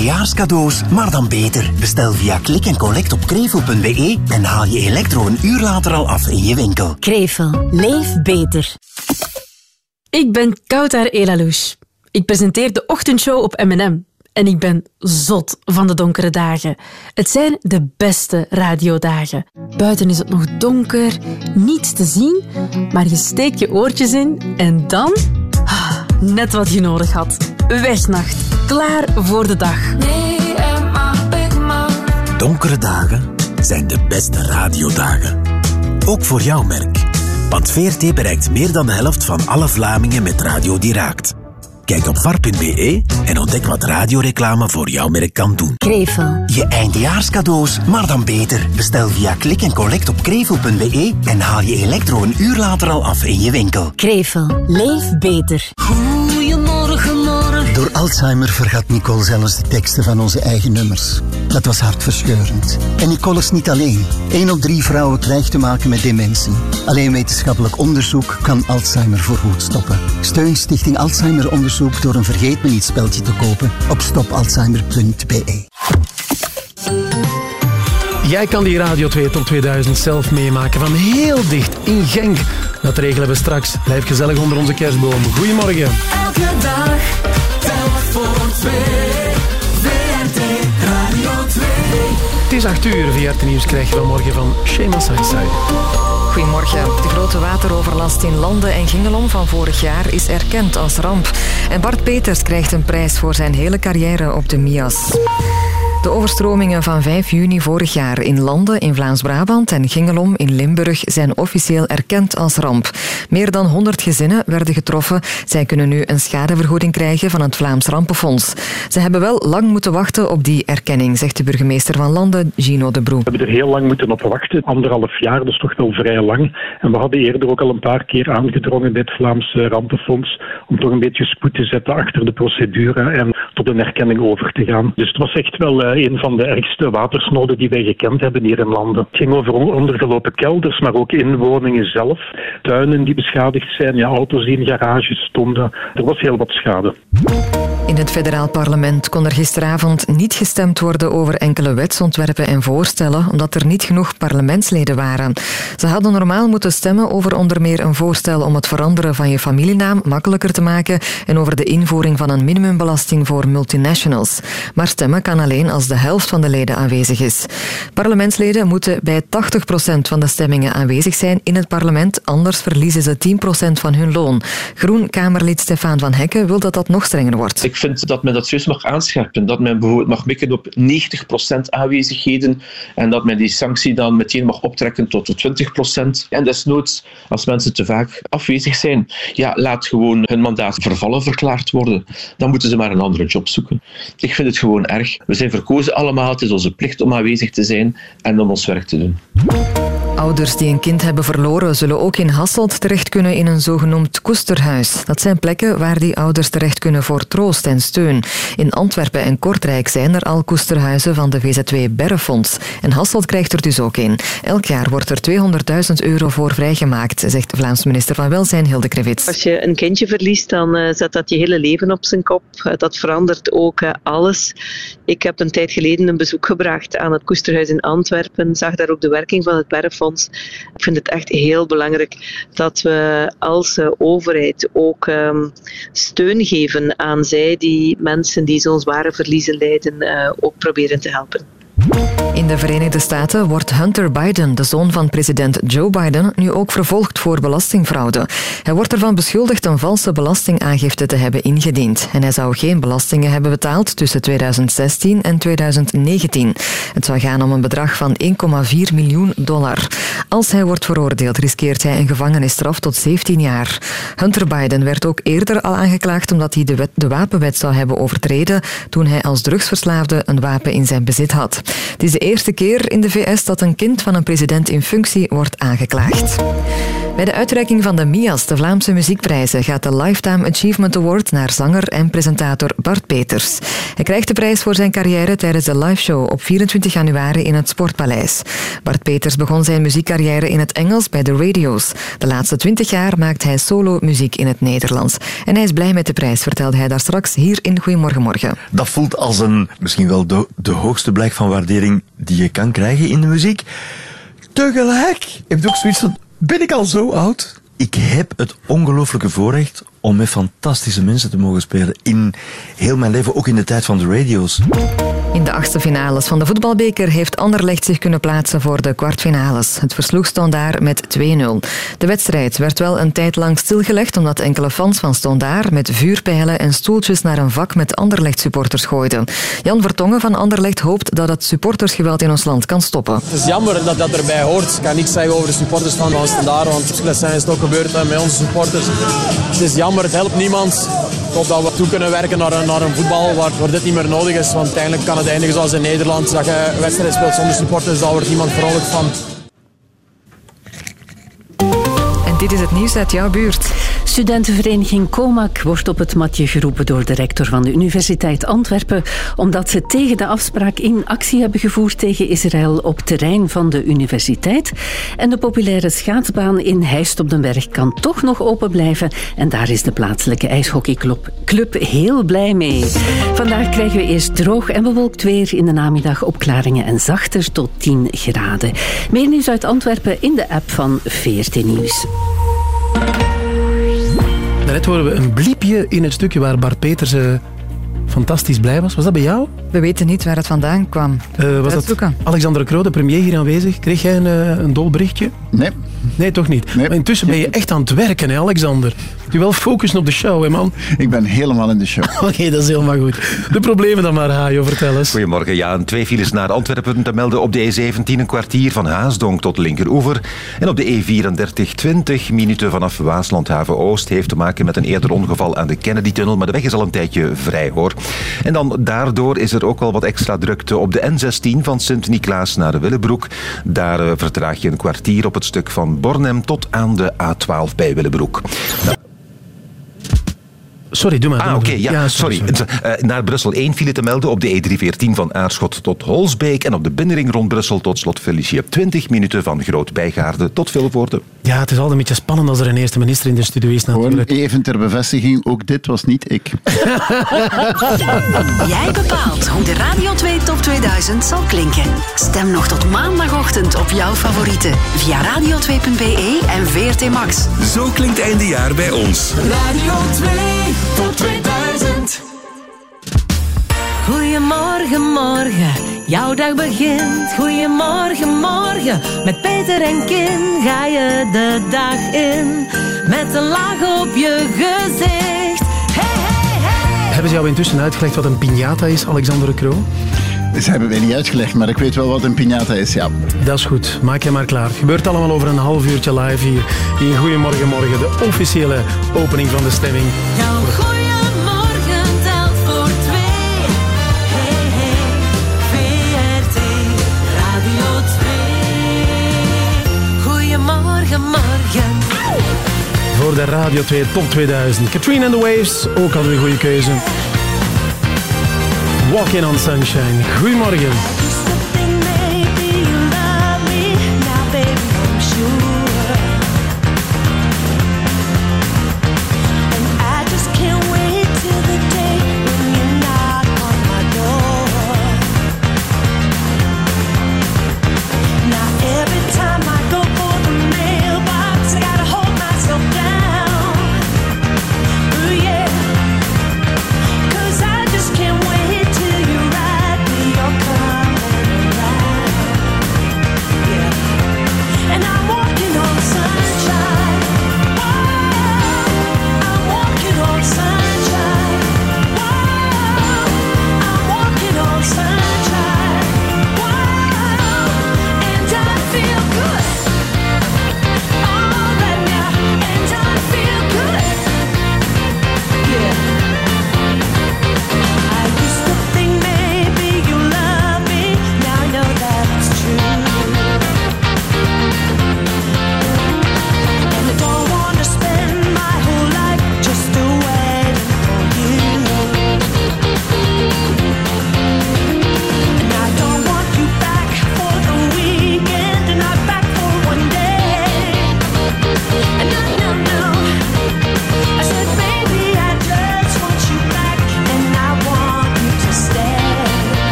eindejaarscadeaus, maar dan beter. Bestel via klik en collect op krevel.be en haal je elektro een uur later al af in je winkel. Krevel. Leef beter. Ik ben Koutar Elalouche. Ik presenteer de ochtendshow op M&M. En ik ben zot van de donkere dagen. Het zijn de beste radiodagen. Buiten is het nog donker, niets te zien, maar je steekt je oortjes in en dan... Net wat je nodig had. Wegnacht. Klaar voor de dag. Donkere dagen zijn de beste radiodagen. Ook voor jouw merk. Want VRT bereikt meer dan de helft van alle Vlamingen met radio die raakt. Kijk op var.be en ontdek wat radioreclame voor jouw merk kan doen. Krevel. Je eindejaarscadeaus, maar dan beter. Bestel via klik en collect op krevel.be en haal je elektro een uur later al af in je winkel. Krevel. Leef beter. Goedemorgen, morgen. Door Alzheimer vergat Nicole zelfs de teksten van onze eigen nummers. Dat was hartverscheurend. En Nicole is niet alleen. 1 op 3 vrouwen krijgt te maken met dementie. Alleen wetenschappelijk onderzoek kan Alzheimer voorgoed stoppen. Steun Stichting Alzheimer Onderzoek door een vergeet me niet speltje te kopen op stopalzheimer.be. Jij kan die Radio 2 Top 2000 zelf meemaken van heel dicht in Genk. Dat regelen we straks. Blijf gezellig onder onze kerstboom. Goedemorgen. Elke dag, 2, VRT Radio 2. Het is 8 uur, het Nieuws krijg je vanmorgen van Shema Saisai. Goedemorgen. De grote wateroverlast in Landen en Gingelom van vorig jaar is erkend als ramp. En Bart Peters krijgt een prijs voor zijn hele carrière op de Mias. De overstromingen van 5 juni vorig jaar in Landen in Vlaams-Brabant en Gingelom in Limburg zijn officieel erkend als ramp. Meer dan 100 gezinnen werden getroffen. Zij kunnen nu een schadevergoeding krijgen van het Vlaams Rampenfonds. Ze hebben wel lang moeten wachten op die erkenning, zegt de burgemeester van Landen, Gino de Broe. We hebben er heel lang moeten op wachten. Anderhalf jaar, is toch wel vrij lang. En we hadden eerder ook al een paar keer aangedrongen het Vlaams Rampenfonds om toch een beetje spoed te zetten achter de procedure en tot een erkenning over te gaan. Dus het was echt wel eh, een van de ergste watersnoden die wij gekend hebben hier in landen. Het ging over on- ondergelopen kelders, maar ook inwoningen zelf. Tuinen die beschadigd zijn, auto's die in garages stonden. Er was heel wat schade. In het federaal parlement kon er gisteravond niet gestemd worden over enkele wetsontwerpen en voorstellen, omdat er niet genoeg parlementsleden waren. Ze hadden normaal moeten stemmen over onder meer een voorstel om het veranderen van je familienaam makkelijker te maken en over de invoering van een minimumbelasting voor multinationals. Maar stemmen kan alleen als de helft van de leden aanwezig is. Parlementsleden moeten bij 80% van de stemmingen aanwezig zijn in het parlement, anders verliezen ze 10% van hun loon. Groen-Kamerlid Stefan van Hekken wil dat dat nog strenger wordt. Ik vind dat men dat juist mag aanscherpen. Dat men bijvoorbeeld mag mikken op 90% aanwezigheden en dat men die sanctie dan meteen mag optrekken tot 20%. En desnoods, als mensen te vaak afwezig zijn, ja, laat gewoon hun mandaat vervallen verklaard worden. Dan moeten ze maar een andere job zoeken. Ik vind het gewoon erg. We zijn verkozen allemaal. Het is onze plicht om aanwezig te zijn en om ons werk te doen. Ouders die een kind hebben verloren zullen ook in Hasselt terecht kunnen in een zogenoemd koesterhuis. Dat zijn plekken waar die ouders terecht kunnen voor troost en steun. In Antwerpen en Kortrijk zijn er al koesterhuizen van de VZW Berrefonds. En Hasselt krijgt er dus ook een. Elk jaar wordt er 200.000 euro voor vrijgemaakt, zegt Vlaams minister van Welzijn Hilde Krevits. Als je een kindje verliest, dan eh, zet dat je hele leven op zijn kop. Eh, dat verandert ook eh, alles. Ik heb een geleden een bezoek gebracht aan het Koesterhuis in Antwerpen, zag daar ook de werking van het Berrefonds. Ik vind het echt heel belangrijk dat we als eh, overheid ook ehm, steun geven aan zij die mensen die zo'n zware verliezen lijden, eh, ook proberen te helpen. In de Verenigde Staten wordt Hunter Biden, de zoon van president Joe Biden, nu ook vervolgd voor belastingfraude. Hij wordt ervan beschuldigd een valse belastingaangifte te hebben ingediend. En hij zou geen belastingen hebben betaald tussen 2016 en 2019. Het zou gaan om een bedrag van 1,4 miljoen dollar. Als hij wordt veroordeeld, riskeert hij een gevangenisstraf tot 17 jaar. Hunter Biden werd ook eerder al aangeklaagd omdat hij de, wet- de wapenwet zou hebben overtreden toen hij als drugsverslaafde een wapen in zijn bezit had. Het is de eerste keer in de VS dat een kind van een president in functie wordt aangeklaagd. Bij de uitreiking van de MIAS, de Vlaamse muziekprijzen, gaat de Lifetime Achievement Award naar zanger en presentator Bart Peters. Hij krijgt de prijs voor zijn carrière tijdens de liveshow op 24 januari in het Sportpaleis. Bart Peters begon zijn muziekcarrière in het Engels bij de radio's. De laatste 20 jaar maakt hij solo muziek in het Nederlands. En hij is blij met de prijs, vertelde hij daar straks hier in Goedemorgen Morgen. Dat voelt als een, misschien wel de, hoogste blijk van waardering die je kan krijgen in de muziek. Tegelijk heb je ook zoiets van, ben ik al zo oud? Ik heb het ongelooflijke voorrecht om met fantastische mensen te mogen spelen in heel mijn leven, ook in de tijd van de radio's. In de achtste finales van de voetbalbeker heeft Anderlecht zich kunnen plaatsen voor de kwartfinales. Het versloeg Stondaar met 2-0. De wedstrijd werd wel een tijd lang stilgelegd omdat enkele fans van Stondaar met vuurpijlen en stoeltjes naar een vak met Anderlecht-supporters gooiden. Jan Vertongen van Anderlecht hoopt dat het supportersgeweld in ons land kan stoppen. Het is jammer dat dat erbij hoort. Ik kan niks zeggen over de supporters van Van Standaard, want zijn is het ook gebeurd met onze supporters. Het is jammer, het helpt niemand. Ik hoop dat we toe kunnen werken naar een, naar een voetbal waar, waar dit niet meer nodig is. Want uiteindelijk kan het eindigen zoals in Nederland. Dat je wedstrijd speelt zonder supporters, daar wordt niemand vrolijk van. En dit is het nieuws uit jouw buurt. Studentenvereniging COMAC wordt op het matje geroepen door de rector van de Universiteit Antwerpen, omdat ze tegen de afspraak in actie hebben gevoerd tegen Israël op terrein van de universiteit. En de populaire schaatsbaan in Heist op den Berg kan toch nog open blijven. En daar is de plaatselijke ijshockeyclub club heel blij mee. Vandaag krijgen we eerst droog en bewolkt weer. In de namiddag opklaringen en zachter tot 10 graden. Meer nieuws uit Antwerpen in de app van VRT Nieuws. Daarnet horen we een bliepje in het stukje waar Bart Peters eh, fantastisch blij was. Was dat bij jou? We weten niet waar het vandaan kwam. Eh, was dat. Alexander Kroo, de premier hier aanwezig? Kreeg jij een, eh, een dol berichtje? Nee. Nee, toch niet? Maar intussen ben je echt aan het werken, hè, Alexander? Je wel focussen op de show, hè, man? Ik ben helemaal in de show. Oké, dat is helemaal goed. De problemen dan maar, Hajo, vertel eens. Goedemorgen. Ja, een twee files naar Antwerpen te melden op de E17 een kwartier van Haasdonk tot linkeroever. En op de E34 20 minuten vanaf Waaslandhaven Oost heeft te maken met een eerder ongeval aan de Kennedy-tunnel. Maar de weg is al een tijdje vrij, hoor. En dan daardoor is er ook wel wat extra drukte op de N16 van Sint-Niklaas naar de Willebroek. Daar eh, vertraag je een kwartier op het stuk van Bornem tot aan de A12 bij Willebroek. Sorry, doe maar. Ah, oké, ja, sorry. Eh, naar Brussel 1 file te melden op de E314 van Aarschot tot Holsbeek en op de binnenring rond Brussel tot Slot Felicia. 20 minuten van Groot Bijgaarde tot Vilvoorde. Ja, het is altijd een beetje spannend als er een eerste minister in de studio is, natuurlijk. Gewoon even ter bevestiging, ook dit was niet ik. Jij bepaalt hoe de Radio 2 Top 2000 zal klinken. Stem nog tot maandagochtend op jouw favorieten via radio2.be en VRT Max. Zo klinkt einde jaar bij ons. Radio 2 Top 2000. Goedemorgen, morgen, jouw dag begint. Goedemorgen, morgen, met Peter en Kim ga je de dag in. Met een laag op je gezicht. Hey, hey, hey. Hebben ze jou intussen uitgelegd wat een piñata is, Alexander Kroo? Ze hebben mij niet uitgelegd, maar ik weet wel wat een piñata is, ja. Dat is goed, maak je maar klaar. Het gebeurt allemaal over een half uurtje live hier in Goedemorgen Morgen, de officiële opening van de stemming. Jouw goeiemorgen telt voor twee. Hey, hey, VRT, Radio 2. Goedemorgen, morgen. Voor de Radio 2 Top 2000. Katrina and the Waves, ook al een goede keuze. Walking on Sunshine. Goedemorgen.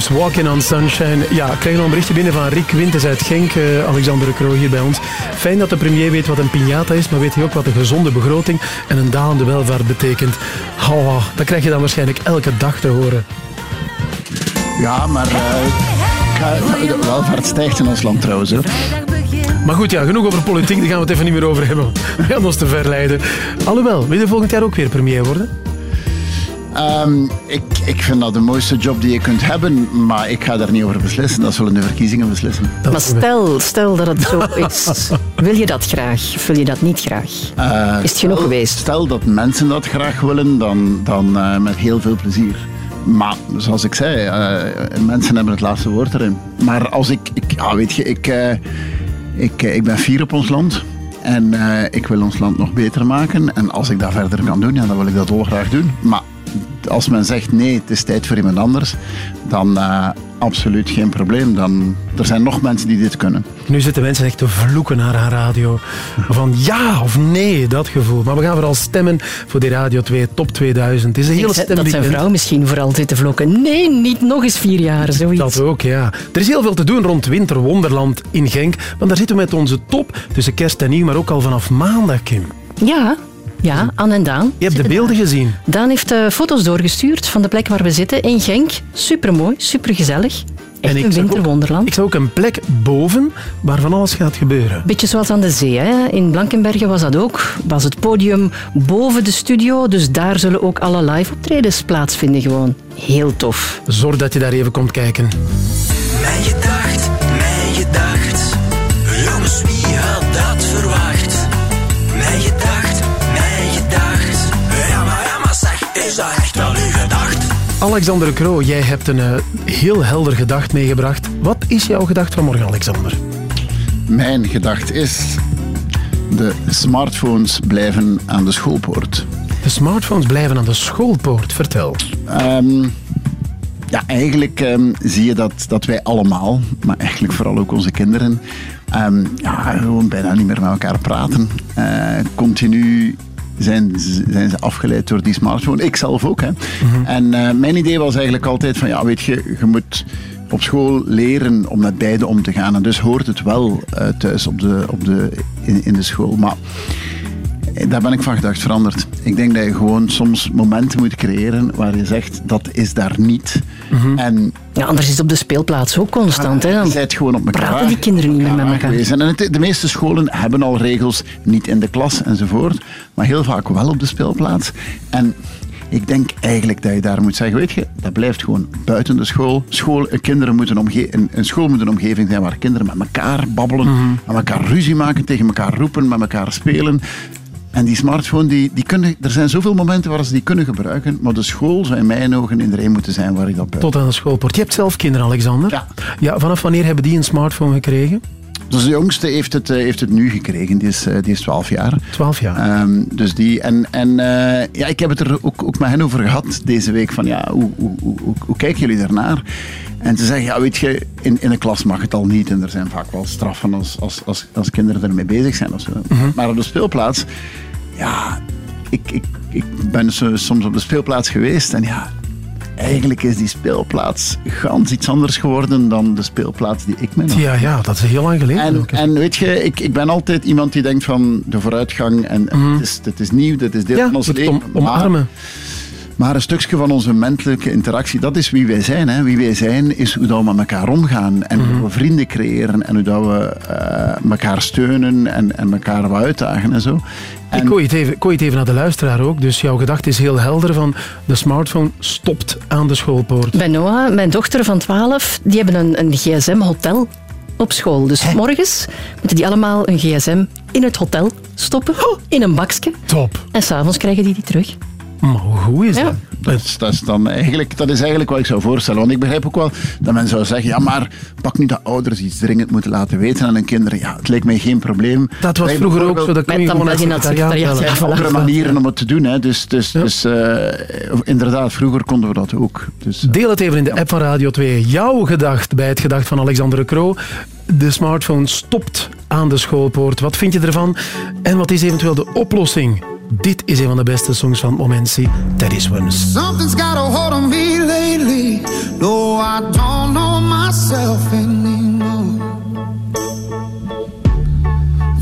Waves, Walking on Sunshine. Ja, ik krijg nog een berichtje binnen van Rick Winters uit Genk, eh, Alexander de Croo hier bij ons. Fijn dat de premier weet wat een piñata is, maar weet hij ook wat een gezonde begroting en een dalende welvaart betekent. Oh, dat krijg je dan waarschijnlijk elke dag te horen. Ja, maar eh, de welvaart stijgt in ons land trouwens. Hoor. Maar goed, ja, genoeg over politiek, daar gaan we het even niet meer over hebben. We gaan ons te verleiden. Alhoewel, wil je volgend jaar ook weer premier worden? Ehm, ik, ik vind dat de mooiste job die je kunt hebben, maar ik ga daar niet over beslissen. Dat zullen de verkiezingen beslissen. Maar stel, stel dat het zo is. Wil je dat graag? Of wil je dat niet graag? Eh, Is het genoeg stel- geweest? Stel dat mensen dat graag willen, dan, dan eh, met heel veel plezier. Maar zoals ik zei, eh, mensen hebben het laatste woord erin. Maar als ik, ik ja, weet je, ik, eh, ik, ik ben fier op ons land. En eh, ik wil ons land nog beter maken. En als ik dat verder kan doen, ja, dan wil ik dat dolgraag doen. Maar als men zegt nee, het is tijd voor iemand anders, dan eh, absoluut geen probleem. Dan, er zijn nog mensen die dit kunnen. Nu zitten mensen echt te vloeken naar haar radio. Van ja of nee, dat gevoel. Maar we gaan vooral stemmen voor die Radio 2 Top 2000. Het is een hele Ik zei- dat zijn vrouw misschien vooral zitten vlokken. Nee, niet nog eens vier jaar, zoiets. Dat ook, ja. Er is heel veel te doen rond Winter Wonderland in Genk. Want daar zitten we met onze top tussen kerst en nieuw, maar ook al vanaf maandag, Kim. Ja, ja, Anne en Daan. Je hebt de beelden gezien. Daan heeft eh, foto's doorgestuurd van de plek waar we zitten in Genk. Supermooi, supergezellig. Echt een zag ook- winterwonderland. Ik zag ook een plek boven waar van alles gaat gebeuren. Beetje zoals aan de zee. Hè? In Blankenbergen was dat ook. Was het podium boven de studio. Dus daar zullen ook alle live optredens plaatsvinden. Gewoon heel tof. Zorg dat je daar even komt kijken. Mijn gedacht, mijn gedacht. Alexander Kroo, jij hebt een eh, heel helder gedacht meegebracht. Wat is jouw gedacht van morgen, Alexander? Mijn gedachte is... De smartphones blijven aan de schoolpoort. De smartphones blijven aan de schoolpoort. Vertel. Ehm, ja, eigenlijk ehm, zie je dat, dat wij allemaal, maar eigenlijk vooral ook onze kinderen, ehm, ja, gewoon bijna niet meer met elkaar praten. Eh, continu zijn, ze- zijn ze afgeleid door die smartphone. Ik zelf ook. Hè. En eh, mijn idee was eigenlijk altijd van, ja, weet je, je moet op school leren om met beide om te gaan. En dus hoort het wel eh, thuis op de, op de, in, in de school. Maar daar ben ik van gedacht veranderd. Ik denk dat je gewoon soms momenten moet creëren waar je zegt, dat is daar niet. En Ja, anders is het op de speelplaats ook constant. Hè? Je bent gewoon op elkaar. praten die kinderen niet meer met elkaar. En het- de meeste scholen hebben al regels, niet in de klas enzovoort, maar heel vaak wel op de speelplaats. En ik denk eigenlijk dat je daar moet zeggen, weet je, dat blijft gewoon buiten de school. school eh, kinderen moeten een, een school moet een omgeving zijn waar kinderen met elkaar babbelen, met elkaar ruzie maken, tegen elkaar roepen, met elkaar spelen. En die smartphone, die, die kunnen, er zijn zoveel momenten waar ze die kunnen gebruiken, maar de school zou in mijn ogen iedereen moeten zijn waar ik dat buiten. Tot aan de schoolpoort. Je hebt zelf kinderen, Alexander. Ja. ja. Vanaf wanneer hebben die een smartphone gekregen? Dus de jongste heeft het, eh, heeft het nu gekregen. Die is, eh, die is 12 jaar. 12 jaar. Ehm, dus die, en en eh, ja, ik heb het er ook, ook met hen over gehad deze week. Van, ja, hoe, hoe, hoe, hoe, hoe kijken jullie daarnaar? En ze zeggen, ja, weet je, in, in een klas mag het al niet. En er zijn vaak wel straffen als, als, als, als kinderen ermee bezig zijn. Of zo. Maar op de speelplaats, ja, ik, ik, ik ben zo- soms op de speelplaats geweest. En ja, eigenlijk is die speelplaats gans iets anders geworden dan de speelplaats die ik me Ja, ja, dat is heel lang geleden. en, en weet je, ik, ik ben altijd iemand die denkt van de vooruitgang en en het, is, het is nieuw, dit is deel Mhm. Ja, van ons leven. om- omarmen. Maar, maar een stukje van onze menselijke interactie, dat is wie wij zijn. Hè. Wie wij zijn is hoe dat we met elkaar omgaan en Mhm. hoe we vrienden creëren en hoe dat we eh, elkaar steunen en, en elkaar wat uitdagen en zo. Ik gooi het, even, gooi het even naar de luisteraar ook. Dus jouw gedachte is heel helder van de smartphone stopt aan de schoolpoort. Bij Noah, mijn dochter van 12, die hebben een, een gsm-hotel op school. Dus morgens moeten die allemaal een gsm in het hotel stoppen, in een bakje. Top. En s'avonds krijgen die die terug. Maar hoe goed is Ja. dat? Dat is, dat, is dan eigenlijk, dat is eigenlijk wat ik zou voorstellen. Want ik begrijp ook wel dat men zou zeggen, ja maar pak niet dat ouders iets dringend moeten laten weten aan hun kinderen. Ja, het leek mij geen probleem. Dat was Wij vroeger ook zo. Dat Met je gewoon uit je het andere manieren om het te doen. Hè. Dus, dus, dus eh, inderdaad, vroeger konden we dat ook. Dus, eh, Deel het even in de app van Radio 2. Jouw gedacht bij het gedacht van Alexander de Croo. De smartphone stopt aan de schoolpoort. Wat vind je ervan? En wat is eventueel de oplossing? Dit is een van de beste songs van het moment. Zie, Teddy Swims. Something's got a hold on me lately. No, I don't know myself anymore.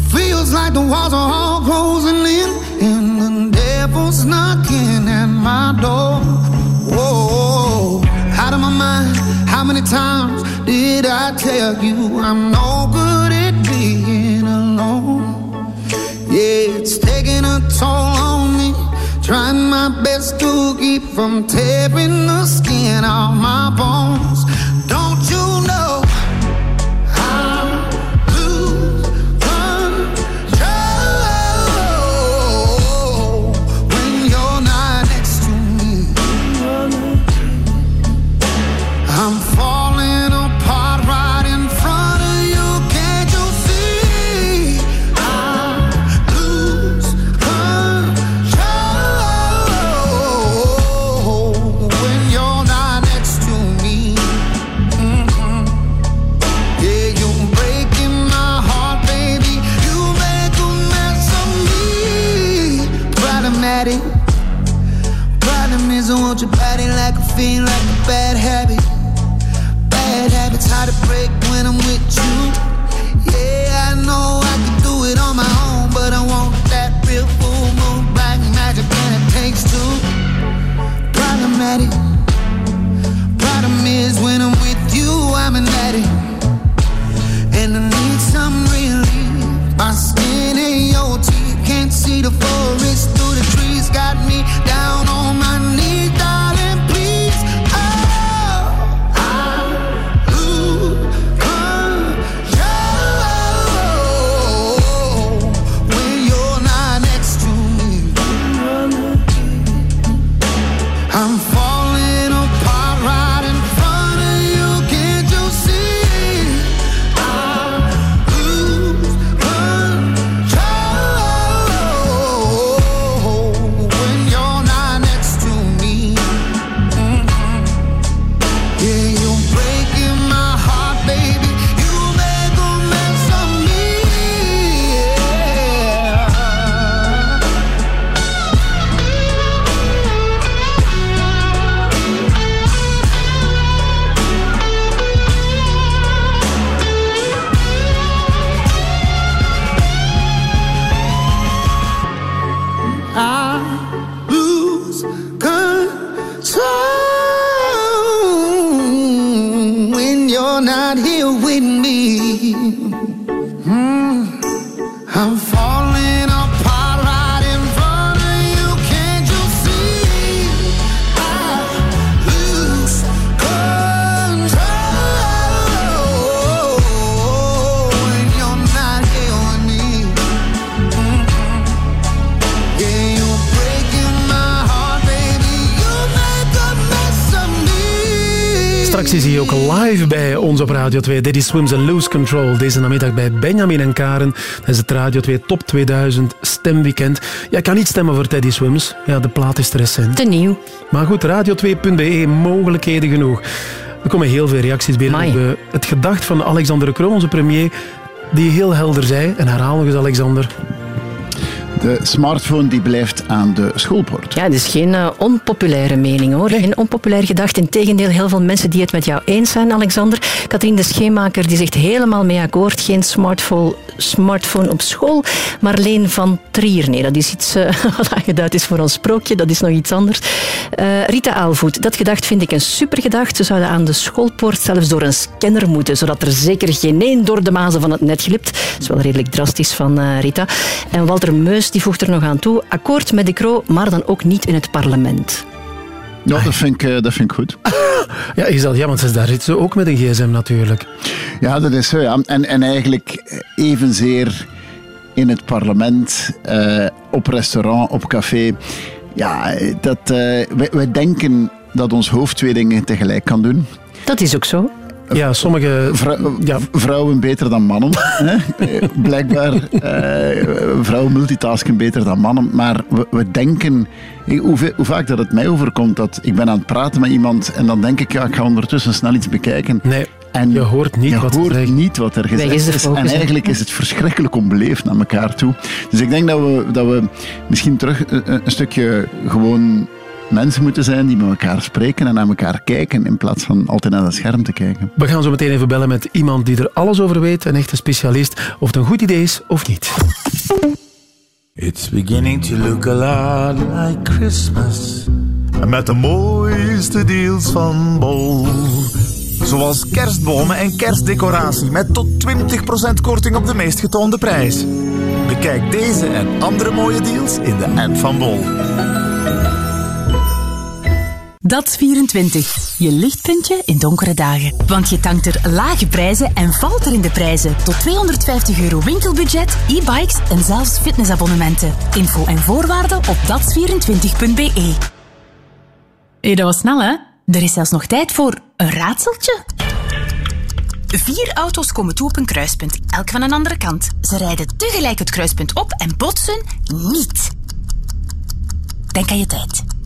Feels like the walls are all closing in, and the devil's knocking at my door. Whoa, out of my mind. How many times did I tell you I'm no good at being alone? Yeah, it's taking a toll on me. Trying my best to keep from tearing the skin off my bones. Don't you know? The forest through the trees. Got me down on my ook live bij ons op Radio 2. Dit is Swims and Lose Control. Deze namiddag bij Benjamin en Karen. Dat is het Radio 2 Top 2000 Stemweekend. Jij kan niet stemmen voor Teddy Swims. Ja, de plaat is te recent. Te nieuw. Maar goed, radio2.be, mogelijkheden genoeg. Er komen heel veel reacties binnen op het gedacht van Alexander de Croo, onze premier, die heel helder zei, en herhaal nog eens Alexander, De smartphone die blijft aan de schoolpoort. Ja, het is geen eh, onpopulaire mening hoor. Geen onpopulair gedacht. Integendeel, heel veel mensen die het met jou eens zijn, Alexander. Katrien de Scheenmaker die zegt helemaal mee akkoord. Geen smartphone, op school. Marleen van Trier, nee, dat is iets uh, wat aangeduid is voor ons sprookje. Dat is nog iets anders. Eh, Rita Aalvoet, dat gedacht vind ik een supergedacht. Ze zouden aan de schoolpoort zelfs door een scanner moeten, zodat er zeker geen één door de mazen van het net glipt. Dat is wel redelijk drastisch van eh, Rita. En Walter Meus die voegt er nog aan toe. Akkoord met de Croo, maar dan ook niet in het parlement. Ja, dat vind ik, eh, dat vind ik goed. Ja, je zal, ja, want daar zit ze ook met een gsm natuurlijk. Ja, dat is zo. Ja. En, en eigenlijk evenzeer in het parlement, eh, op restaurant, op café. Ja, dat, eh, wij, wij denken dat ons hoofd twee dingen tegelijk kan doen. Dat is ook zo. Ja, sommige... ja. Vrouwen beter dan mannen. hè? Eh, Blijkbaar. eh, vrouwen multitasken beter dan mannen. Maar we, we denken... eh, Hoe, hoe vaak dat het mij overkomt, dat ik ben aan het praten met iemand en dan denk ik, ja, ik ga ondertussen snel iets bekijken. Nee, en je hoort niet je wat hoort zeggen. niet wat er gezegd is En eigenlijk is het verschrikkelijk onbeleefd naar elkaar toe. Dus ik denk dat we, dat we misschien terug eh, een stukje gewoon mensen moeten zijn die met elkaar spreken en naar elkaar kijken in plaats van altijd naar dat scherm te kijken. We gaan zo meteen even bellen met iemand die er alles over weet, een echte specialist, of het een goed idee is of niet. It's beginning to look a lot like Christmas. Met de mooiste deals van Bol. Zoals kerstbomen en kerstdecoratie met tot 20% korting op de meest getoonde prijs. Bekijk deze en andere mooie deals in de app van Bol. Dat 24. Je lichtpuntje in donkere dagen. Want je tankt er lage prijzen en valt er in de prijzen. Tot 250 euro winkelbudget, e-bikes en zelfs fitnessabonnementen. Info en voorwaarden op dat24.be. Hé, dat was snel, hè? Er is zelfs nog tijd voor een raadseltje. Vier auto's komen toe op een kruispunt, elk van een andere kant. Ze rijden tegelijk het kruispunt op en botsen niet. Denk aan je tijd.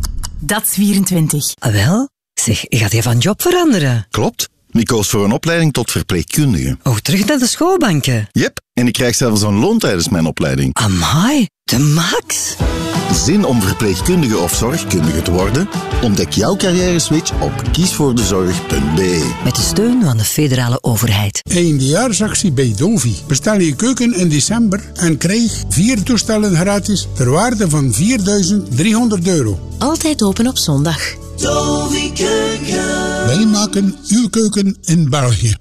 Dat is 24. Ah, wel? Zeg, gaat je van job veranderen? Klopt. Ik koos voor een opleiding tot verpleegkundige. Oh, terug naar de schoolbanken? Yep, en ik krijg zelfs een loon tijdens mijn opleiding. Amai, de max. Zin om verpleegkundige of zorgkundige te worden? Ontdek jouw carrière-switch op kiesvoordezorg.be. Met de steun van de federale overheid. Eindejaarsactie bij Dovi. Bestel je keuken in december en krijg vier toestellen gratis ter waarde van 4.300 euro. Altijd open op zondag. Wij maken uw keuken in België.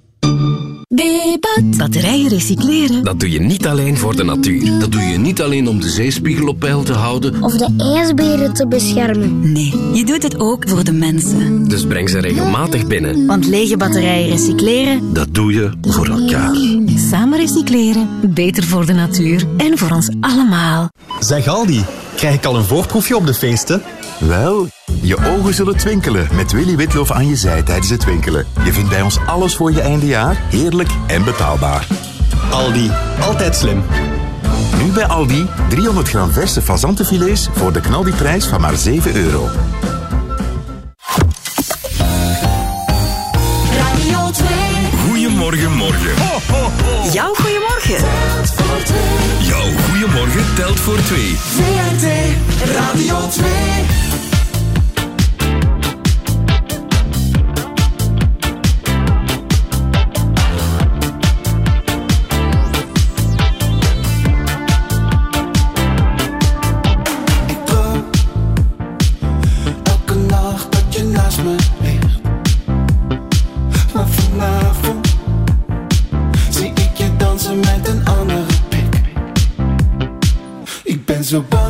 Debat. Batterijen recycleren. Dat doe je niet alleen voor de natuur. Dat doe je niet alleen om de zeespiegel op peil te houden. Of de ijsberen te beschermen. Nee, je doet het ook voor de mensen. Dus breng ze regelmatig binnen. Want lege batterijen recycleren, Dat doe je voor elkaar. samen recycleren, beter voor de natuur en voor ons allemaal. Zeg Aldi, krijg ik al een voorproefje op de feesten? Wel, je ogen zullen twinkelen met Willy Witloof aan je zij tijdens het winkelen. Je vindt bij ons alles voor je eindejaar, heerlijk en betaalbaar. Aldi, altijd slim. Nu bij Aldi 300 gram verse fazantenfilets voor de knaldiprijs van maar 7 euro. Radio 2. Goedemorgen, morgen. Jouw goeiemorgen. Jouw goedemorgen telt voor twee. VRT Radio 2. Ik ben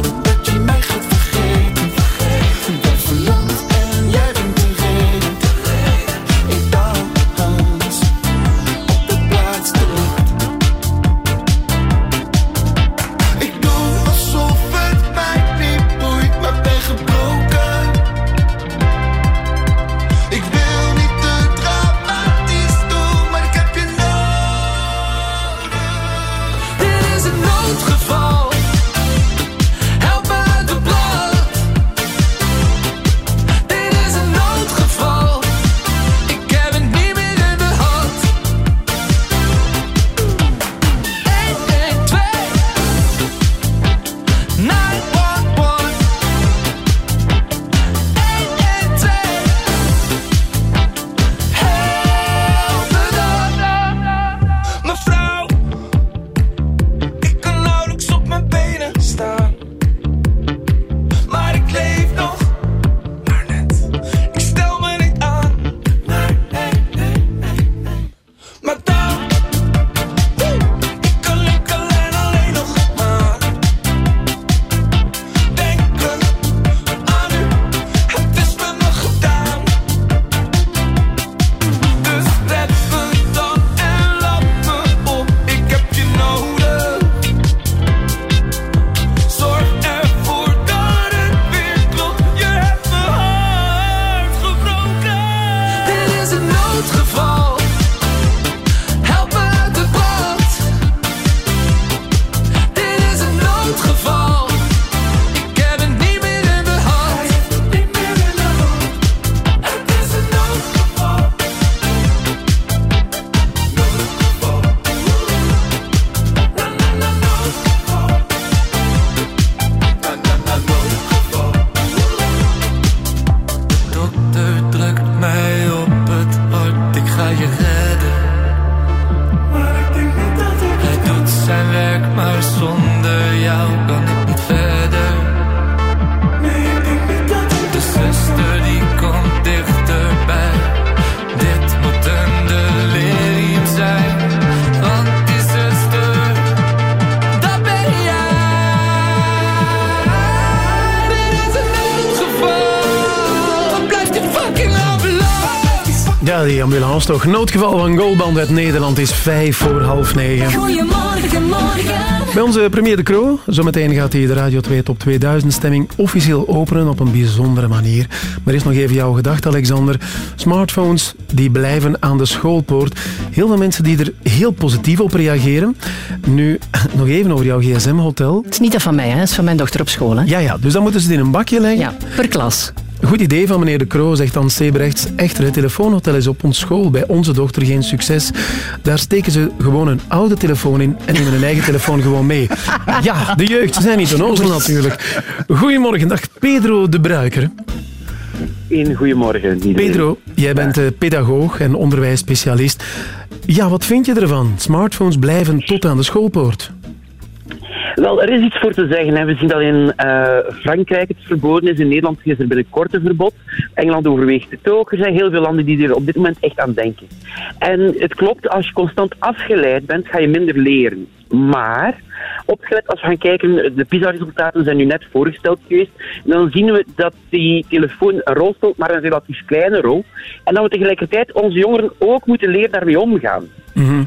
toch. Noodgeval van Goldband uit Nederland is vijf voor half negen. Goedemorgen, morgen. Bij onze premier De Croo, zometeen gaat hij de Radio 2 Top 2000 stemming officieel openen op een bijzondere manier. Maar eerst nog even jouw gedachte, Alexander. Smartphones die blijven aan de schoolpoort. Heel veel mensen die er heel positief op reageren. Nu, nog even over jouw gsm-hotel. Het is niet dat van mij, hè. het is van mijn dochter op school. Hè. Ja, ja, dus dan moeten ze het in een bakje leggen. Ja, per klas. Goed idee van meneer De Croo, zegt Hans Sebrechts. Echter, het telefoonhotel is op ons school bij onze dochter geen succes. Daar steken ze gewoon een oude telefoon in en nemen hun eigen telefoon gewoon mee. Ja, de jeugd, ze zijn niet onnozel natuurlijk. Goedemorgen, dag Pedro de Bruiker. Een goedemorgen. iedereen. Pedro, jij bent eh, pedagoog en onderwijsspecialist. Ja, wat vind je ervan? Smartphones blijven tot aan de schoolpoort. Wel, er is iets voor te zeggen. Hè. We zien dat in eh, Frankrijk het verboden is. In Nederland is er binnenkort een verbod. Engeland overweegt het ook. Er zijn heel veel landen die er op dit moment echt aan denken. En het klopt, als je constant afgeleid bent, ga je minder leren. Maar, opgelet, als we gaan kijken, de PISA-resultaten zijn nu net voorgesteld geweest. Dan zien we dat die telefoon een rol speelt, maar een relatief kleine rol. En dat we tegelijkertijd onze jongeren ook moeten leren daarmee omgaan.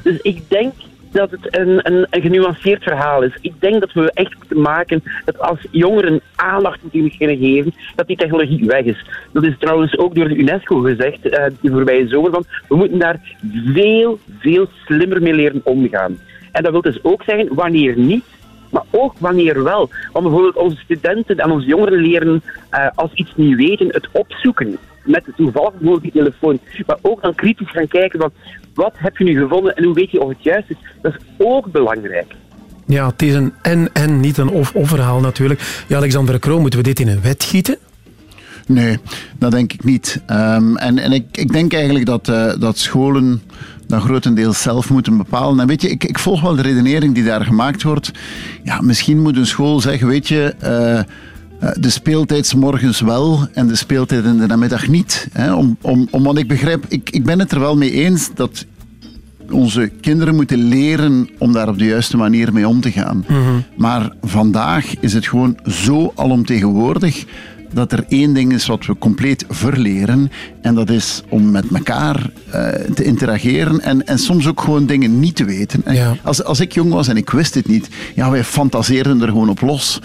Dus ik denk dat het een, een, een genuanceerd verhaal is. Ik denk dat we echt moeten maken dat als jongeren aandacht moeten beginnen geven, dat die technologie weg is. Dat is trouwens ook door de UNESCO gezegd, eh de voorbije zomer, van we moeten daar veel, veel slimmer mee leren omgaan. En dat wil dus ook zeggen, wanneer niet, maar ook wanneer wel. Want bijvoorbeeld onze studenten en onze jongeren leren, eh, als iets niet weten, het opzoeken. Met toevallig bijvoorbeeld die telefoon. Maar ook dan kritisch gaan kijken van, wat heb je nu gevonden en hoe weet je of het juist is. Dat is ook belangrijk. Ja, het is een en-en, niet een of-of verhaal natuurlijk. Ja, Alexander de Croo, moeten we dit in een wet gieten? Nee, dat denk ik niet. Ehm, en en ik, ik denk eigenlijk dat, eh, dat scholen dat grotendeels zelf moeten bepalen. En weet je, ik, ik volg wel de redenering die daar gemaakt wordt. Ja, misschien moet een school zeggen, weet je... eh, de speeltijd morgens wel en de speeltijd in de namiddag niet. Hè? Om, om, om, want ik begrijp, ik, ik ben het er wel mee eens dat onze kinderen moeten leren om daar op de juiste manier mee om te gaan. Maar vandaag is het gewoon zo alomtegenwoordig dat er één ding is wat we compleet verleren. En dat is om met elkaar eh, te interageren en, en soms ook gewoon dingen niet te weten. En Als, als ik jong was en ik wist het niet, ja, wij fantaseerden er gewoon op los.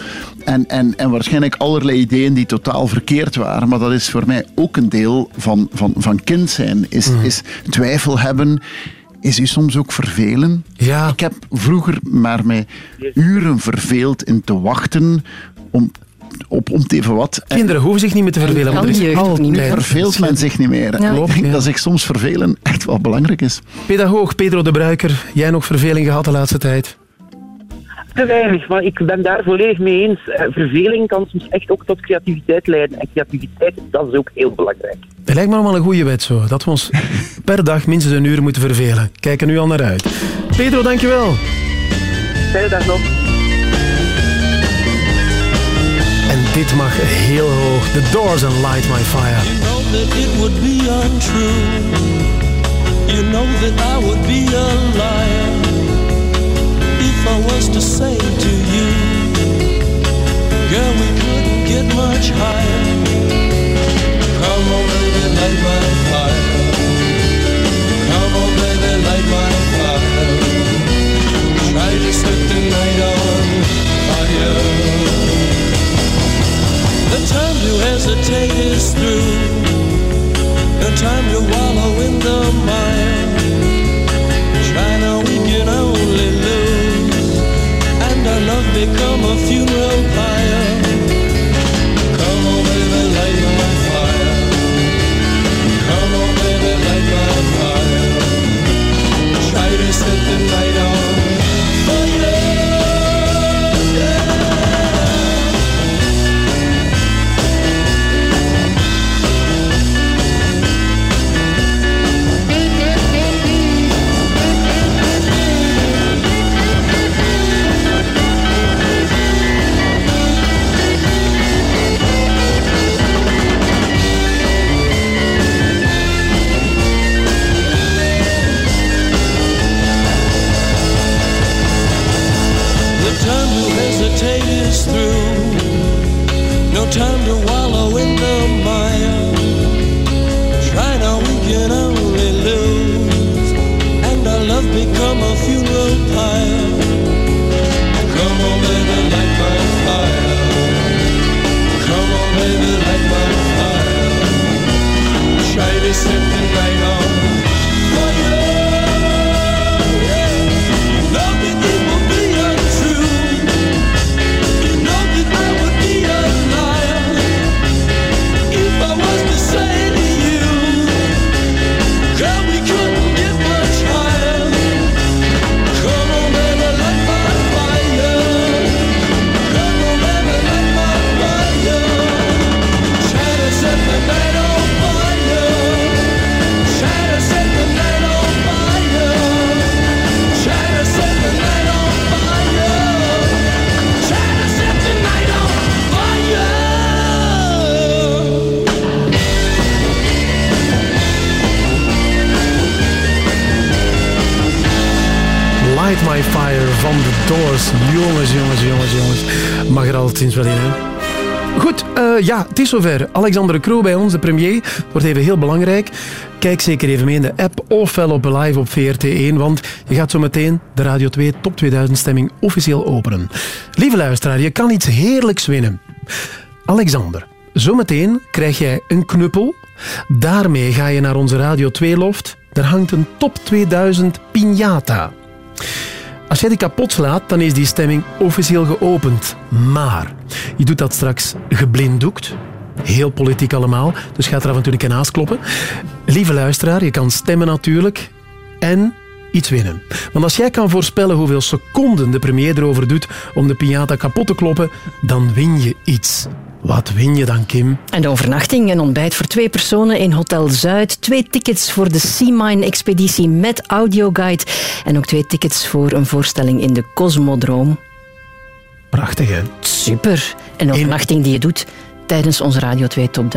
En, en, en waarschijnlijk allerlei ideeën die totaal verkeerd waren. Maar dat is voor mij ook een deel van, van, van kind zijn. Is, is twijfel hebben. Is u soms ook vervelen? Ja. Ik heb vroeger maar mij uren verveeld in te wachten om, op om te even wat. En Kinderen hoeven zich niet meer te vervelen, want er is altijd... verveelt men zich niet meer. Ja. Ik denk dat zich soms vervelen echt wel belangrijk is. Pedagoog Pedro de Bruiker, jij nog verveling gehad de laatste tijd? Te weinig, maar ik ben daar volledig mee eens. Eh, verveling kan soms echt ook tot creativiteit leiden. En creativiteit, dat is ook heel belangrijk. Het lijkt me allemaal een goede wet zo, dat we ons per dag minstens een uur moeten vervelen. Kijk er nu al naar uit. Pedro, dankjewel. Fijne dag nog. En dit mag heel hoog. The Doors and Light My Fire. know that it would be untrue. You know that I would be a liar if I was to say to you, Girl, we couldn't get much higher. Come on, baby, light my fire. Come on, baby, light my fire. Try to set the night on fire. The time to hesitate is through. No time to wallow in the mire. Now, we can only lose. And our love become a funeral pyre. Ja, het is zover. Alexander Kroo bij ons, de premier. Wordt even heel belangrijk. Kijk zeker even mee in de app ofwel op live op VRT1, want je gaat zo meteen de Radio 2 Top 2000 stemming officieel openen. Lieve luisteraar, je kan iets heerlijks winnen. Alexander, zometeen krijg jij een knuppel. Daarmee ga je naar onze Radio 2 loft. Er hangt een Top 2000 piñata. Als jij die kapot slaat, dan is die stemming officieel geopend. Maar je doet dat straks geblinddoekt. Heel politiek allemaal, dus gaat er af en toe een keer kloppen. Lieve luisteraar, je kan stemmen natuurlijk. En iets winnen. Want als jij kan voorspellen hoeveel seconden de premier erover doet om de piñata kapot te kloppen, dan win je iets. Wat win je dan, Kim? En de overnachting en ontbijt voor twee personen in Hotel Zuid. Twee tickets voor de Sea-Mine-expeditie met audioguide. En ook twee tickets voor een voorstelling in de Cosmodroom. Prachtig, hè? Super. En een overnachting die je doet tijdens onze Radio 2 Top,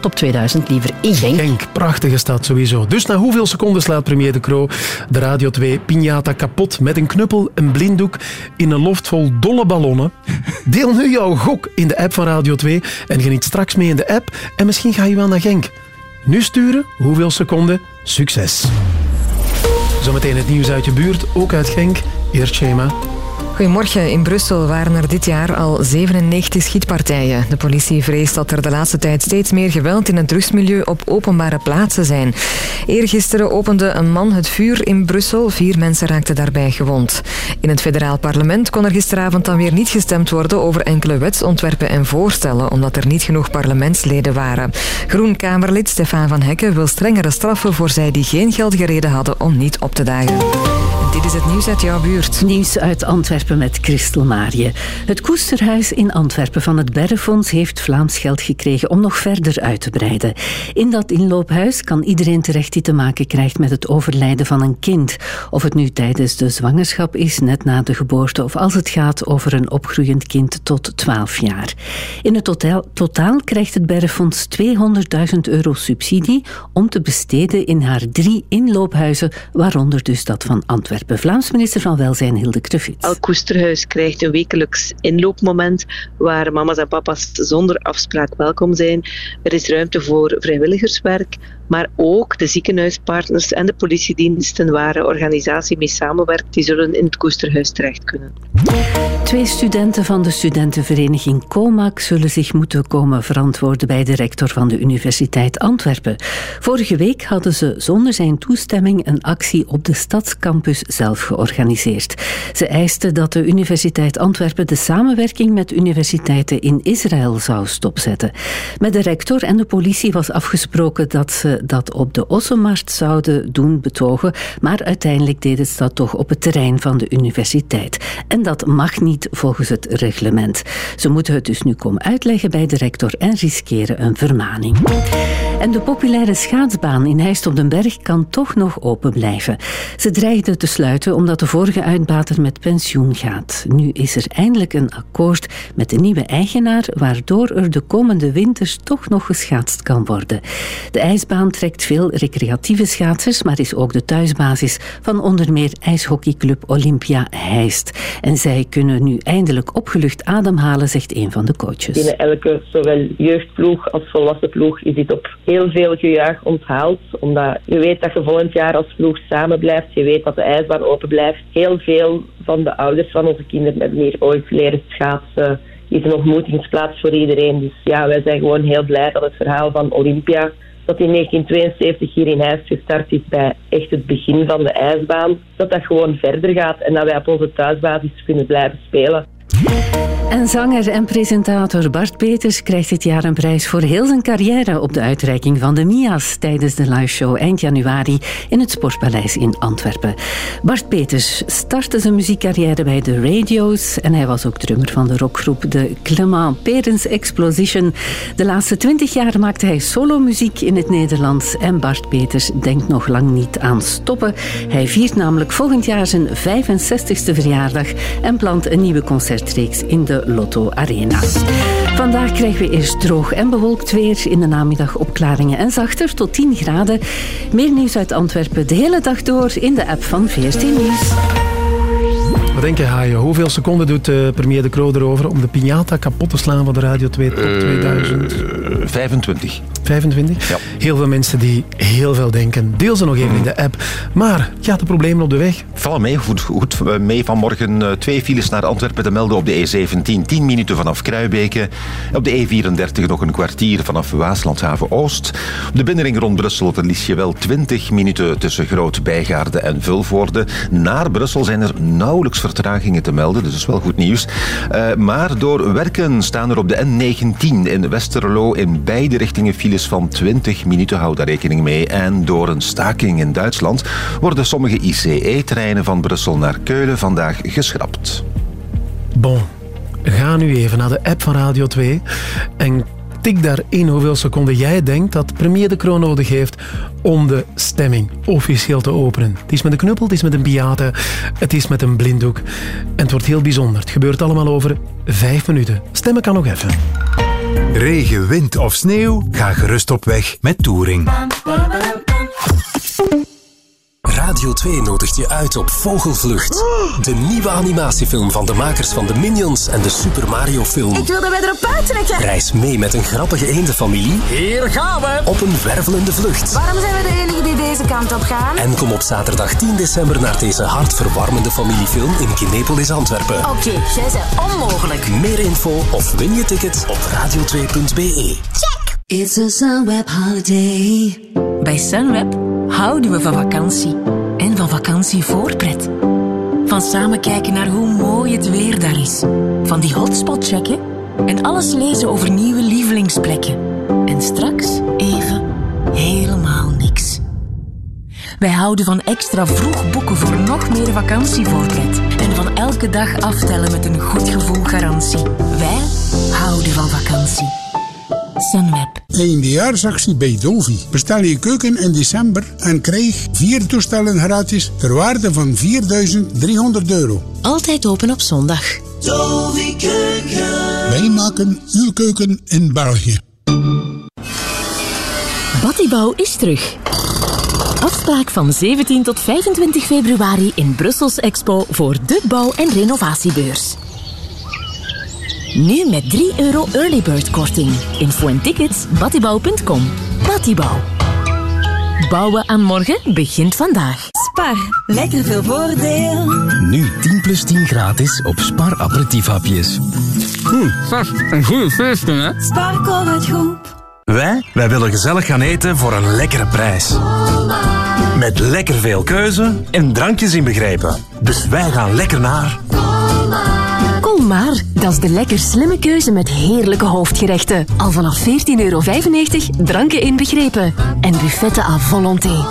top 2000, liever in Genk. Genk, prachtige stad sowieso. Dus na hoeveel seconden slaat premier De Croo de Radio 2 Piñata kapot met een knuppel, een blinddoek in een loft vol dolle ballonnen? Deel nu jouw gok in de app van Radio 2 en geniet straks mee in de app en misschien ga je wel naar Genk. Nu sturen, hoeveel seconden? Succes! Zometeen het nieuws uit je buurt, ook uit Genk. Eerst Schema. Goedemorgen. In Brussel waren er dit jaar al 97 schietpartijen. De politie vreest dat er de laatste tijd steeds meer geweld in het drugsmilieu op openbare plaatsen zijn. Eergisteren opende een man het vuur in Brussel. Vier mensen raakten daarbij gewond. In het federaal parlement kon er gisteravond dan weer niet gestemd worden over enkele wetsontwerpen en voorstellen, omdat er niet genoeg parlementsleden waren. Groen-Kamerlid Stefan van Hekken wil strengere straffen voor zij die geen geldige reden hadden om niet op te dagen. Dit is het nieuws uit jouw buurt. Nieuws uit Antwerpen met Christel Marië. Het Koesterhuis in Antwerpen van het Berrefonds heeft Vlaams geld gekregen om nog verder uit te breiden. In dat inloophuis kan iedereen terecht die te maken krijgt met het overlijden van een kind. Of het nu tijdens de zwangerschap is, net na de geboorte, of als het gaat over een opgroeiend kind tot 12 jaar. In het totaal, krijgt het Berrefonds 200.000 euro subsidie om te besteden in haar drie inloophuizen, waaronder dus dat van Antwerpen. Vlaams minister van Welzijn Hilde. Elk krijgt een wekelijks inloopmoment waar mama's en papa's zonder afspraak welkom zijn. Er is ruimte voor vrijwilligerswerk, maar ook de ziekenhuispartners en de politiediensten waar de organisatie mee samenwerkt, die zullen in het koesterhuis terecht kunnen. Twee studenten van de studentenvereniging COMAC zullen zich moeten komen verantwoorden bij de rector van de Universiteit Antwerpen. Vorige week hadden ze zonder zijn toestemming een actie op de stadscampus zelf georganiseerd. Ze eisten dat de Universiteit Antwerpen de samenwerking met universiteiten in Israël zou stopzetten. Met de rector en de politie was afgesproken dat ze dat op de Ossenmarkt zouden doen betogen, maar uiteindelijk deden ze dat toch op het terrein van de universiteit. En dat mag niet volgens het reglement. Ze moeten het dus nu komen uitleggen bij de rector en riskeren een vermaning. En de populaire schaatsbaan in Heist op den Berg kan toch nog open blijven. Ze dreigde te sluiten omdat de vorige uitbater met pensioen gaat. Nu is er eindelijk een akkoord met de nieuwe eigenaar, waardoor er de komende winters toch nog geschaatst kan worden. De ijsbaan aantrekt veel recreatieve schaatsers, maar is ook de thuisbasis van onder meer ijshockeyclub Olympia Heist. En zij kunnen nu eindelijk opgelucht ademhalen, zegt een van de coaches. Binnen elke zowel jeugdploeg als volwassen ploeg is dit op heel veel gejuich onthaald. Omdat je weet dat je volgend jaar als ploeg samen blijft. Je weet dat de ijsbaan open blijft. Heel veel van de ouders van onze kinderen hebben hier ooit leren schaatsen. is een ontmoetingsplaats voor iedereen. Dus ja, wij zijn gewoon heel blij dat het verhaal van Olympia dat in 1972 hier in IJs gestart is bij echt het begin van de ijsbaan, dat dat gewoon verder gaat en dat wij op onze thuisbasis kunnen blijven spelen. En zanger en presentator Bart Peters krijgt dit jaar een prijs voor heel zijn carrière op de uitreiking van de MIA's tijdens de liveshow eind januari in het Sportpaleis in Antwerpen. Bart Peters startte zijn muziekcarrière bij de Radio's en hij was ook drummer van de rockgroep de Clement Parents Explosion. De laatste twintig jaar maakte hij solomuziek in het Nederlands en Bart Peters denkt nog lang niet aan stoppen. Hij viert namelijk volgend jaar zijn 65ste verjaardag en plant een nieuwe concertreeks in de Lotto Arena. Vandaag krijgen we eerst droog en bewolkt weer. In de namiddag opklaringen en zachter tot 10 graden. Meer nieuws uit Antwerpen de hele dag door in de app van VRT Nieuws. Wat denk je, Haaien? Hoeveel seconden doet eh, premier De Croo erover om de piñata kapot te slaan van de Radio 2 Top 2000? 25. 25? Heel veel mensen die heel veel denken. Deel ze nog even in de app. Maar, ja, de problemen op de weg? Vallen mee, goed, goed mee vanmorgen. eh, Twee files naar Antwerpen te melden op de E17. 10 minuten vanaf Kruibeke. Op de E34 nog een kwartier vanaf Waaslandhaven Oost. Op de binnenring rond Brussel verlies je wel 20 minuten tussen Groot Bijgaarde en Vilvoorde. Naar Brussel zijn er nauwelijks vertragingen te melden, dus dat is wel goed nieuws. Eh, maar door werken staan er op de N19 in Westerlo in beide richtingen files van 20 minuten. Hou daar rekening mee. En door een staking in Duitsland worden sommige ICE-treinen van Brussel naar Keulen vandaag geschrapt. Bon, ga nu even naar de app van Radio 2 en tik daar in hoeveel seconden jij denkt dat premier De Croo nodig heeft om de stemming officieel te openen. Het is met een knuppel, het is met een piata, het is met een blinddoek. En het wordt heel bijzonder. Het gebeurt allemaal over vijf minuten. Stemmen kan nog even. Regen, wind of sneeuw, ga gerust op weg met Touring. Radio 2 nodigt je uit op Vogelvlucht. De nieuwe animatiefilm van de makers van de Minions en de Super Mario film. Ik wil dat wij erop uittrekken. Reis mee met een grappige eendenfamilie Hier gaan we. op een wervelende vlucht. Waarom zijn we de enige die deze kant op gaan? En kom op zaterdag 10 december naar deze hartverwarmende familiefilm in Kinepolis Antwerpen. Oké, jij bent onmogelijk. Meer info of win je ticket op radio2.be. It's a Sunweb holiday. Bij Sunweb houden we van vakantie. En van vakantie voorpret. Van samen kijken naar hoe mooi het weer daar is. Van die hotspot checken. En alles lezen over nieuwe lievelingsplekken. En straks even helemaal niks. Wij houden van extra vroeg boeken voor nog meer vakantievoorpret. En van elke dag aftellen met een goed gevoel garantie. Wij houden van vakantie. Sunweb. Eindejaarsactie bij Dovi. Bestel je keuken in december en krijg vier toestellen gratis ter waarde van 4300 euro. Altijd open op zondag. Wij maken uw keuken in België. Battibouw is terug. Afspraak van 17 tot 25 februari in Brussels Expo voor de bouw- en renovatiebeurs. Nu met 3 euro early bird korting. Info en tickets battibouw.com. Battibouw. Bouwen aan morgen begint vandaag. Spar, lekker veel voordeel. Nu 10 plus 10 gratis op Spar aperitiefhapjes. Hm, zeg, een goede feesting, hè? Sparko het goed. Wij, wij willen gezellig gaan eten voor een lekkere prijs. Met lekker veel keuze en drankjes inbegrepen. Dus wij gaan lekker naar... Colmar, dat is de lekker slimme keuze met heerlijke hoofdgerechten. Al vanaf 14,95 euro, dranken inbegrepen. En buffetten à volonté.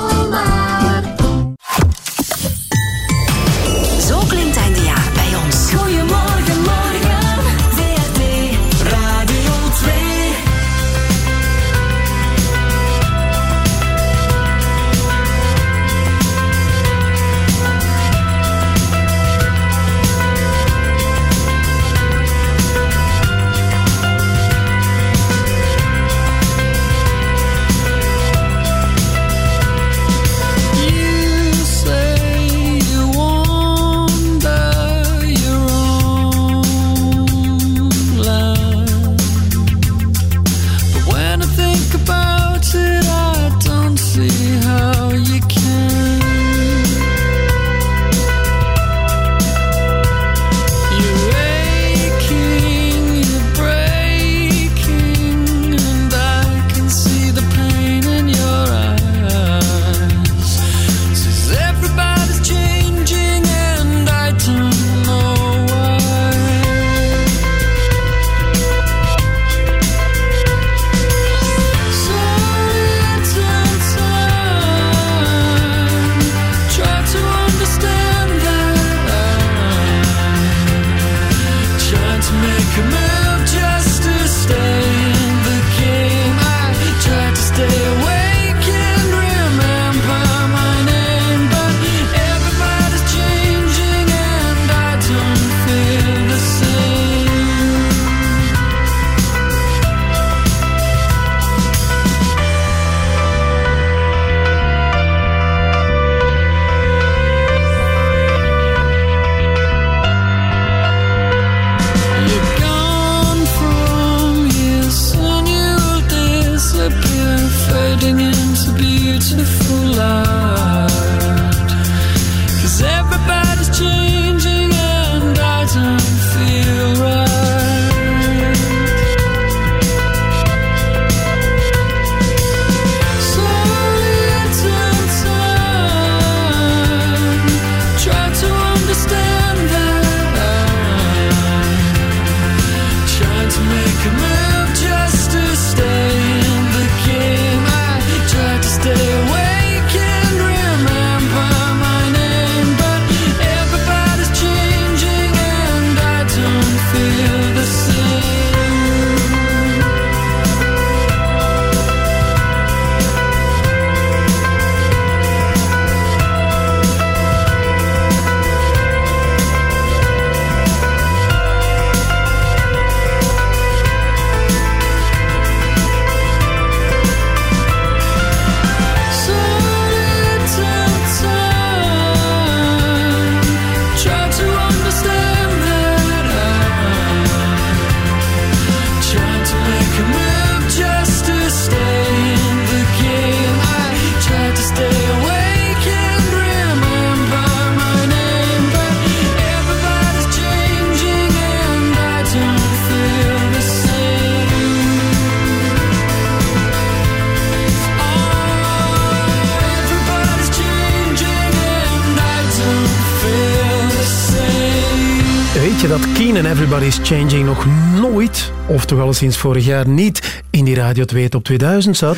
Changing nog nooit, of toch al sinds vorig jaar niet, in die Radio 2 Top 2000 zat?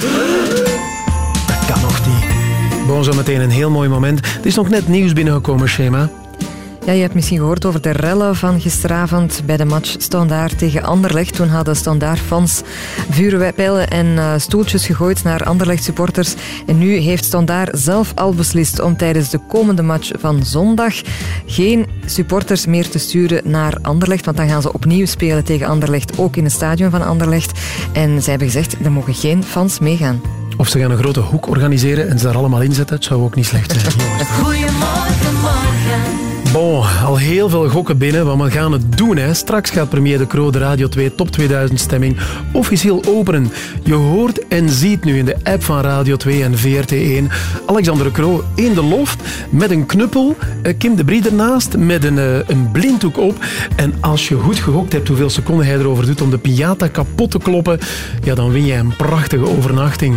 Dat kan nog niet. Bon, zo meteen een heel mooi moment. Er is nog net nieuws binnengekomen, Schema. Ja, je hebt misschien gehoord over de rellen van gisteravond bij de match Standaard tegen Anderlecht. Toen hadden Standaard-fans vuurpijlen en eh, stoeltjes gegooid naar Anderlecht-supporters. En nu heeft Standaard zelf al beslist om tijdens de komende match van zondag geen supporters meer te sturen naar Anderlecht. Want dan gaan ze opnieuw spelen tegen Anderlecht, ook in het stadion van Anderlecht. En zij hebben gezegd, er mogen geen fans meegaan. Of ze gaan een grote hoek organiseren en ze daar allemaal in zetten. Het zou ook niet slecht zijn. Goedemorgen, morgen. Bon, al heel veel gokken binnen, want we gaan het doen. Hè. Straks gaat premier De Croo de Radio 2 Top 2000 stemming officieel openen. Je hoort en ziet nu in de app van Radio 2 en VRT1 Alexander De Croo in de loft met een knuppel, eh, Kim de Brie ernaast met een, eh, een blinddoek op. En als je goed gegokt hebt hoeveel seconden hij erover doet om de piñata kapot te kloppen, ja, dan win jij een prachtige overnachting.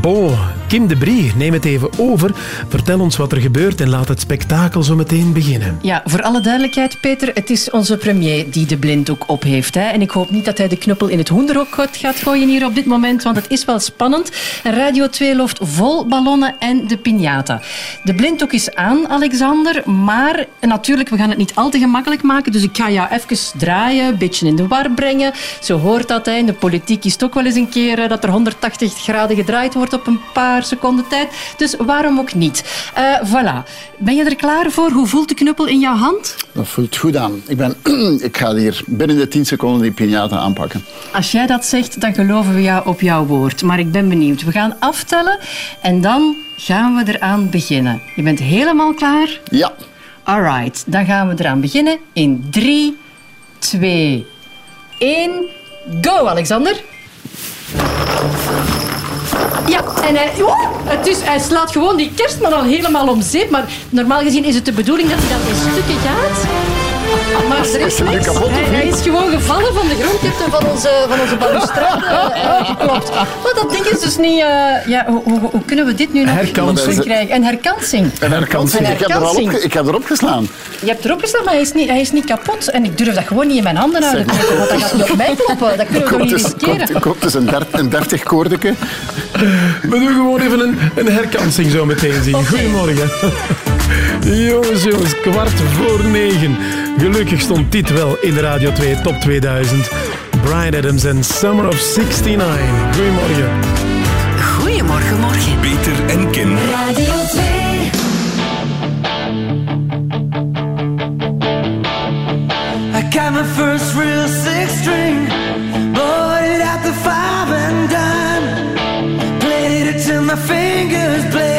Bon, Kim de Brie, neem het even over. Vertel ons wat er gebeurt en laat het spektakel zo meteen beginnen. Ja, voor alle duidelijkheid, Peter, het is onze premier die de blinddoek op heeft. Hè. En ik hoop niet dat hij de knuppel in het hoenderhok gaat- gaat gooien hier op dit moment, want het is wel spannend. En Radio 2 looft vol ballonnen en de piñata. De blinddoek is aan, Alexander, maar natuurlijk, we gaan het niet al te gemakkelijk maken. Dus ik ga jou even draaien, een beetje in de war brengen. Zo hoort dat. Hè. In de politiek is het ook wel eens een keer eh, dat er 180 graden gedraaid wordt op een paar seconden tijd. Dus waarom ook niet? Eh, voilà. Ben je er klaar voor? Hoe voelt de knuppel in jouw hand? Dat voelt goed aan. Ik, ben, ik ga hier binnen de 10 seconden die piñata aanpakken. Als jij dat zegt, dan geloven we jou op jouw woord. Maar ik ben benieuwd. We gaan aftellen en dan gaan we eraan beginnen. Je bent helemaal klaar? Ja. Alright, dan gaan we eraan beginnen in 3, 2, 1. Go, Alexander. Ja, en hij, oh, het is, hij slaat gewoon die kerstman al helemaal om zeep. Maar normaal gezien is het de bedoeling dat hij dan in stukken gaat. Maar er is Is hij nu niks. kapot of Hij, hij niet? is gewoon gevallen van de grond. Je hebt hem van onze, van onze balustrade eh, geklopt. Maar dat ding is dus niet... eh, ja, hoe, hoe, hoe kunnen we dit nu nog Herkansing. krijgen? Een herkansing. Een herkansing. Een Ik heb, er al op, herkansing. ik heb erop geslaan. Je hebt erop gestaan, maar hij is, niet, hij is niet kapot. En ik durf dat gewoon niet in mijn handen houden. Want dan gaat hij op mij kloppen. Dat kunnen we toch niet dus, riskeren? komt, komt dus een, der, een 30 koordeke. We doen gewoon even een, een herkansing zo meteen zien. Goedemorgen. Jongens, jongens, kwart voor negen. Gelukkig stond dit wel in de Radio 2 Top 2000. Brian Adams en Summer of 69. Goedemorgen. Goedemorgen, morgen. Peter en Kim. Radio 2. I got my first real six string, bought it at the five and dime. Played it till my fingers bled.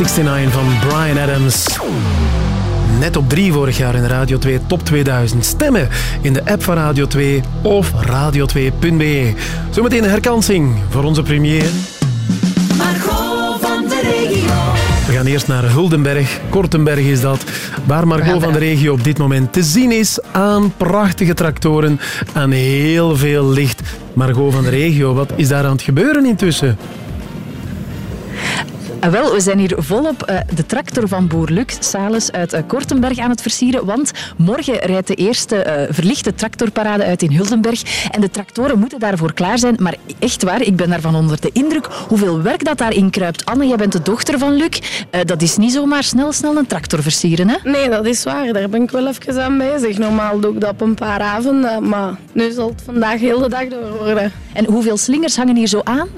69 van Brian Adams. Net op drie vorig jaar in Radio 2 Top 2000. Stemmen in de app van Radio 2 of radio2.be. Zometeen een herkansing voor onze premier. Margot van de regio. We gaan eerst naar Huldenberg. Kortenberg is dat. Waar Margot van de regio op dit moment te zien is aan prachtige tractoren, aan heel veel licht. Margot van de regio, wat is daar aan het gebeuren intussen? Ah, wel, we zijn hier volop eh, de tractor van boer Luc Sales uit eh, Kortenberg aan het versieren, want morgen rijdt de eerste eh, verlichte tractorparade uit in Huldenberg en de tractoren moeten daarvoor klaar zijn. Maar echt waar, ik ben daarvan onder de indruk hoeveel werk dat daarin kruipt. Anne, jij bent de dochter van Luc. Eh, dat is niet zomaar snel, snel een tractor versieren, hè? Nee, dat is waar. Daar ben ik wel even aan bezig. Normaal doe ik dat op een paar avonden, maar nu zal het vandaag heel de dag door worden. En hoeveel slingers hangen hier zo aan?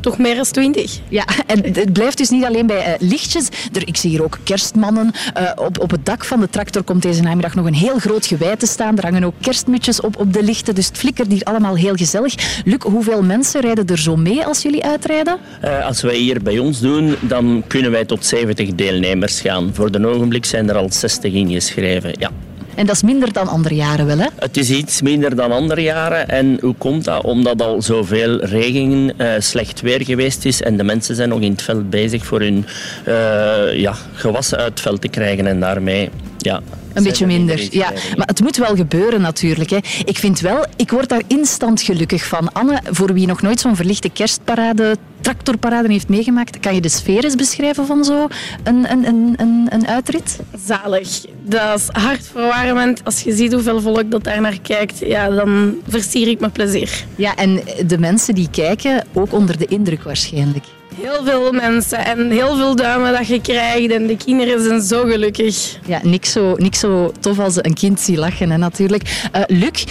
Toch meer dan twintig. Ja, en het blijft dus niet alleen bij eh, lichtjes. Er, ik zie hier ook kerstmannen. Eh, op, op het dak van de tractor komt deze namiddag nog een heel groot gewei te staan. Er hangen ook kerstmutjes op, op de lichten. Dus het flikkert hier allemaal heel gezellig. Luc, hoeveel mensen rijden er zo mee als jullie uitrijden? Eh, als wij hier bij ons doen, dan kunnen wij tot 70 deelnemers gaan. Voor de ogenblik zijn er al 60 ingeschreven. Ja. En dat is minder dan andere jaren wel, hè? Het is iets minder dan andere jaren. En hoe komt dat? Omdat al zoveel regen, eh, slecht weer geweest is en de mensen zijn nog in het veld bezig voor hun eh, ja, gewassen uit het veld te krijgen en daarmee ja, Een beetje minder, ja. Maar het moet wel gebeuren natuurlijk. Hè. Ik vind wel, ik word daar instant gelukkig van. Anne, voor wie nog nooit zo'n verlichte kerstparade, tractorparade heeft meegemaakt, kan je de sfeer eens beschrijven van zo'n een, een, een, een, een uitrit? Zalig. Dat is hartverwarmend. Als je ziet hoeveel volk dat daar naar kijkt, ja, dan versier ik met plezier. Ja, en de mensen die kijken, ook onder de indruk waarschijnlijk. Heel veel mensen en heel veel duimen dat je krijgt en de kinderen zijn zo gelukkig. Ja, niks zo, niks zo tof als een kind zien lachen, hè, natuurlijk. Eh, Luc,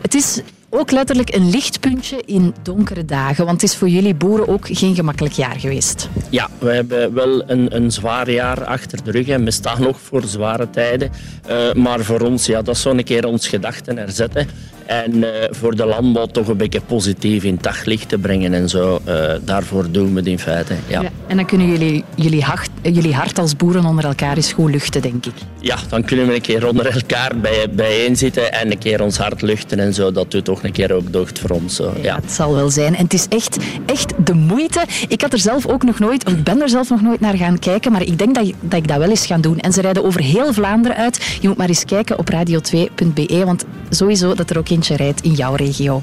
het is ook letterlijk een lichtpuntje in donkere dagen, want het is voor jullie boeren ook geen gemakkelijk jaar geweest. Ja, we hebben wel een, een zwaar jaar achter de rug en we staan nog voor zware tijden. Eh, maar voor ons, ja, dat is zo'n keer ons gedachten herzetten. En eh, voor de landbouw toch een beetje positief in het daglicht te brengen en zo. Eh, daarvoor doen we het in feite. Ja. Ja, en dan kunnen jullie jullie hart, jullie hart als boeren onder elkaar eens goed luchten, denk ik. ja, dan kunnen we een keer onder elkaar bij, bijeen zitten en een keer ons hart luchten en zo. Dat doet toch een keer ook deugd voor ons. Zo. Ja. Het zal wel zijn. En het is echt, echt de moeite. Ik had er zelf ook nog nooit, of ik ben er zelf nog nooit naar gaan kijken, maar ik denk dat, dat ik dat wel eens ga doen. En ze rijden over heel Vlaanderen uit. Je moet maar eens kijken op radio2.be, want sowieso dat er ook rijdt in jouw regio.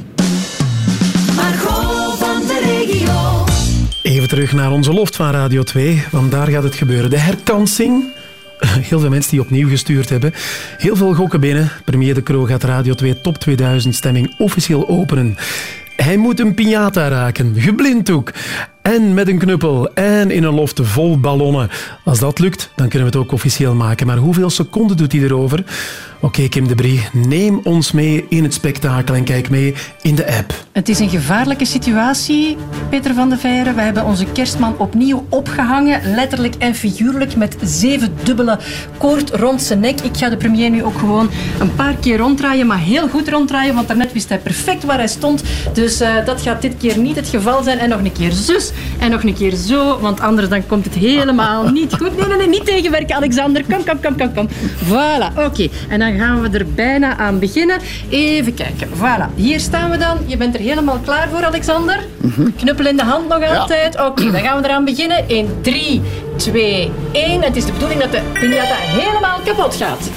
Margot van de regio. Even terug naar onze loft van Radio 2, want daar gaat het gebeuren. De herkansing. Heel veel mensen die opnieuw gestuurd hebben. Heel veel gokken binnen. Premier De Croo gaat Radio 2 Top 2000 stemming officieel openen. Hij moet een piñata raken, geblinddoek. En met een knuppel. En in een loft vol ballonnen. Als dat lukt, dan kunnen we het ook officieel maken. Maar hoeveel seconden doet hij erover? Oké, Kim de Brie, neem ons mee in het spektakel en kijk mee in de app. Het is een gevaarlijke situatie, Peter van de Veire. We hebben onze kerstman opnieuw opgehangen, letterlijk en figuurlijk, met zeven dubbele koord rond zijn nek. Ik ga de premier nu ook gewoon een paar keer ronddraaien, maar heel goed ronddraaien, want daarnet wist hij perfect waar hij stond. Dus eh, dat gaat dit keer niet het geval zijn. En nog een keer zus, en nog een keer zo, want anders dan komt het helemaal niet goed. Nee, nee, nee, niet tegenwerken, Alexander. Kom, kom, kom, kom, kom. Voilà, oké. En dan gaan we er bijna aan beginnen. Even kijken. Voilà, hier staan we dan. Je bent er helemaal klaar voor, Alexander? Knuppel in de hand nog altijd? Oké, dan gaan we eraan beginnen. In 3, 2, 1. Het is de bedoeling dat de piñata helemaal kapot gaat.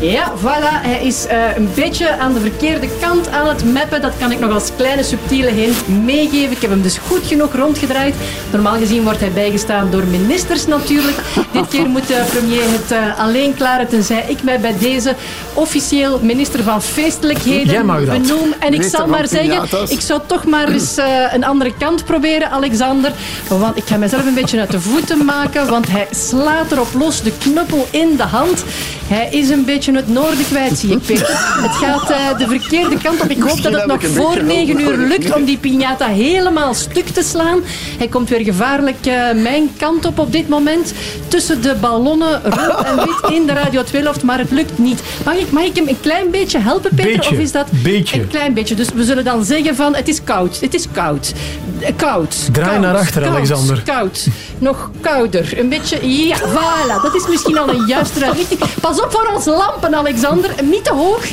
Ja, voilà. Hij is eh, een beetje aan de verkeerde kant aan het mappen. Dat kan ik nog als kleine subtiele hint meegeven. Ik heb hem dus goed genoeg rondgedraaid. Normaal gezien wordt hij bijgestaan door ministers natuurlijk. Dit keer moet de premier het eh, alleen klaren, tenzij ik mij bij deze officieel minister van feestelijkheden benoem. En ik zal maar zeggen, ik zou toch maar eens eh, een andere kant proberen, Alexander. Want ik ga mezelf een beetje uit de voeten maken, want hij slaat erop los, de knuppel in de hand. Hij is een beetje het noorden kwijt, zie ik, Peter. Het gaat eh, de verkeerde kant op. Ik hoop dat het nog voor beetje negen uur lukt om die piñata helemaal stuk te slaan. Hij komt weer gevaarlijk eh, mijn kant op op dit moment. Tussen de ballonnen rood en wit in de Radio 2-loft, maar het lukt niet. Mag ik, mag ik hem een klein beetje helpen, Peter? Beetje, of is dat beetje. een klein beetje? Dus we zullen dan zeggen van het is koud. Het is koud. Eh, Koud. Draai koud, naar achter, koud, Alexander. Koud. nog kouder. Een beetje, ja, voilà. Dat is misschien al een juiste richting. Pas op voor onze lampen, Alexander. Niet te hoog.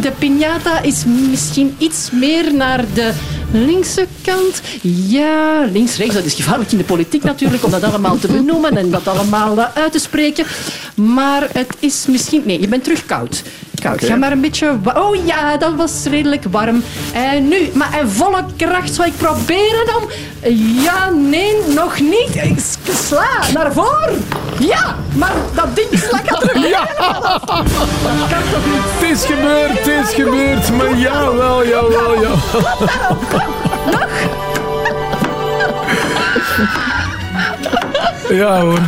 De piñata is misschien iets meer naar de linkse kant. Ja, links-rechts, dat is gevaarlijk in de politiek natuurlijk, om dat allemaal te benoemen en dat allemaal eh, uit te spreken. Maar het is misschien... Nee, je bent terug koud. Koud. Ga maar een beetje... Oh ja, dat was redelijk warm. En nu, maar in volle kracht zal ik proberen om... Ja, nee, nog niet. Ik Sla, naar voren. Ja, maar dat ding slakken terug. Ja. Dat kan toch niet? Het is gebeurd, het is gebeurd. Maar jawel, jawel, jawel. Ja hoor,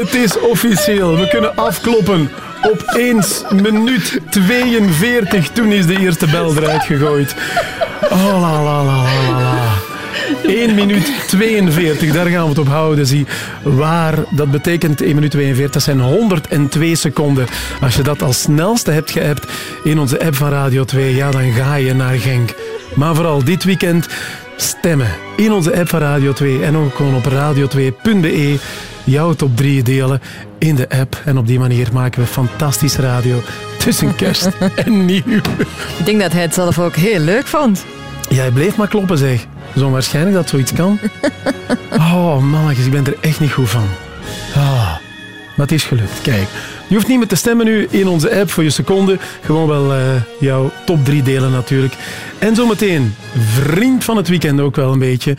het is officieel. We kunnen afkloppen. Op 1 minuut 42, toen is de eerste bel eruit gegooid. Oh la la la la la. 1 minuut 42, daar gaan we het op houden. Zie. Waar, dat betekent 1 minuut 42, dat zijn 102 seconden. Als je dat als snelste hebt geappt in onze app van Radio 2, ja, dan ga je naar Genk. Maar vooral dit weekend stemmen in onze app van Radio 2 en ook gewoon op radio2.be. Jouw top 3 delen in de app. En op die manier maken we fantastische radio tussen kerst en nieuw. Ik denk dat hij het zelf ook heel leuk vond. Jij bleef maar kloppen, zeg. Zo onwaarschijnlijk dat zoiets kan. Oh, mannetjes, ik ben er echt niet goed van. Ah, maar het is gelukt. Kijk, je hoeft niet meer te stemmen nu in onze app voor je seconde. Gewoon wel eh, jouw top 3 delen natuurlijk. En zometeen, vriend van het weekend ook wel een beetje.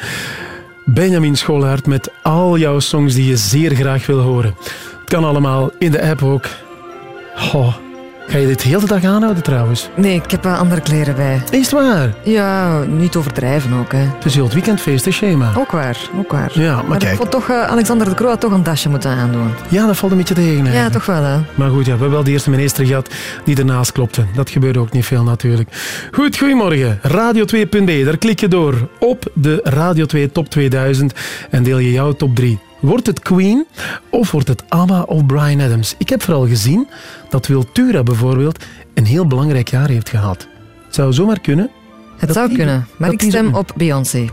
Benjamin Scholaert met al jouw songs die je zeer graag wil horen. Het kan allemaal in de app ook. Ga je dit de hele dag aanhouden trouwens? Nee, ik heb wel andere kleren bij. Is het waar? Ja, niet overdrijven ook. Hè. Het is heel het weekendfeest, hè, Shema? Ook waar, ook waar. Ja, maar, Maar ik vond toch eh, Alexander de Croo had toch een dasje moeten aandoen. Ja, dat valt een beetje tegen. Ja, toch wel hè. Maar goed, ja, we hebben wel de eerste minister gehad die ernaast klopte. Dat gebeurde ook niet veel natuurlijk. Goed, goedemorgen. Radio2.be, daar klik je door op de Radio 2 Top 2000 en deel je jouw top 3. Wordt het Queen of wordt het ABBA of Brian Adams? Ik heb vooral gezien dat Wiltura bijvoorbeeld een heel belangrijk jaar heeft gehad. Het zou zomaar kunnen. Het zou die- kunnen, maar ik stem op Beyoncé.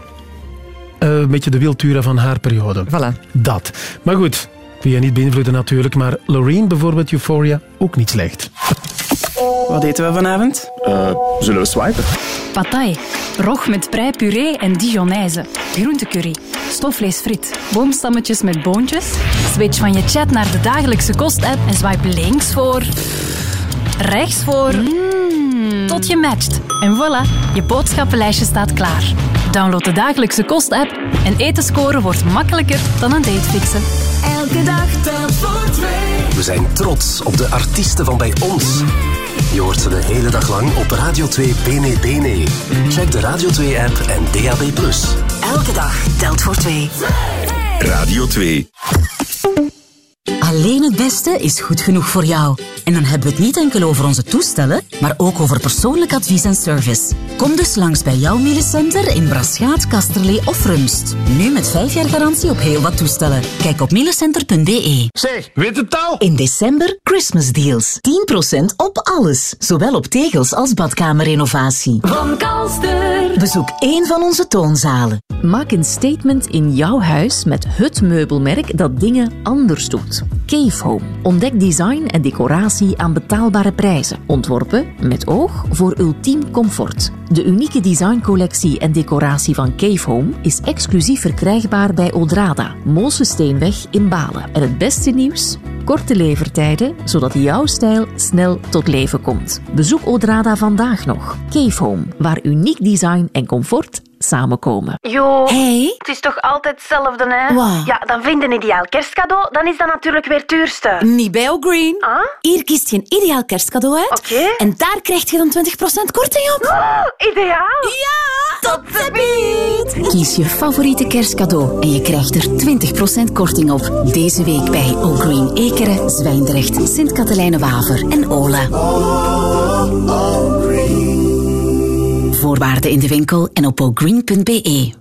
Eh, een beetje de Wiltura van haar periode. Voilà. Dat. Maar goed, wil je niet beïnvloeden natuurlijk, maar Loreen bijvoorbeeld, Euphoria, ook niet slecht. Wat eten we vanavond? zullen we swipen? Patai, rog met prei puree en dijonaise, groentecurry, stofvleesfriet, boomstammetjes met boontjes. Switch van je chat naar de dagelijkse kost-app en swipe links voor... Rechts voor... Tot je matcht. En voilà, je boodschappenlijstje staat klaar. Download de dagelijkse kost-app en eten scoren wordt makkelijker dan een date fixen. Elke dag telt voor twee. We zijn trots op de artiesten van bij ons. Je hoort ze de hele dag lang op Radio 2 Bene Bene. Check de Radio 2-app en DAB+. Elke dag telt voor twee. Radio 2. Alleen het beste is goed genoeg voor jou. En dan hebben we het niet enkel over onze toestellen, maar ook over persoonlijk advies en service. Kom dus langs bij jouw Miele-center in Braschaat, Kasterlee of Rumst. Nu met 5 jaar garantie op heel wat toestellen. Kijk op mielecenter.be. Zeg, weet het al? In december Christmas deals. 10% op alles. Zowel op tegels als badkamerrenovatie. Van Kalster. Bezoek één van onze toonzalen. Maak een statement in jouw huis met het meubelmerk dat dingen anders doet. Cave Home. Ontdek design en decoratie aan betaalbare prijzen. Ontworpen met oog voor ultiem comfort. De unieke designcollectie en decoratie van Cave Home is exclusief verkrijgbaar bij Odrada, Moosesteenweg in Balen. En het beste nieuws? Korte levertijden, zodat jouw stijl snel tot leven komt. Bezoek Odrada vandaag nog. Cave Home, waar uniek design en comfort samenkomen. Jo, Hey. het is toch altijd hetzelfde, hè? Wat? Ja, dan vind je een ideaal kerstcadeau, dan is dat natuurlijk weer het duurste. Niet bij O'Green. Ah? Hier kiest je een ideaal kerstcadeau uit. Oké. En daar krijg je dan 20% korting op. Oh, ideaal. Ja, tot de Kies je favoriete kerstcadeau en je krijgt er 20% korting op. Deze week bij O'Green Ekeren, Zwijndrecht, Sint-Katelijne-Waver en Ola. Voorwaarden in de winkel en op ogreen.be.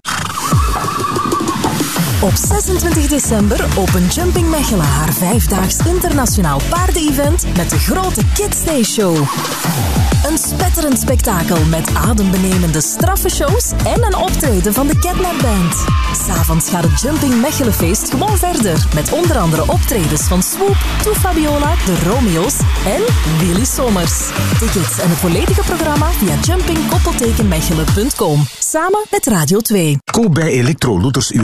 Op 26 december opent Jumping Mechelen haar vijfdaags internationaal paarden-event met de grote Kids Day Show. Een spetterend spektakel met adembenemende straffe shows en een optreden van de Catnap Band. S'avonds gaat het Jumping Mechelenfeest gewoon verder met onder andere optredens van Swoop, Toe Fabiola, de Romeo's en Willy Sommers. Tickets en het volledige programma via jumpingkoppeltekenmechelen.com. Samen met Radio 2. Koop bij Electro Looters uw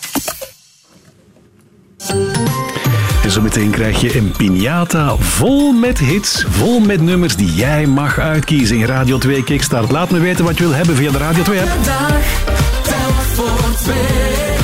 En zometeen krijg je een piñata vol met hits, vol met nummers die jij mag uitkiezen in Radio 2 Kickstart. Laat me weten wat je wil hebben via de Radio 2 app. Dag, voor.